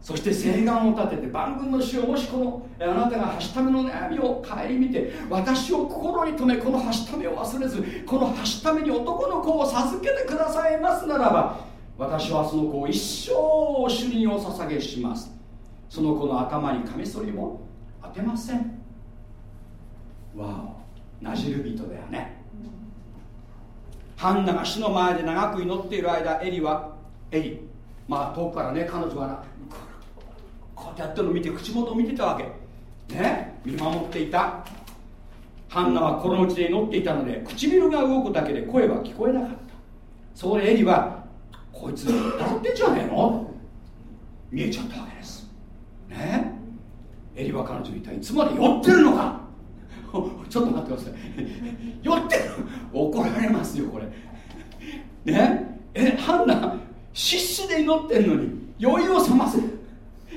そして誓願を立てて万軍の主をもしこのあなたがはしための悩みを顧みて私を心に留めこのはしためを忘れずこのはしために男の子を授けてくださいますならば私はその子を一生主にお捧げします。その子の頭にカミソリも当てません。わおなじる人だよね。ハンナが主の前で長く祈っている間エリはエリまあ遠くからね彼女はなこうやってやってるの見て口元を見てたわけ。ね見守っていた。ハンナは心の内で祈っていたので唇が動くだけで声は聞こえなかった。そこでエリはこいつ歌ってんじゃねえの？見えちゃったわけです。ね。エリは彼女に言ったいつまで酔ってるのか？ちょっと待ってください。酔ってる。怒られますよこれ。ね？えハンナ必死で祈ってんのに酔いを覚ませ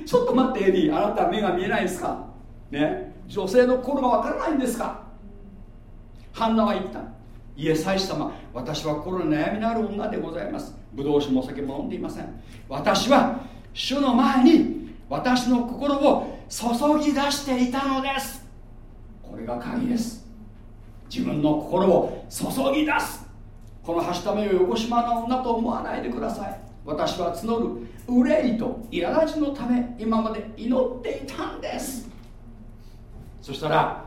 ちょっと待ってエディ。あなた目が見えないですか？ね？女性の心がわからないんですか？ハンナは言った。いえ祭司様私は心に悩みのある女でございます。ブドウ酒もお酒も飲んでいません。私は主の前に私の心を注ぎ出していたのです。これが鍵です。自分の心を注ぎ出す。このはしためを横島な女と思わないでください。私は募る憂いと苛立ちのため今まで祈っていたんです。そしたら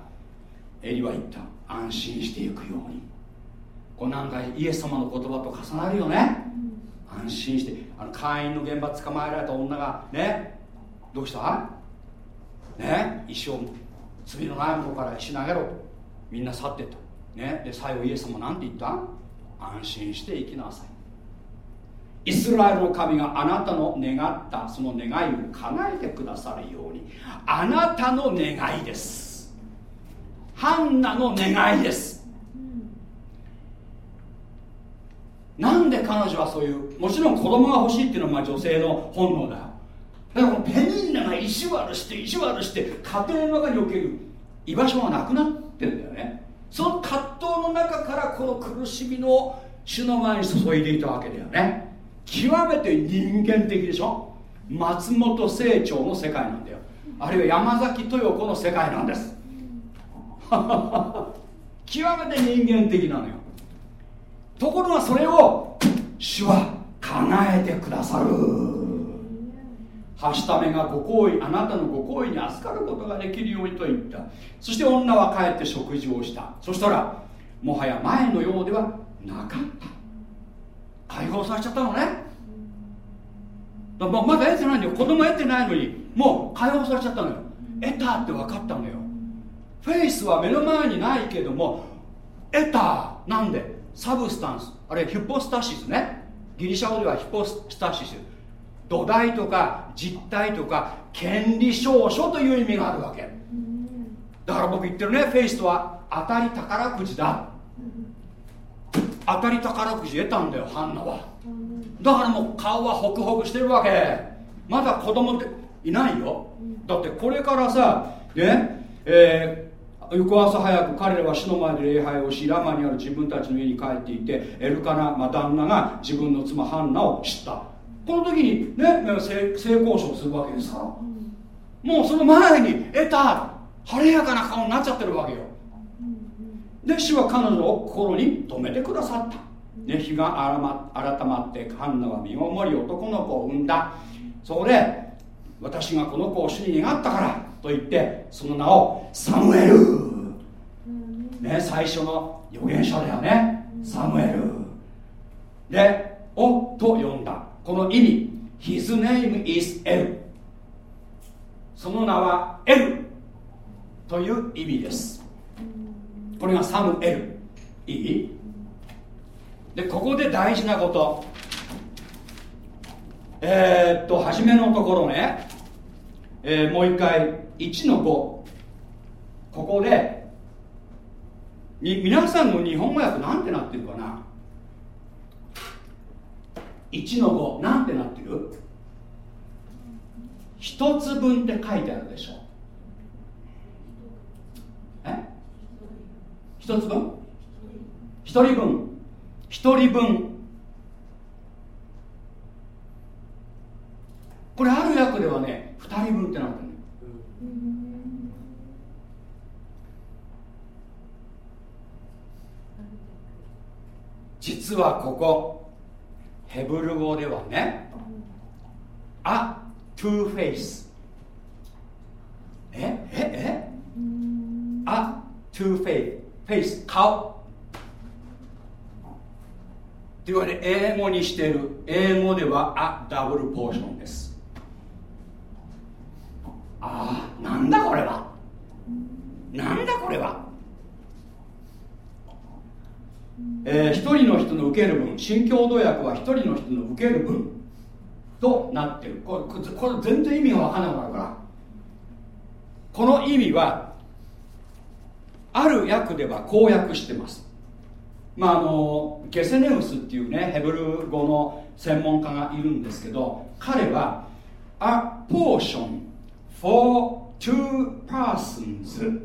エリは言った安心していくように。これなんかイエス様の言葉と重なるよね。安心してあの会員の現場捕まえられた女がねどうした？ね石を罪のないものから石投げろと。みんな去ってった。ね。で最後イエス様なんて言った？安心して生きなさい。イスラエルの神があなたの願ったその願いを叶えてくださるようにあなたの願いです。ハンナの願いです。なんで彼女はそういうもちろん子供が欲しいっていうのはまあ女性の本能だ。だからペニンナが意地悪して意地悪して家庭の中における居場所がなくなってんだよね。その葛藤の中からこの苦しみの主の前に注いでいたわけだよね。極めて人間的でしょ？松本清張の世界なんだよ。あるいは山崎豊子の世界なんです。極めて人間的なのよ。ところがそれを主は叶えてくださる。はしためがご好意あなたのご好意に預かることができるようにと言った。そして女は帰って食事をした。そしたらもはや前のようではなかった。解放されちゃったのね。だままだ得てないんだよ。子供得てないのにもう解放されちゃったのよ。得たって分かったのよ。フェイスは目の前にないけども得た。なんで？ substance。あれヒポスタシスね。ギリシャ語ではヒポスタシス。土台とか実体とか権利証書という意味があるわけ。だから僕言ってるねフェイスとは当たり宝くじだ。当たり宝くじ得たんだよハンナは。だからもう顔はホクホクしてるわけ。まだ子供っていないよ。だってこれからさねえー、翌朝早く彼らは死の前で礼拝をしラマにある自分たちの家に帰っていてエルカナ、まあ、旦那が自分の妻ハンナを知ったこの時にね性性交渉するわけですからもうその前に得た晴れやかな顔になっちゃってるわけよ。で主は彼女を心に留めてくださった、ね、日が改まってハンナは身ごもり男の子を産んだ。そこで私がこの子を主に願ったからと言ってその名をサムエル、ね、最初の預言者だよね。サムエル。で「お」と呼んだこの意味 His name is L その名は L という意味です。これがサムエルいい？でここで大事なこと。えー、っと初めのところね、えー、もう一回1の5ここで皆さんの日本語訳なんてなってるかな？1の5なんてなってる？一つ分って書いてあるでしょ。え？一つ分？一人分。一人分。これある訳ではね二人分ってなってる。実はここ。ヘブル語ではね「 a two face」えええ？ a two face face 顔。というわけで英語にしてる。英語では a double portion です。ああなんだこれは？なんだこれは？えー、一人の人の受ける分新共同訳は一人の人の受ける分となってる。これこれ全然意味が分からなくなるから。この意味はある訳ではこう訳してます。まああのゲセネウスっていうねヘブル語の専門家がいるんですけど彼は A portion for two persons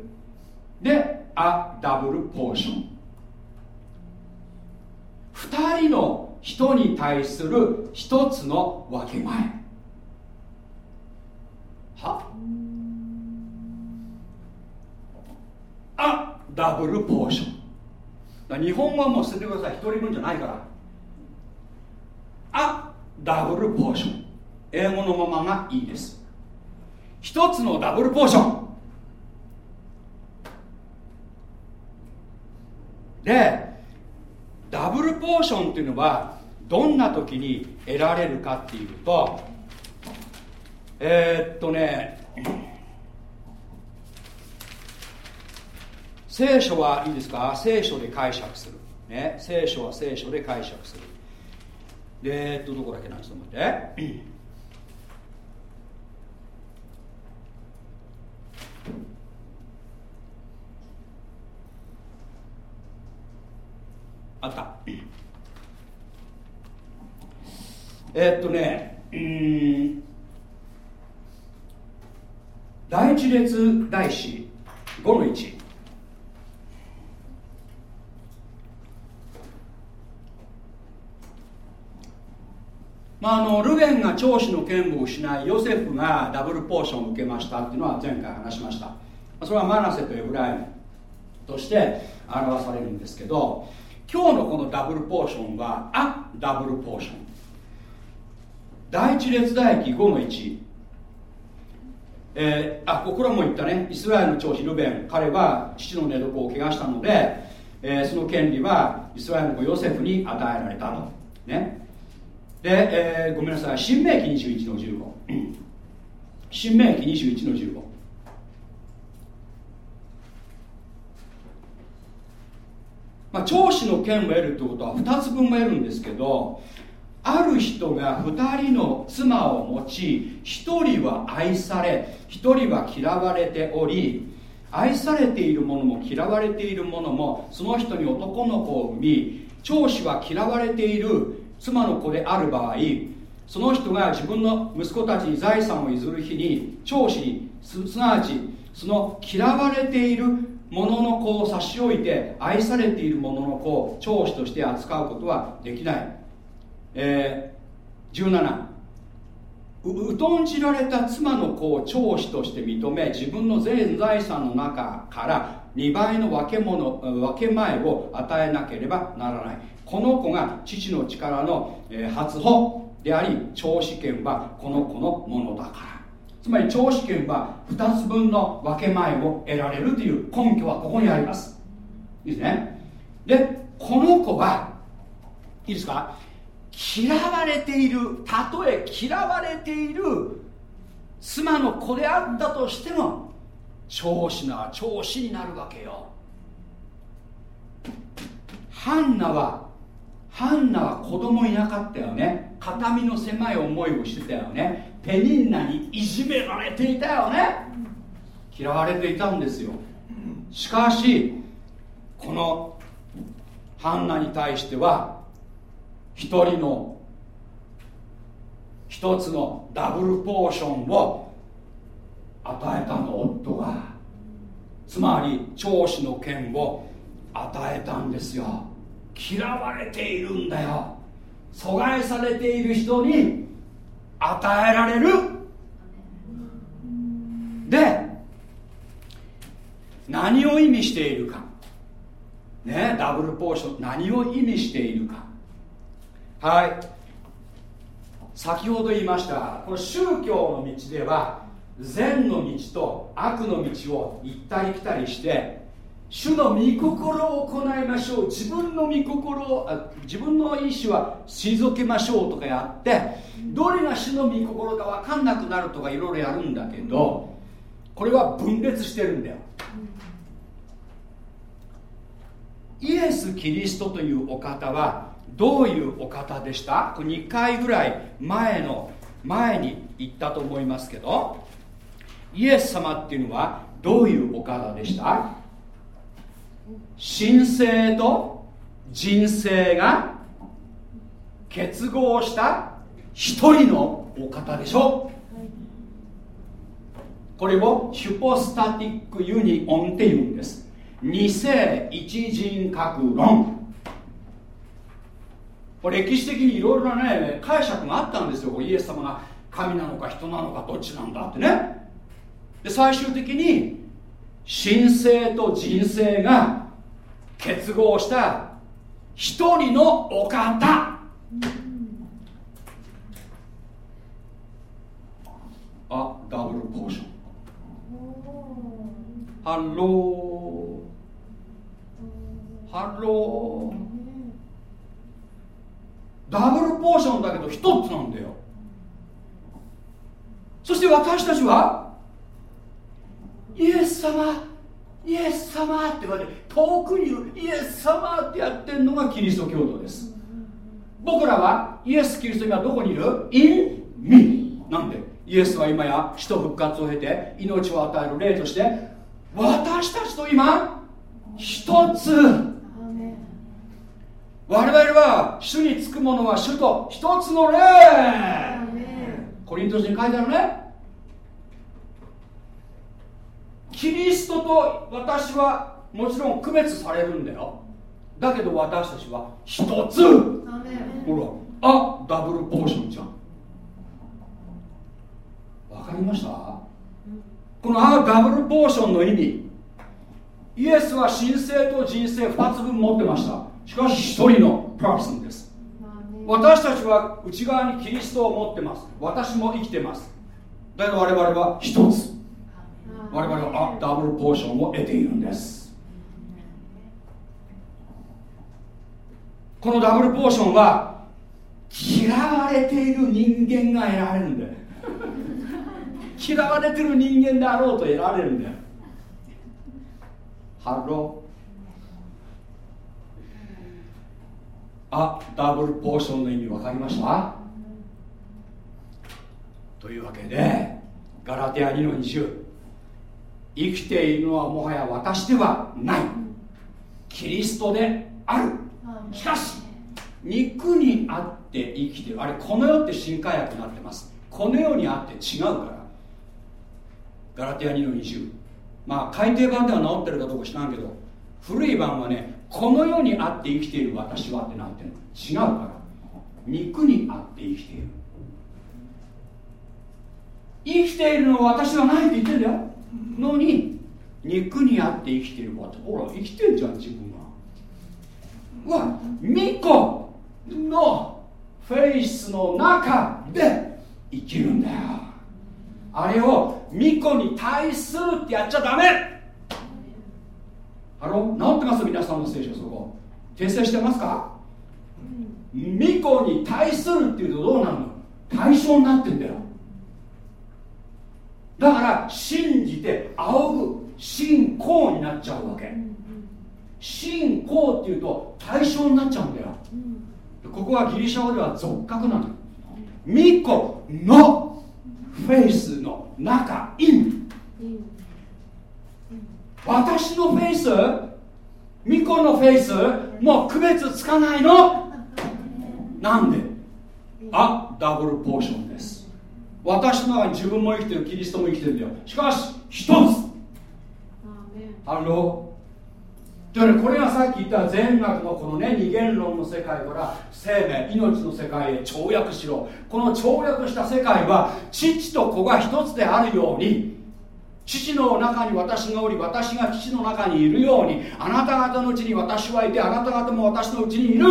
で A double portion 2人の人に対する一つの分け前。は？あダブルポーション。日本語はもう捨ててください。一人分じゃないから。あダブルポーション。英語のままがいいです。一つのダブルポーション。でダブルポーションっていうのはどんな時に得られるかっていうとえー、っとね聖書はいいですか？聖書で解釈する、ね、聖書は聖書で解釈する。でえっとどこだっけな？ちょっと待って。あった。えっとねうん。第一列大師5の1まあ、あのルベンが長子の権を失いヨセフがダブルポーションを受けましたっていうのは前回話しました。それはマナセとエブライムとして表されるんですけど今日のこのダブルポーションはアダブルポーション。第一列大記5の1えー、あこれはも言ったね。イスラエルの長子ルベン。彼は父の寝床を怪我したので、えー、その権利はイスラエルの子ヨセフに与えられたと。ね。で、えー、ごめんなさい。新明記21の15 新明記21の15まあ、長子の権を得るということは2つ分も得るんですけどある人が2人の妻を持ち1人は愛され1人は嫌われており愛されている者も嫌われている者もその人に男の子を産み長子は嫌われている妻の子である場合その人が自分の息子たちに財産を譲る日に長子にすなわちその嫌われている者の子を差し置いて愛されている者の子を長子として扱うことはできない、えー、17う疎んじられた妻の子を長子として認め自分の全財産の中から2倍の分け物分け前を与えなければならない。この子が父の力の、え初歩であり長子権はこの子のものだから。つまり長子権は2つ分の分け前を得られるという根拠はここにあります。いいですね？でこの子はいいですか？嫌われているたとえ嫌われている妻の子であったとしても長子なら長子になるわけよ。ハンナはハンナは子供いなかったよね。形見の狭い思いをしてたよね。ペニンナにいじめられていたよね。嫌われていたんですよ。しかしこのハンナに対しては一人の一つのダブルポーションを与えたの夫がつまり長子の権を与えたんですよ。嫌われているんだよ。阻害されている人に与えられる。で何を意味しているか。ねダブルポーション。何を意味しているか。はい。先ほど言いましたこの宗教の道では善の道と悪の道を行ったり来たりして主の御心を行いましょう。自分の御心を自分の意思は退けましょうとかやってどれが主の御心か分かんなくなるとかいろいろやるんだけどこれは分裂してるんだよ。イエス・キリストというお方はどういうお方でした？これ2回ぐらい前の前に言ったと思いますけどイエス様っていうのはどういうお方でした？神聖と人生が結合した一人のお方でしょこれをヒュポスタティックユニオンっていうんです。二世一人格論。歴史的にいろいろなね解釈があったんですよ。イエス様が神なのか人なのかどっちなんだってね。で最終的に神聖と人生が結合した一人のお方。あダブルポーションハローハローダブルポーションだけど一つなんだよ。そして私たちはイエス様イエス様って言われて遠くにいるイエス様ってやってるのがキリスト教徒です。僕らはイエス・キリスト今どこにいる ?in me. なんで？イエスは今や死と復活を経て命を与える霊として私たちと今一つ。我々は主につくものは主と一つの霊。コリント人に書いてあるねキリストと私はもちろん区別されるんだよ。だけど私たちは一つ。ほらあダブルポーションじゃん。わかりました？このあダブルポーションの意味。イエスは神聖と人生2つ分持ってました。しかし1人のパーソンです。私たちは内側にキリストを持ってます。私も生きてます。だけど我々は1つ我々はあダブルポーションを得ているんです。このダブルポーションは嫌われている人間が得られるんだよ。嫌われてる人間であろうと得られるんだよ。ハロあダブルポーションの意味分かりました？というわけでガラテア2の20生きているのはもはや私ではない。キリストである。しかし肉にあって生きてる。あれこの世って新化薬になってます。この世にあって違うから。ガラテア2の20まあ改訂版では治ってるかどうか知らんけど古い版はねこの世にあって生きている私はってなってる。の違うから。肉にあって生きている。生きているのは私はないって言ってんだよのに肉にあって生きているわほら生きてんじゃん自分は。わ巫女のフェイスの中で生きるんだよ。あれを巫女に対するってやっちゃダメ。ハロ治ってます？皆さんの聖書そこ。訂正してますか？巫女に対するっていうとどうなるの？対象になってんだよだから信じて仰ぐ信仰になっちゃうわけ。信仰っていうと対象になっちゃうんだよ。ここはギリシャ語では属格なの。御子の faith の中 in 私の faith？巫女のフェイス？もう区別つかないの？なんで？あダブルポーションです私の中に自分も生きてるキリストも生きてるんだよ。しかし一つ。あのでねこれがさっき言った善悪のこのね二元論の世界から生命命の世界へ跳躍しろ。この跳躍した世界は父と子が一つであるように父の中に私がおり私が父の中にいるようにあなた方のうちに私はいてあなた方も私のうちにいる。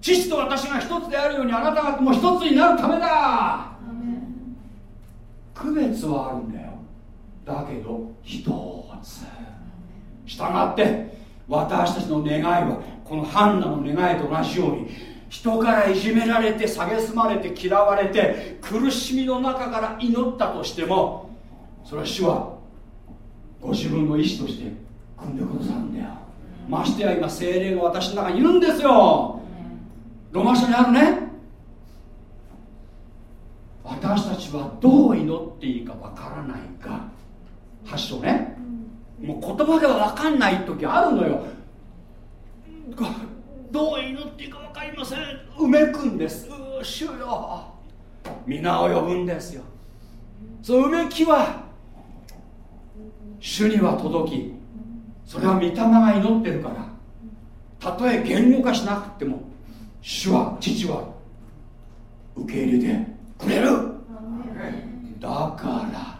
父と私が一つであるようにあなた方も一つになるためだ区別はあるんだよ。だけど一つ。したがって私たちの願いはこのハンナの願いと同じように人からいじめられて蔑まれて嫌われて苦しみの中から祈ったとしてもそれは主はご自分の意志として組んでくださるんだよ。ましてや今精霊が私の中にいるんですよ。ロマ書にあるね。私たちはどう祈っていいかわからないか発祥ね。もう言葉では分かんない時あるのよ。どう祈っていいか分かりません。うめくんです。う主よ。皆を呼ぶんですよ。そのうめきは主には届きそれは御霊が祈ってるから。たとえ言語化しなくても主は父は受け入れてくれる。だから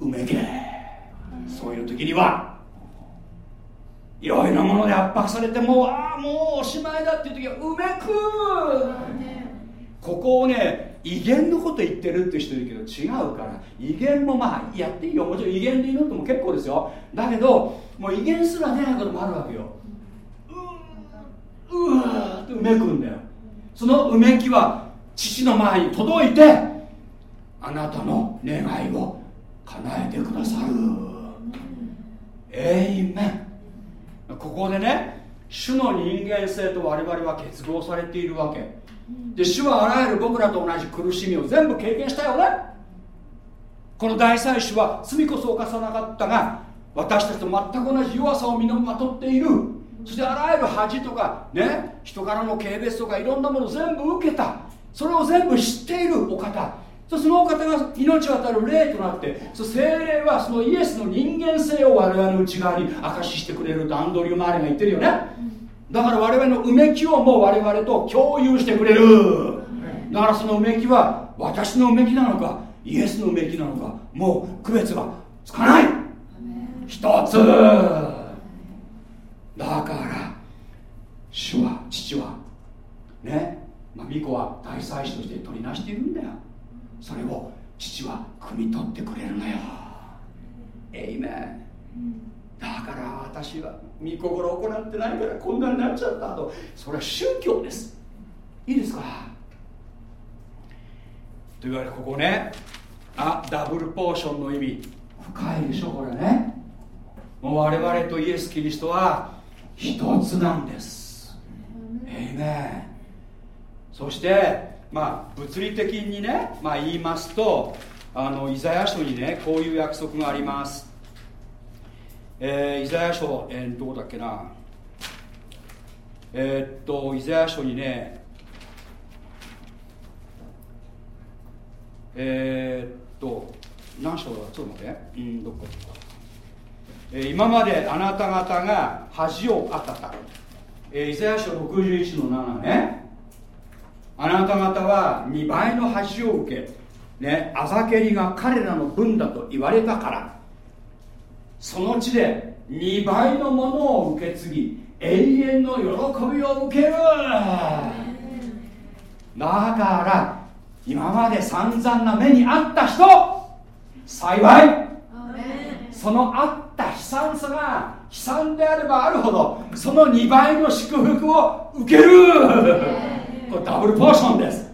うめけそういう時にはいろいろなもので圧迫されてもうああもうおしまいだっていう時はうめく。ここをね威厳のこと言ってるって人いるけど違うから威厳もまあやっていいよ。もちろん威厳で祈っても結構ですよ。だけどもう威厳すら出ないこともあるわけよ。ううーってうめくんだよ。そのうめきは父の前に届いてあなたの願いを叶えてくださる。エイメン。ここでね主の人間性と我々は結合されているわけ。で主はあらゆる僕らと同じ苦しみを全部経験したよね。この大祭司は罪こそ犯さなかったが私たちと全く同じ弱さを身のまとっている。そしてあらゆる恥とかね人からの軽蔑とかいろんなもの全部受けた。それを全部知っているお方。そのお方が命を与える霊となってそ精霊はそのイエスの人間性を我々の内側に明かししてくれるとアンドリュー・マーレが言ってるよね。だから我々のうめきをもう我々と共有してくれる。だからそのうめきは私のうめきなのかイエスのうめきなのかもう区別がつかない。一つ。だから主は父はねまあ、巫女は大祭司として取りなしているんだよ。それを父は汲み取ってくれるのよ。エイメン。だから私は御心を行ってないからこんなになっちゃったと。それは宗教です。いいですか？というわけでここねあダブルポーションの意味。深いでしょこれね。もう我々とイエス・キリストは一つなんです。エイメンそしてまあ物理的にね、まあ、言いますとあのイザヤ書にねこういう約束があります。えー、イザヤ書、えー、どこだっけな。えー、っとイザヤ書にねえー、っと何章だ？ちょっと待って。うんどっかえー、今まであなた方が恥をあったた、えー、イザヤ書61の7ね。あなた方は2倍の恥を受けねあざけりが彼らの分だと言われたからその地で2倍のものを受け継ぎ永遠の喜びを受ける。だから今まで散々な目にあった人幸い。そのあった悲惨さが悲惨であればあるほどその2倍の祝福を受けるこれダブルポーションです。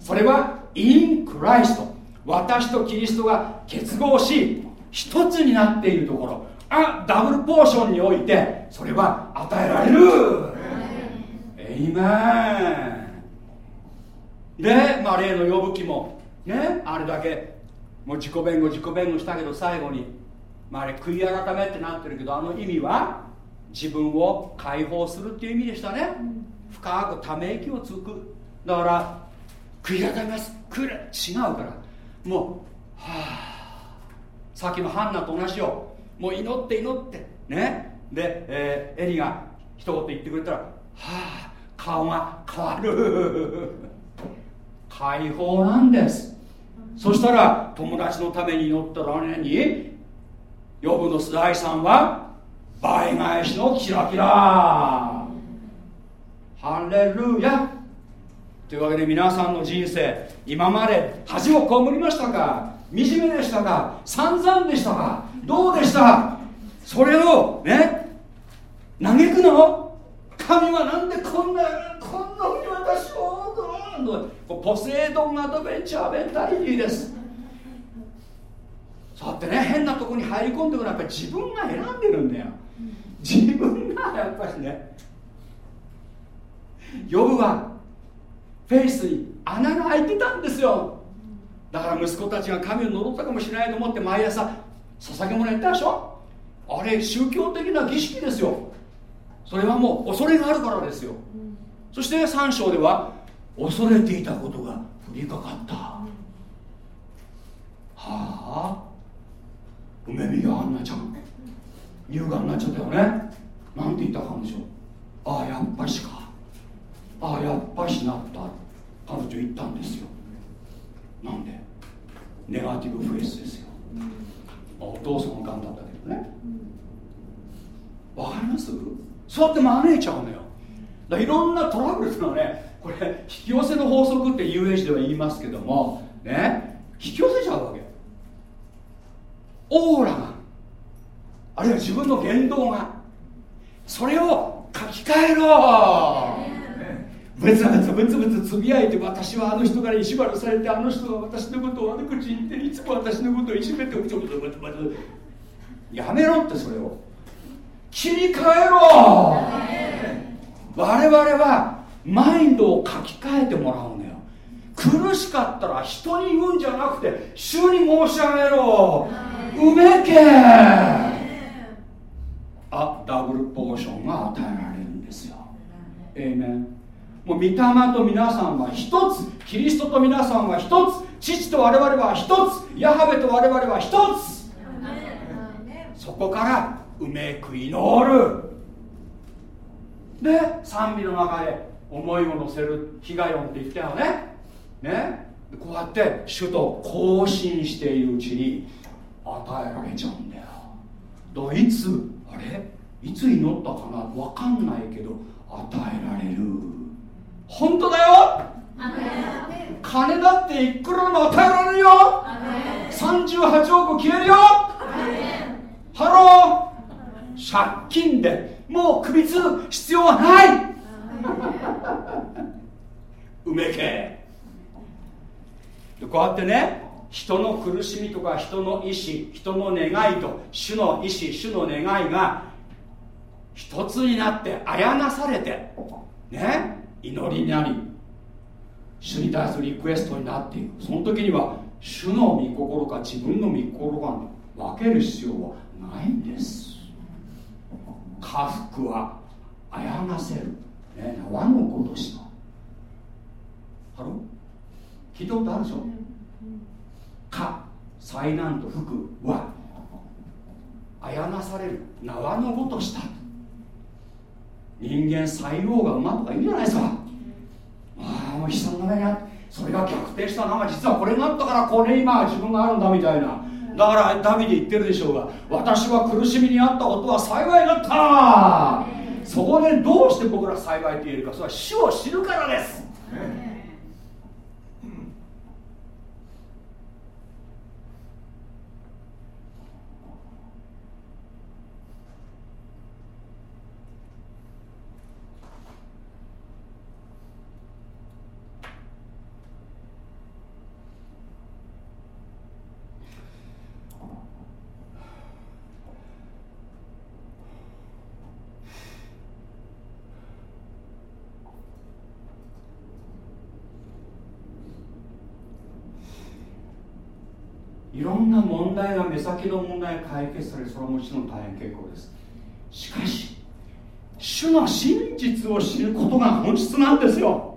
それはインクライスト。私とキリストが結合し一つになっているところ。あダブルポーションにおいてそれは与えられる。エイメン。で、まあ、例の呼ぶ気もねあれだけ。もう自己弁護自己弁護したけど最後に、まあ、あれ悔い改めってなってるけどあの意味は自分を解放するっていう意味でしたね、深くため息をつく。だから悔い改めます。悔い違うからもうはあさっきのハンナと同じよ。もう祈って祈って。ね。で、えー、エリが一言言ってくれたらはあ顔が変わる。解放なんです。そしたら友達のために祈ったらにヨブの財産は倍返しのキラキラ。ハレルヤ。というわけで皆さんの人生今まで恥を被りましたか？惨めでしたか？散々でしたか？どうでした？それをね嘆くの？神はなんでこんなこんなふうに私をどうポセイドンアドベンチャーベンタリティです。そうやってね変なとこに入り込んでくるのはやっぱり自分が選んでるんだよ。自分がやっぱりねヨブはフェイスに穴が開いてたんですよ。だから息子たちが神を呪ったかもしれないと思って毎朝捧げ物やったでしょ。あれ宗教的な儀式ですよ。それはもう恐れがあるからですよ、そして3章では恐れていたことが降りかかった、はあ。梅見があんなちゃん乳がんになっちゃったよね。なんて言った彼女ああやっぱしか。ああやっぱしなった彼女言ったんですよ。なんで？ネガティブフェイスですよ、お父さんがんだったけどね。わかります？そうやって招いちゃうのよ。だいろんなトラブルっていうのはねこれ引き寄せの法則って遊園地では言いますけどもね？引き寄せちゃうわけ。オーラが。あるいは自分の言動が。それを書き換えろブツブツブツブツつぶやいて私はあの人から意地悪されてあの人が私のことを悪口言っていつも私のことをいじめてブツブツブツブツやめろってそれを。切り替えろ。我々はマインドを書き換えてもらうのよ。苦しかったら人に言うんじゃなくて主に申し上げろ。うめけ。あダブルポーションが与えられるんですよ。ええねもう御霊と皆さんは一つキリストと皆さんは一つ父と我々は一つヤハベと我々は一つ。そこからうめく祈る。で賛美の中で思いを乗せる被害音って言ったよね。ね。こうやって主と交信しているうちに与えられちゃうんだよ。だからいつあれ？いつ祈ったかな？分かんないけど与えられる。本当だよ。金だっていくらも与えられるよ。38億消えるよ。 Hello。借金で。もう首つる必要はない。呻けこうやってね人の苦しみとか人の意志人の願いと主の意志主の願いが一つになってあやなされてね。祈りになり主に対するリクエストになっていく。その時には主の御心か自分の御心か分ける必要はないんです。家福はあやなせる、ね、縄のごとしの。ハロ聞いたことあるでしょ？か災難と福はあやなされる。縄のごとした。人間才能が馬とかいいじゃないですか。ああもう悲惨なね。それが逆転したのは実はこれがあったからこれ今自分があるんだみたいな。だからダビデ言ってるでしょうが私は苦しみにあったことは幸いだった。そこでどうして僕ら幸いって言えるかそれは死を知るからです、いろんな問題が目先の問題が解決されそれはもちろん大変結構です。しかし主の真実を知ることが本質なんですよ。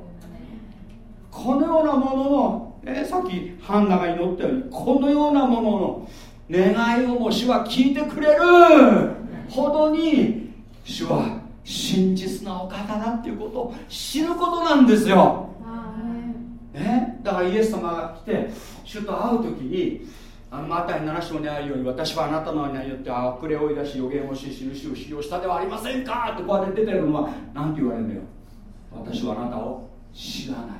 このようなものの、えー、さっきハンナが祈ったようにこのようなものの願いをも主は聞いてくれるほどに主は真実なお方だっていうことを知ることなんですよ、ね、だからイエス様が来て主と会う時にあのマタイ7章にあるように私はあなたの名によって悪霊を追い出し予言をし印を使用したではありませんか？ってこうやって出てるのは何て言われるんだよ。私はあなたを知らない。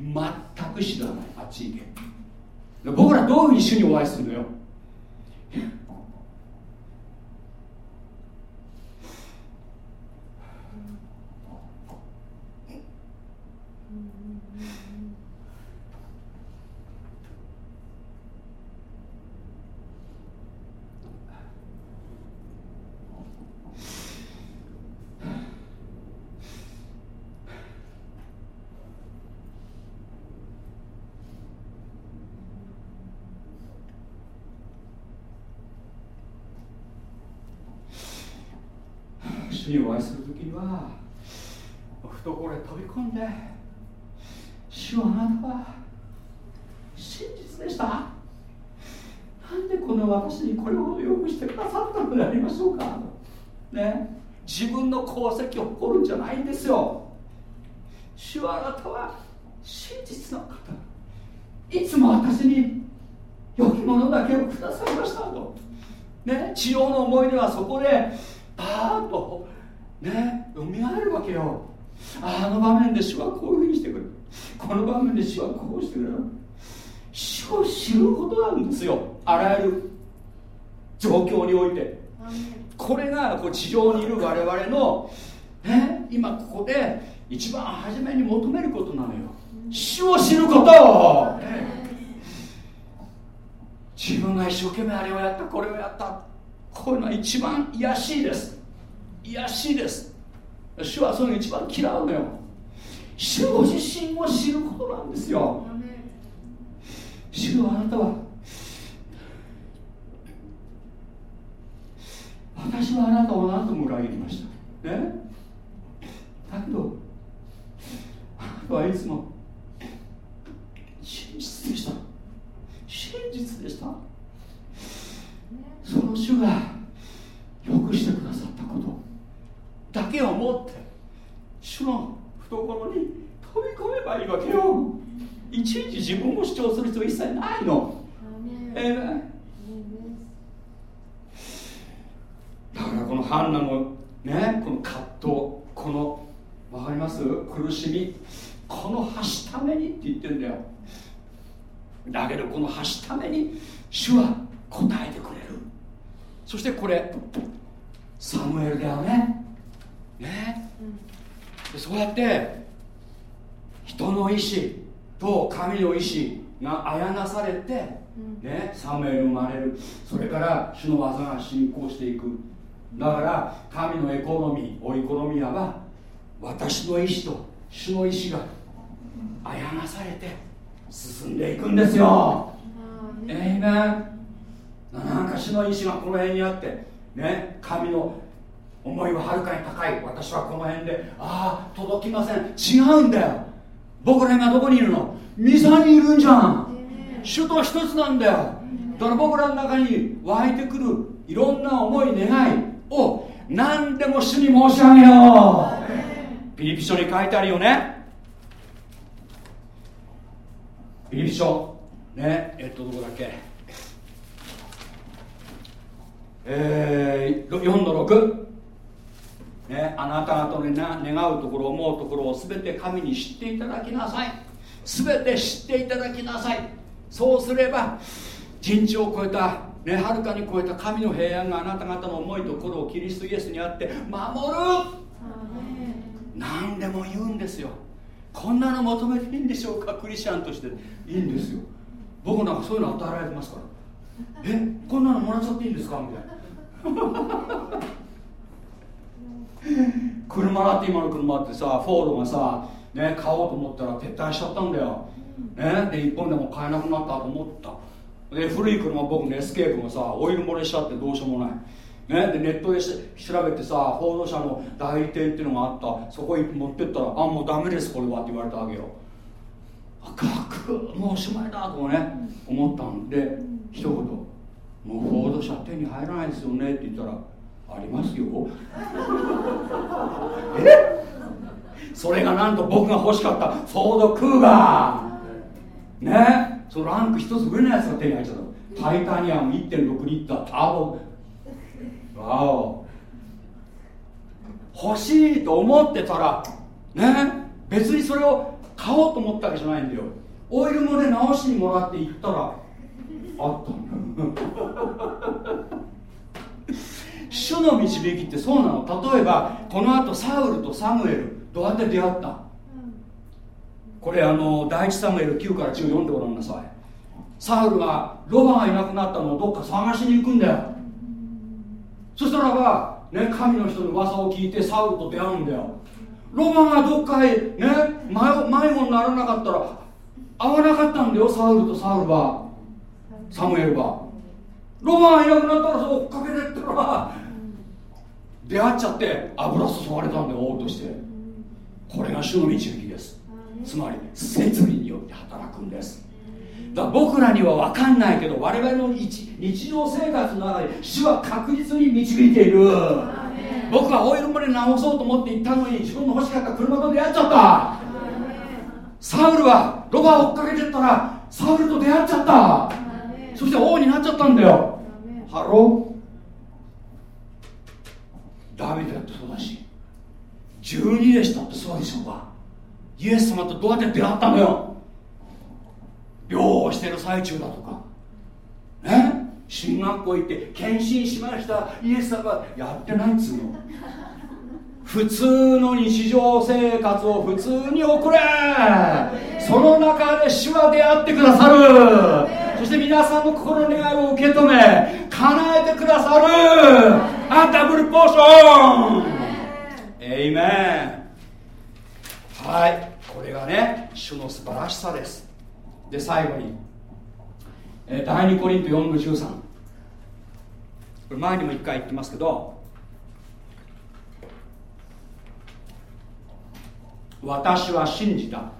全く知らない。あっち行け僕らどういうふうに主にお会いするのよ？にお会いするときには懐へ飛び込んで主はあなたは真実でした？なんでこの私にこれほどよくしてくださったのでありましょうか？ね？自分の功績を誇るんじゃないんですよ。主はあなたは真実の方。いつも私に良きものだけをくださいましたと。ね？治療の思い出はそこでパーッとね蘇るわけよ。あの場面で主はこういうふうにしてくれる。この場面で主はこうしてくれる主を知ることなんですよ。あらゆる状況において。これがこう地上にいる我々の、ね、今ここで一番初めに求めることなのよ。主を知ること。自分が一生懸命あれをやったこれをやった。こういうのは一番癒しいです。癒しいです。主はそういうの一番嫌うのよ。主ご自身を知ることなんですよ。主はあなたは私はあなたを何度も裏切りました。ね？だけどあなたはいつも真実でした。真実でした。その主がよくしてくださったことだけを持って主の懐に飛び込めばいいわけよ。いちいち自分を主張する必要一切ないの。ええだからこのハンナのねこの葛藤この分かります？苦しみ。この橋ためにって言ってんだよ。だけどこの橋ために主は答えてくれる。そしてこれサムエルだよねね、うん、そうやって人の意志と神の意志があやなされて、ね、サムエル生まれる。それから主の技が進行していく。だから神のエコノミーオイコノミアは私の意志と主の意志があやなされて進んでいくんですよ。えいめんなんか主の意志がこの辺にあってね神の思いははるかに高い。私はこの辺でああ届きません。違うんだよ。僕ら今どこにいるの？ミサにいるんじゃん。主と一つなんだよ。だから僕らの中に湧いてくるいろんな思い願い。を何でも主に申し上げよう。ピリピ書に書いてあるよね。ピリピ書。ねえっとどこだっけ？えー、4の6ね、あなた方の願うところ思うところを全て神に知っていただきなさい。全て知っていただきなさい。そうすれば人知を超えたねはるかに超えた神の平安があなた方の思いと心をキリストイエスにあって守る。何でも言うんですよ。こんなの求めていいんでしょうかクリスチャンとして。いいんですよ。僕なんかそういうの与えられてますから。えこんなのもらっちゃっていいんですか？みたいな車だって今の車ってさフォードがさ、ね、買おうと思ったら撤退しちゃったんだよ、ね、で日本でも買えなくなったと思った。で古い車僕のエスケープがさオイル漏れしちゃってどうしようもない。ね、でネットで調べてさフォード社の代理店っていうのがあった。そこに持ってったら「あもうダメですこれは」って言われたわけよ。あくもうおしまいだとね思ったんで一言「もうフォード社手に入らないですよね」って言ったらありますよ。え？それがなんと僕が欲しかった。フォードクーガー。ね？そのランク一つ上のやつが手に入っちゃった。タイタニアム1.6リッターターボ。わお。欲しいと思ってたらね？別にそれを買おうと思ったわけじゃないんだよ。オイルもね直しにもらって行ったらあったんだ主の導きってそうなの。例えばこのあとサウルとサムエルどうやって出会った？これあの第一サムエル9から10読んでごらんなさい。サウルがロバがいなくなったのをどっか探しに行くんだよ。そしたらば、ね、神の人の噂を聞いてサウルと出会うんだよ。ロバがどっかへね迷子にならなかったら会わなかったんだよサウルとサウルは。サムエルは。ロバがいなくなったらそう追っかけてったら出会っちゃって油注がれたんで王として。これが主の導きです。つまり摂理によって働くんです。だら僕らには分かんないけど我々の日日常生活の中で主は確実に導いている。僕はオイル漏れ直そうと思って行ったのに自分の欲しかった車と出会っちゃった。サウルはロバを追っかけてったらサムエルと出会っちゃった。そして王になっちゃったんだよ。 Hello。ダビデだってそうだし12弟子だってそうでしょうかイエス様とどうやって出会ったのよ。漁をしてる最中だとか。ね？神学校行って献身しました。イエス様やってないっつうの。普通の日常生活を普通に送れ。その中で主は出会ってくださる。そして皆さんの心の願いを受け止め叶えてくださる。あダブルポーション。エイメンはい。これがね主の素晴らしさです。で最後に、第2コリント4の13これ前にも1回言ってますけど私は信じた。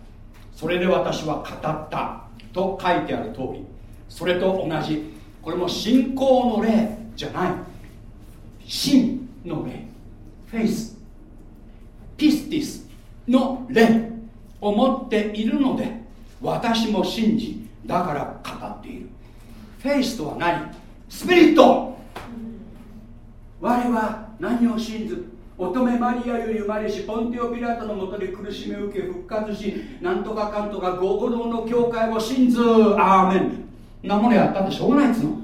それで私は語った。と書いてある通り。それと同じ。これも信仰の霊じゃない。真の霊。フェイスピスティスの霊を持っているので私も信じだから語っている。フェイスとは何？スピリット我は何を信ず？乙女マリアより生まれしポンテオ・ピラトのもとで苦しみを受け復活しなんとかかんとか合同の教会を信ず。アーメン。なものやったってしょうがないっつうの。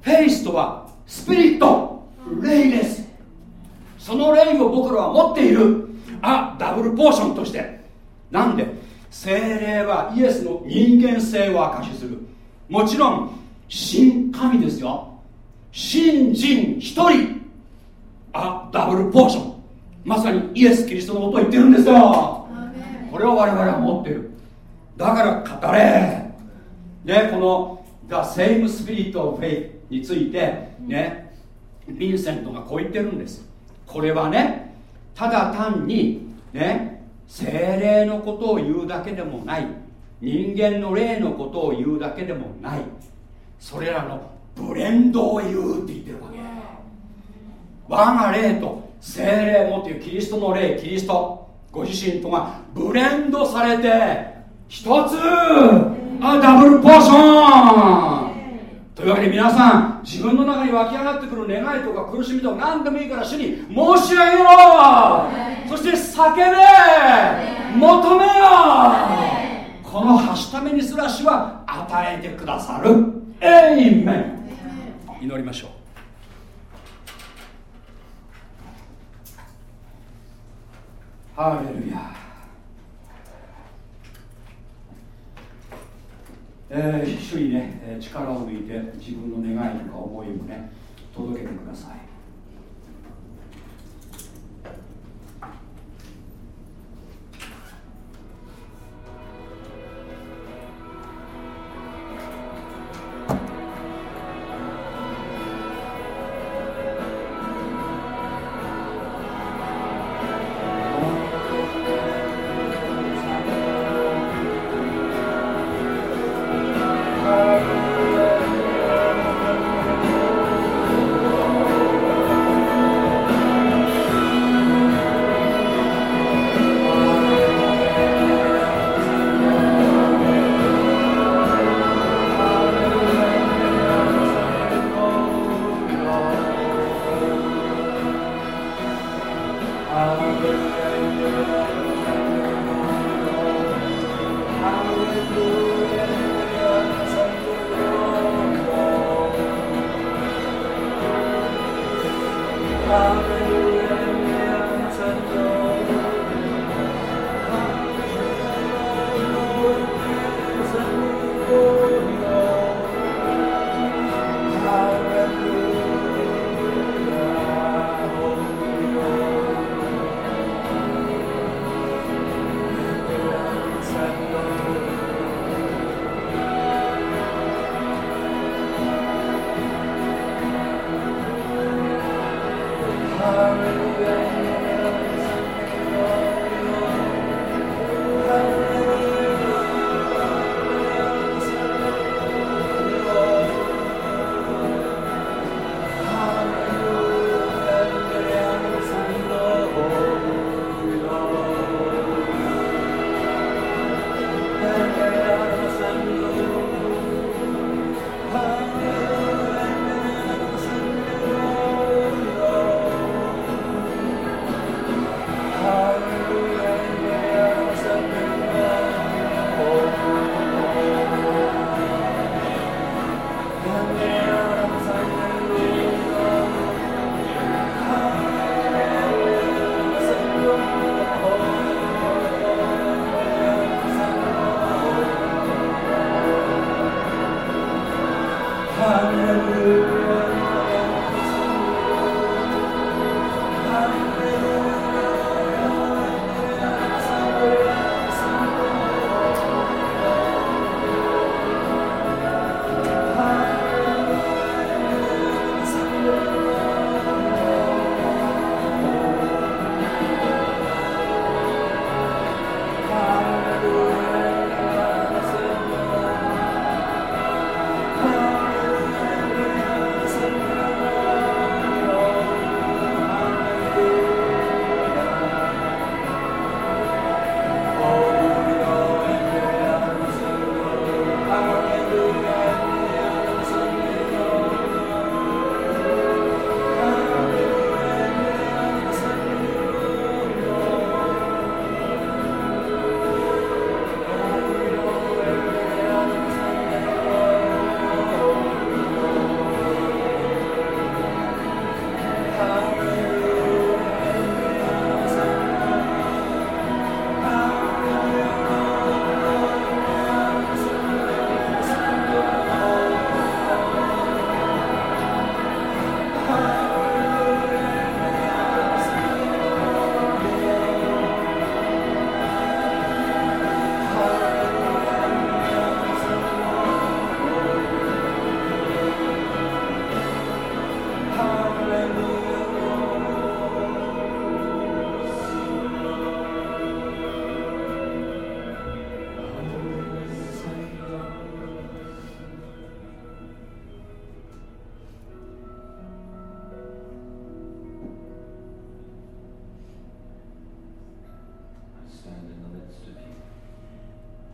フェイスとはスピリット。霊ですその霊を僕らは持っている。あダブルポーションとして。なんで？精霊はイエスの人間性を証しする。もちろん新神ですよ。新人一人。あダブルポーション。まさにイエス・キリストのことを言ってるんですよ。これを我々は持ってる。だから語れ。でこの The Same Spirit of Faith についてねヴィンセントがこう言ってるんです。これはねただ単にね精霊のことを言うだけでもない。人間の霊のことを言うだけでもない。それらのブレンドを言うって言ってるわけ。我が霊と精霊もっていうキリストの霊キリスト。ご自身とがブレンドされて一つあダブルポーション。というわけで皆さん自分の中に湧き上がってくる願いとか苦しみとか何でもいいから主に申し上げろそして叫べ求めよこのはしためにすらしは与えてくださる。エイメン祈りましょう。ハレルヤ。えー、主にね力を抜いて自分の願いとか思いもね届けてください。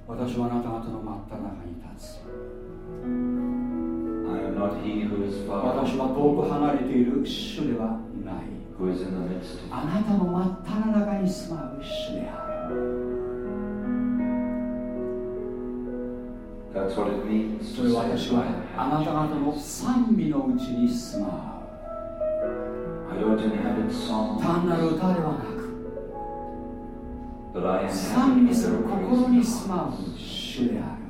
私はあなた方の真っ只中に立つ。I am not he who is 私は遠く離れているあなたの真っ只中に住まう単なる歌ではなく賛美する心に住まう主である。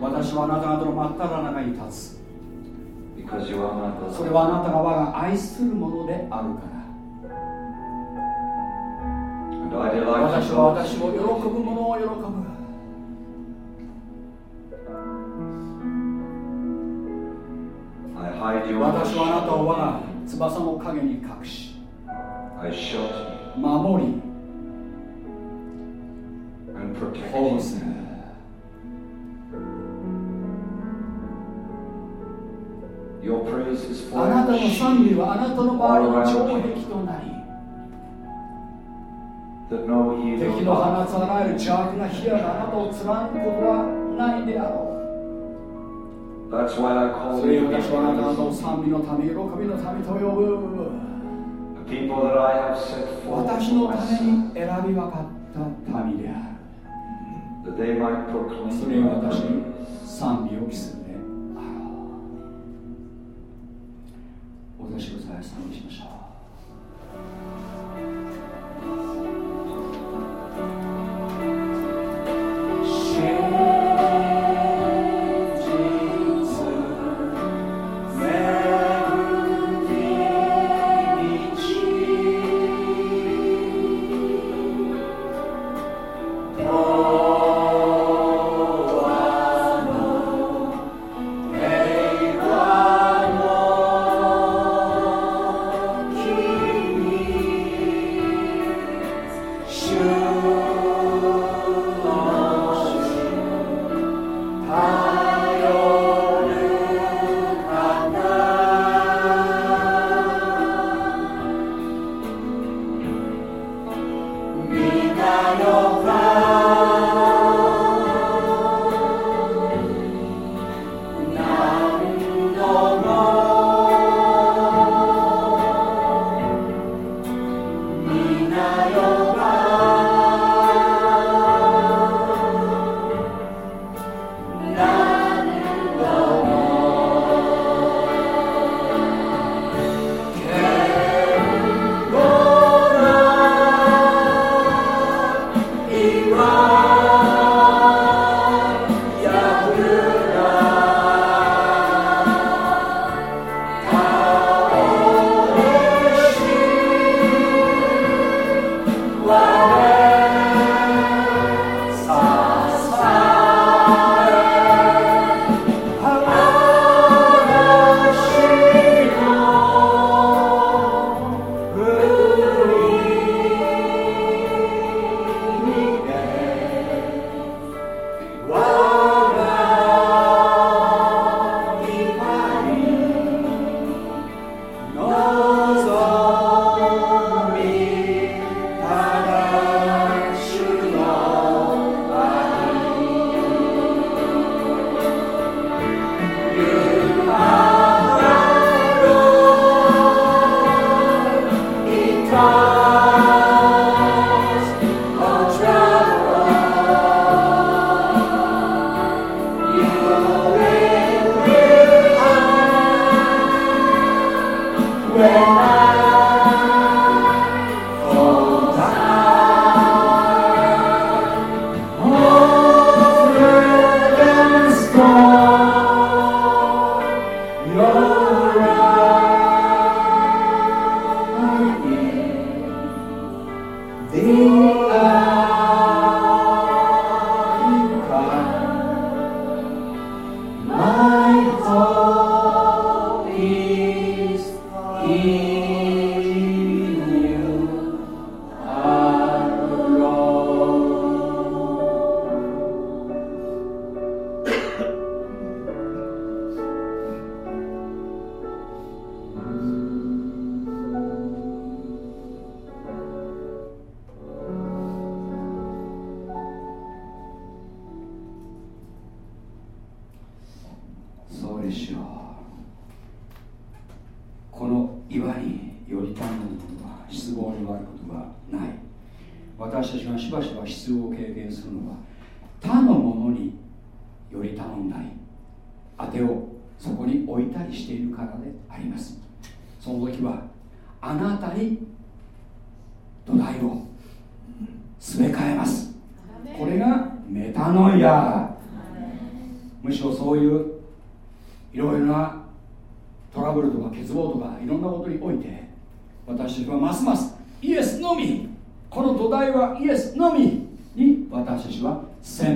私はあなた方の真っ只中に立つ。それはあなたが我が愛するものであるから。私は私を喜ぶものを喜ぶの影あなたの賛美はあなたの周りの長壁となり敵の放つあら邪悪な火やがあなたをつまことはないであろう。That's why I う call それ私はあなた.賛美のため喜びのためと呼ぶ The people that I have set forth 私 for のために選び分かった民である that they might proclaim それが your 私に.賛美を期するであろう私をさえ賛美しましょう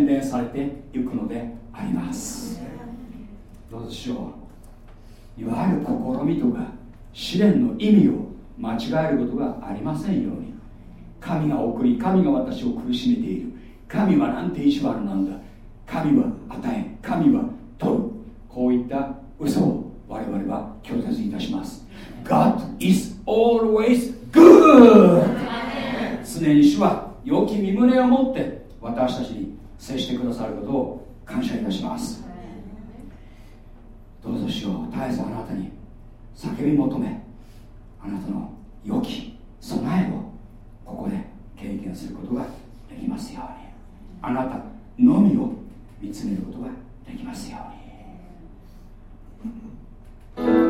洗練されていくのであります。どうでしょう。いわゆる試みとか試練の意味を間違えることがありませんように。神が送り神が私を苦しめている。神はなんて意地悪なんだ。神は与え神は取る。こういった嘘を我々は拒絶いたします。God is always good. 常に主は良き身胸を持って私たちに接してくださることを感謝いたします。どうぞしよう絶えずあなたに叫び求めあなたの良き備えをここで経験することができますように。あなたのみを見つめることができますように。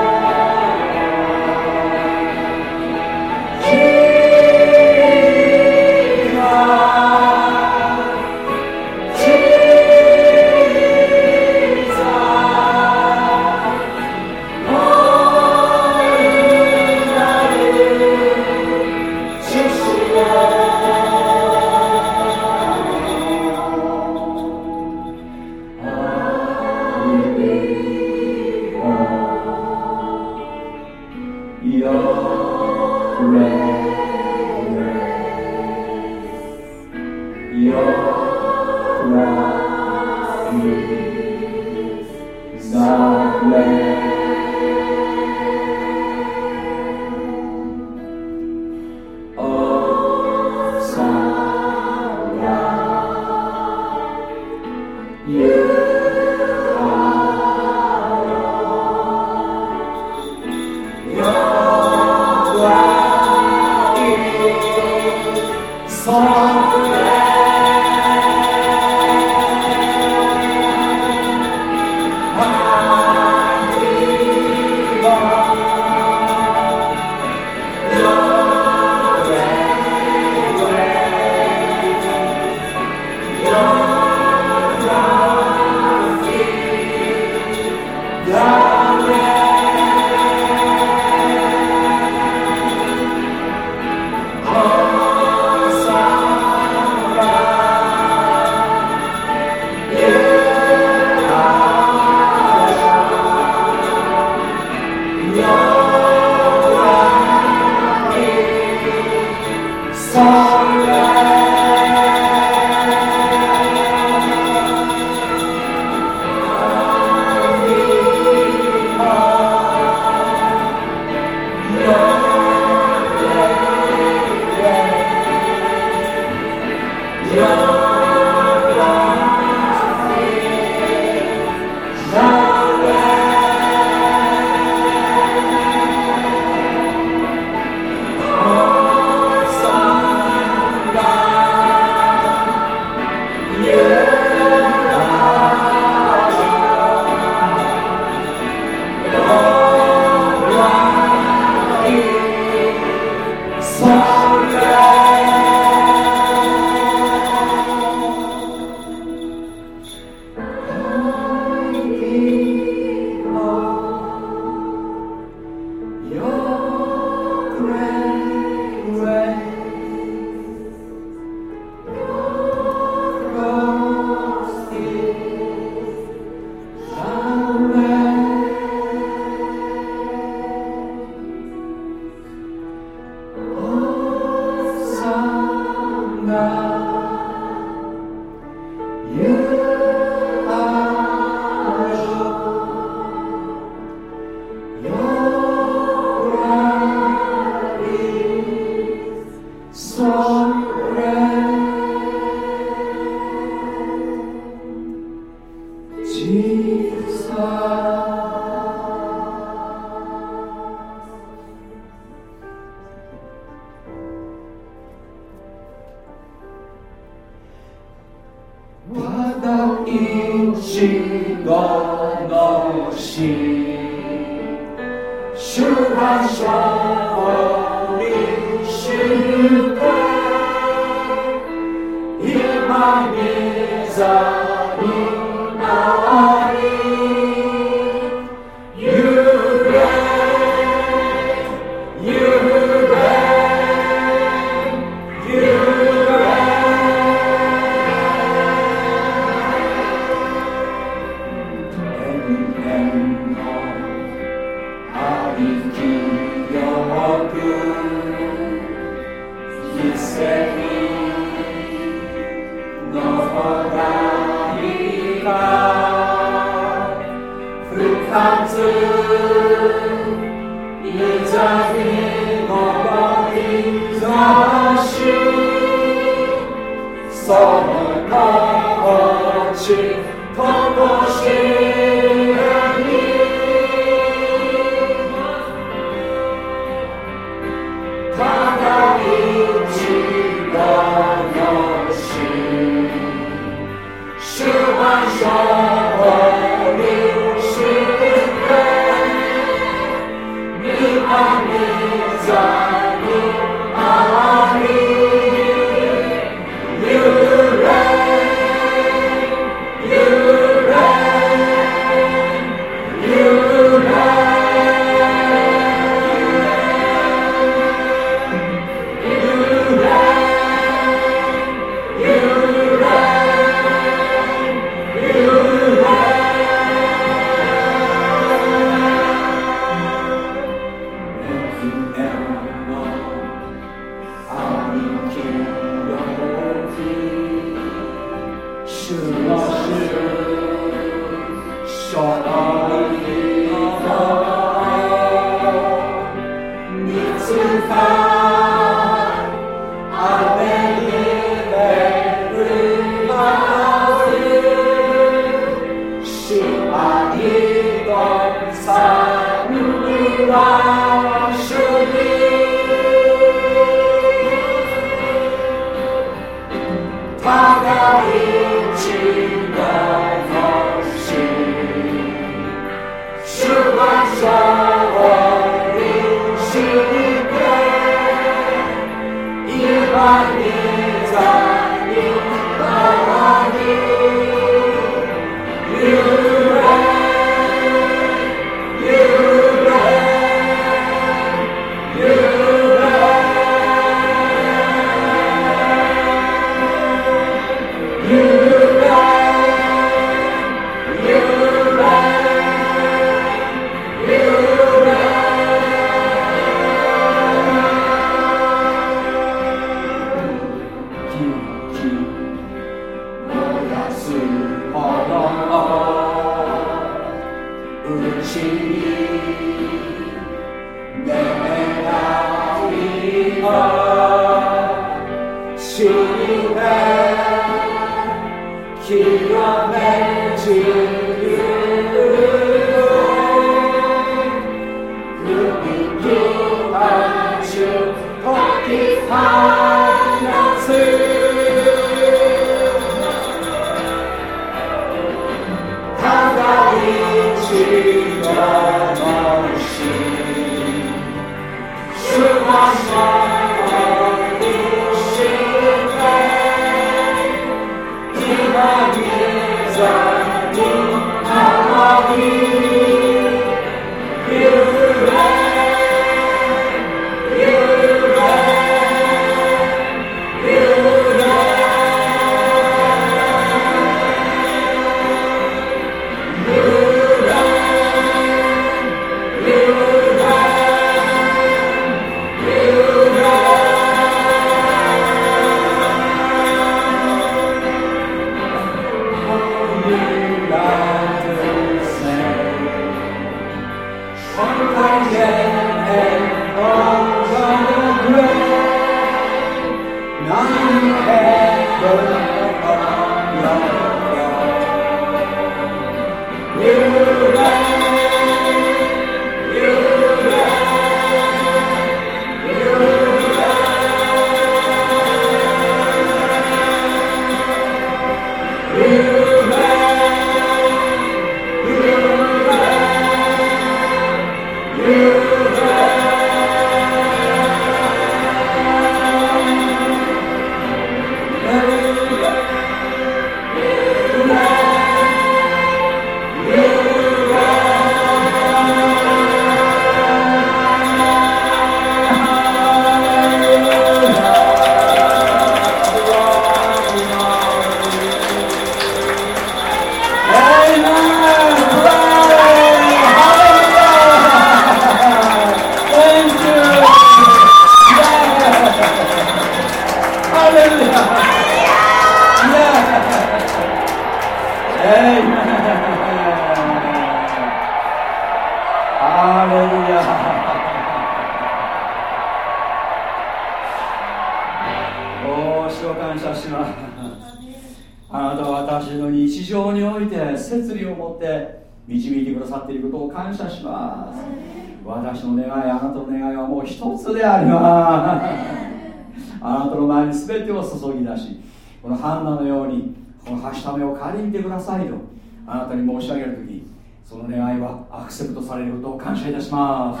セプトされることを感謝いたします。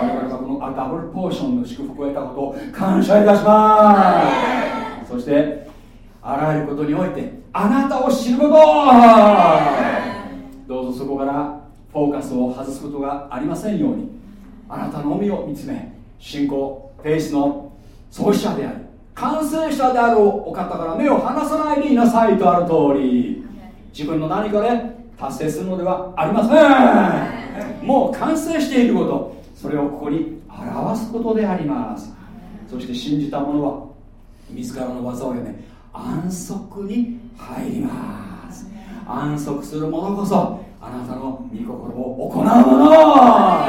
我々がこのダブルポーションの祝福を得たことを感謝いたします。そしてあらゆることにおいてあなたを知ること。どうぞそこからフォーカスを外すことがありませんように。あなたのみを見つめ信仰フェイスの創始者であり完成者であるお方から目を離さないでいなさいとある通り自分の何かで達成するのではありません。もう完成していること。それをここに表すことであります。そして信じた者は自らの技を読め安息に入ります。安息する者こそあなたの御心を行う者。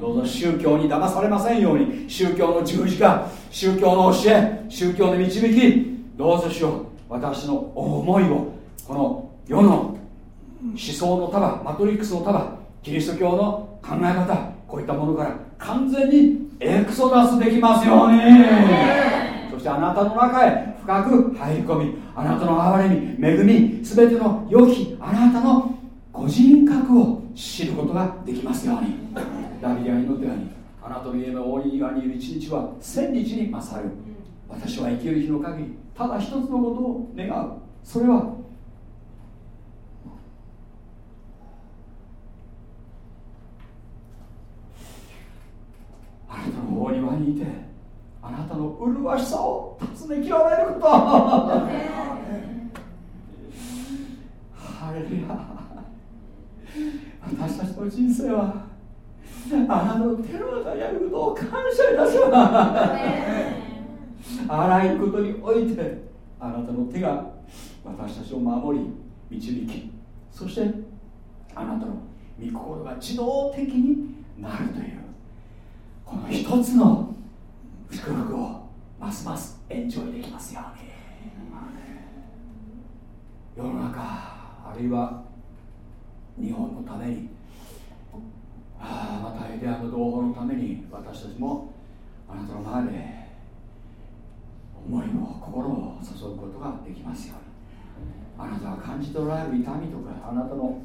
どうぞ宗教に騙されませんように。宗教の十字架宗教の教え宗教の導き。どうぞしよう私の思いをこの世の思想の束マトリックスの束キリスト教の考え方こういったものから完全にエクソダスできますように。そしてあなたの中へ深く入り込みあなたの憐れみ恵み全ての良きあなたの個人格を知ることができますように。ダビデは祈ったようにあなたの家の大い庭にいる一日は千日に勝る。私は生きる日の限りただ一つのことを願う。それはあなたの大庭にいてあなたの麗しさを尋ね極めること。ハレルヤ。私たちの人生はあなたの手の中にあることを感謝いたします。あらゆることにおいてあなたの手が私たちを守り導きそしてあなたの御心が自動的になるというこの一つの祝福をますますエンジョイできますように。世の中あるいは日本のためにあまたエデアの同胞のために私たちもあなたの前で思いの心を注ぐことができますように。あなたが感じ取られる痛みとかあなたの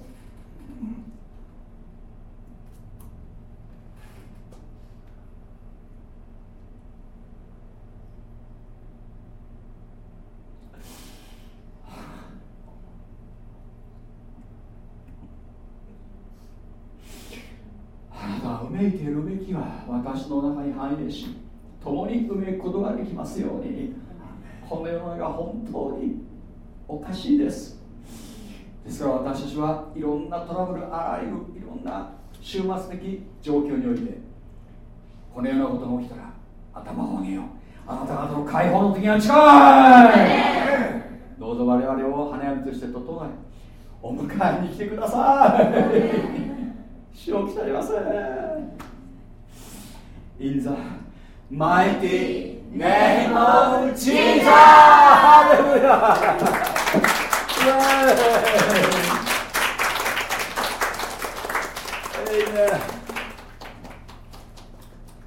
あなたはうめいているうめきが私の中に反映し共にうめくことができますように。この世の中本当におかしいです。ですから私たちはいろんなトラブルあらゆるいろんな終末的状況においてこのようなことが起きたら頭を上げよう。あなた方の解放の時が近い。どうぞ我々を花嫁として整えお迎えに来てください。主を期待ます In the mighty name of Jesus! ハレルヤ Amen.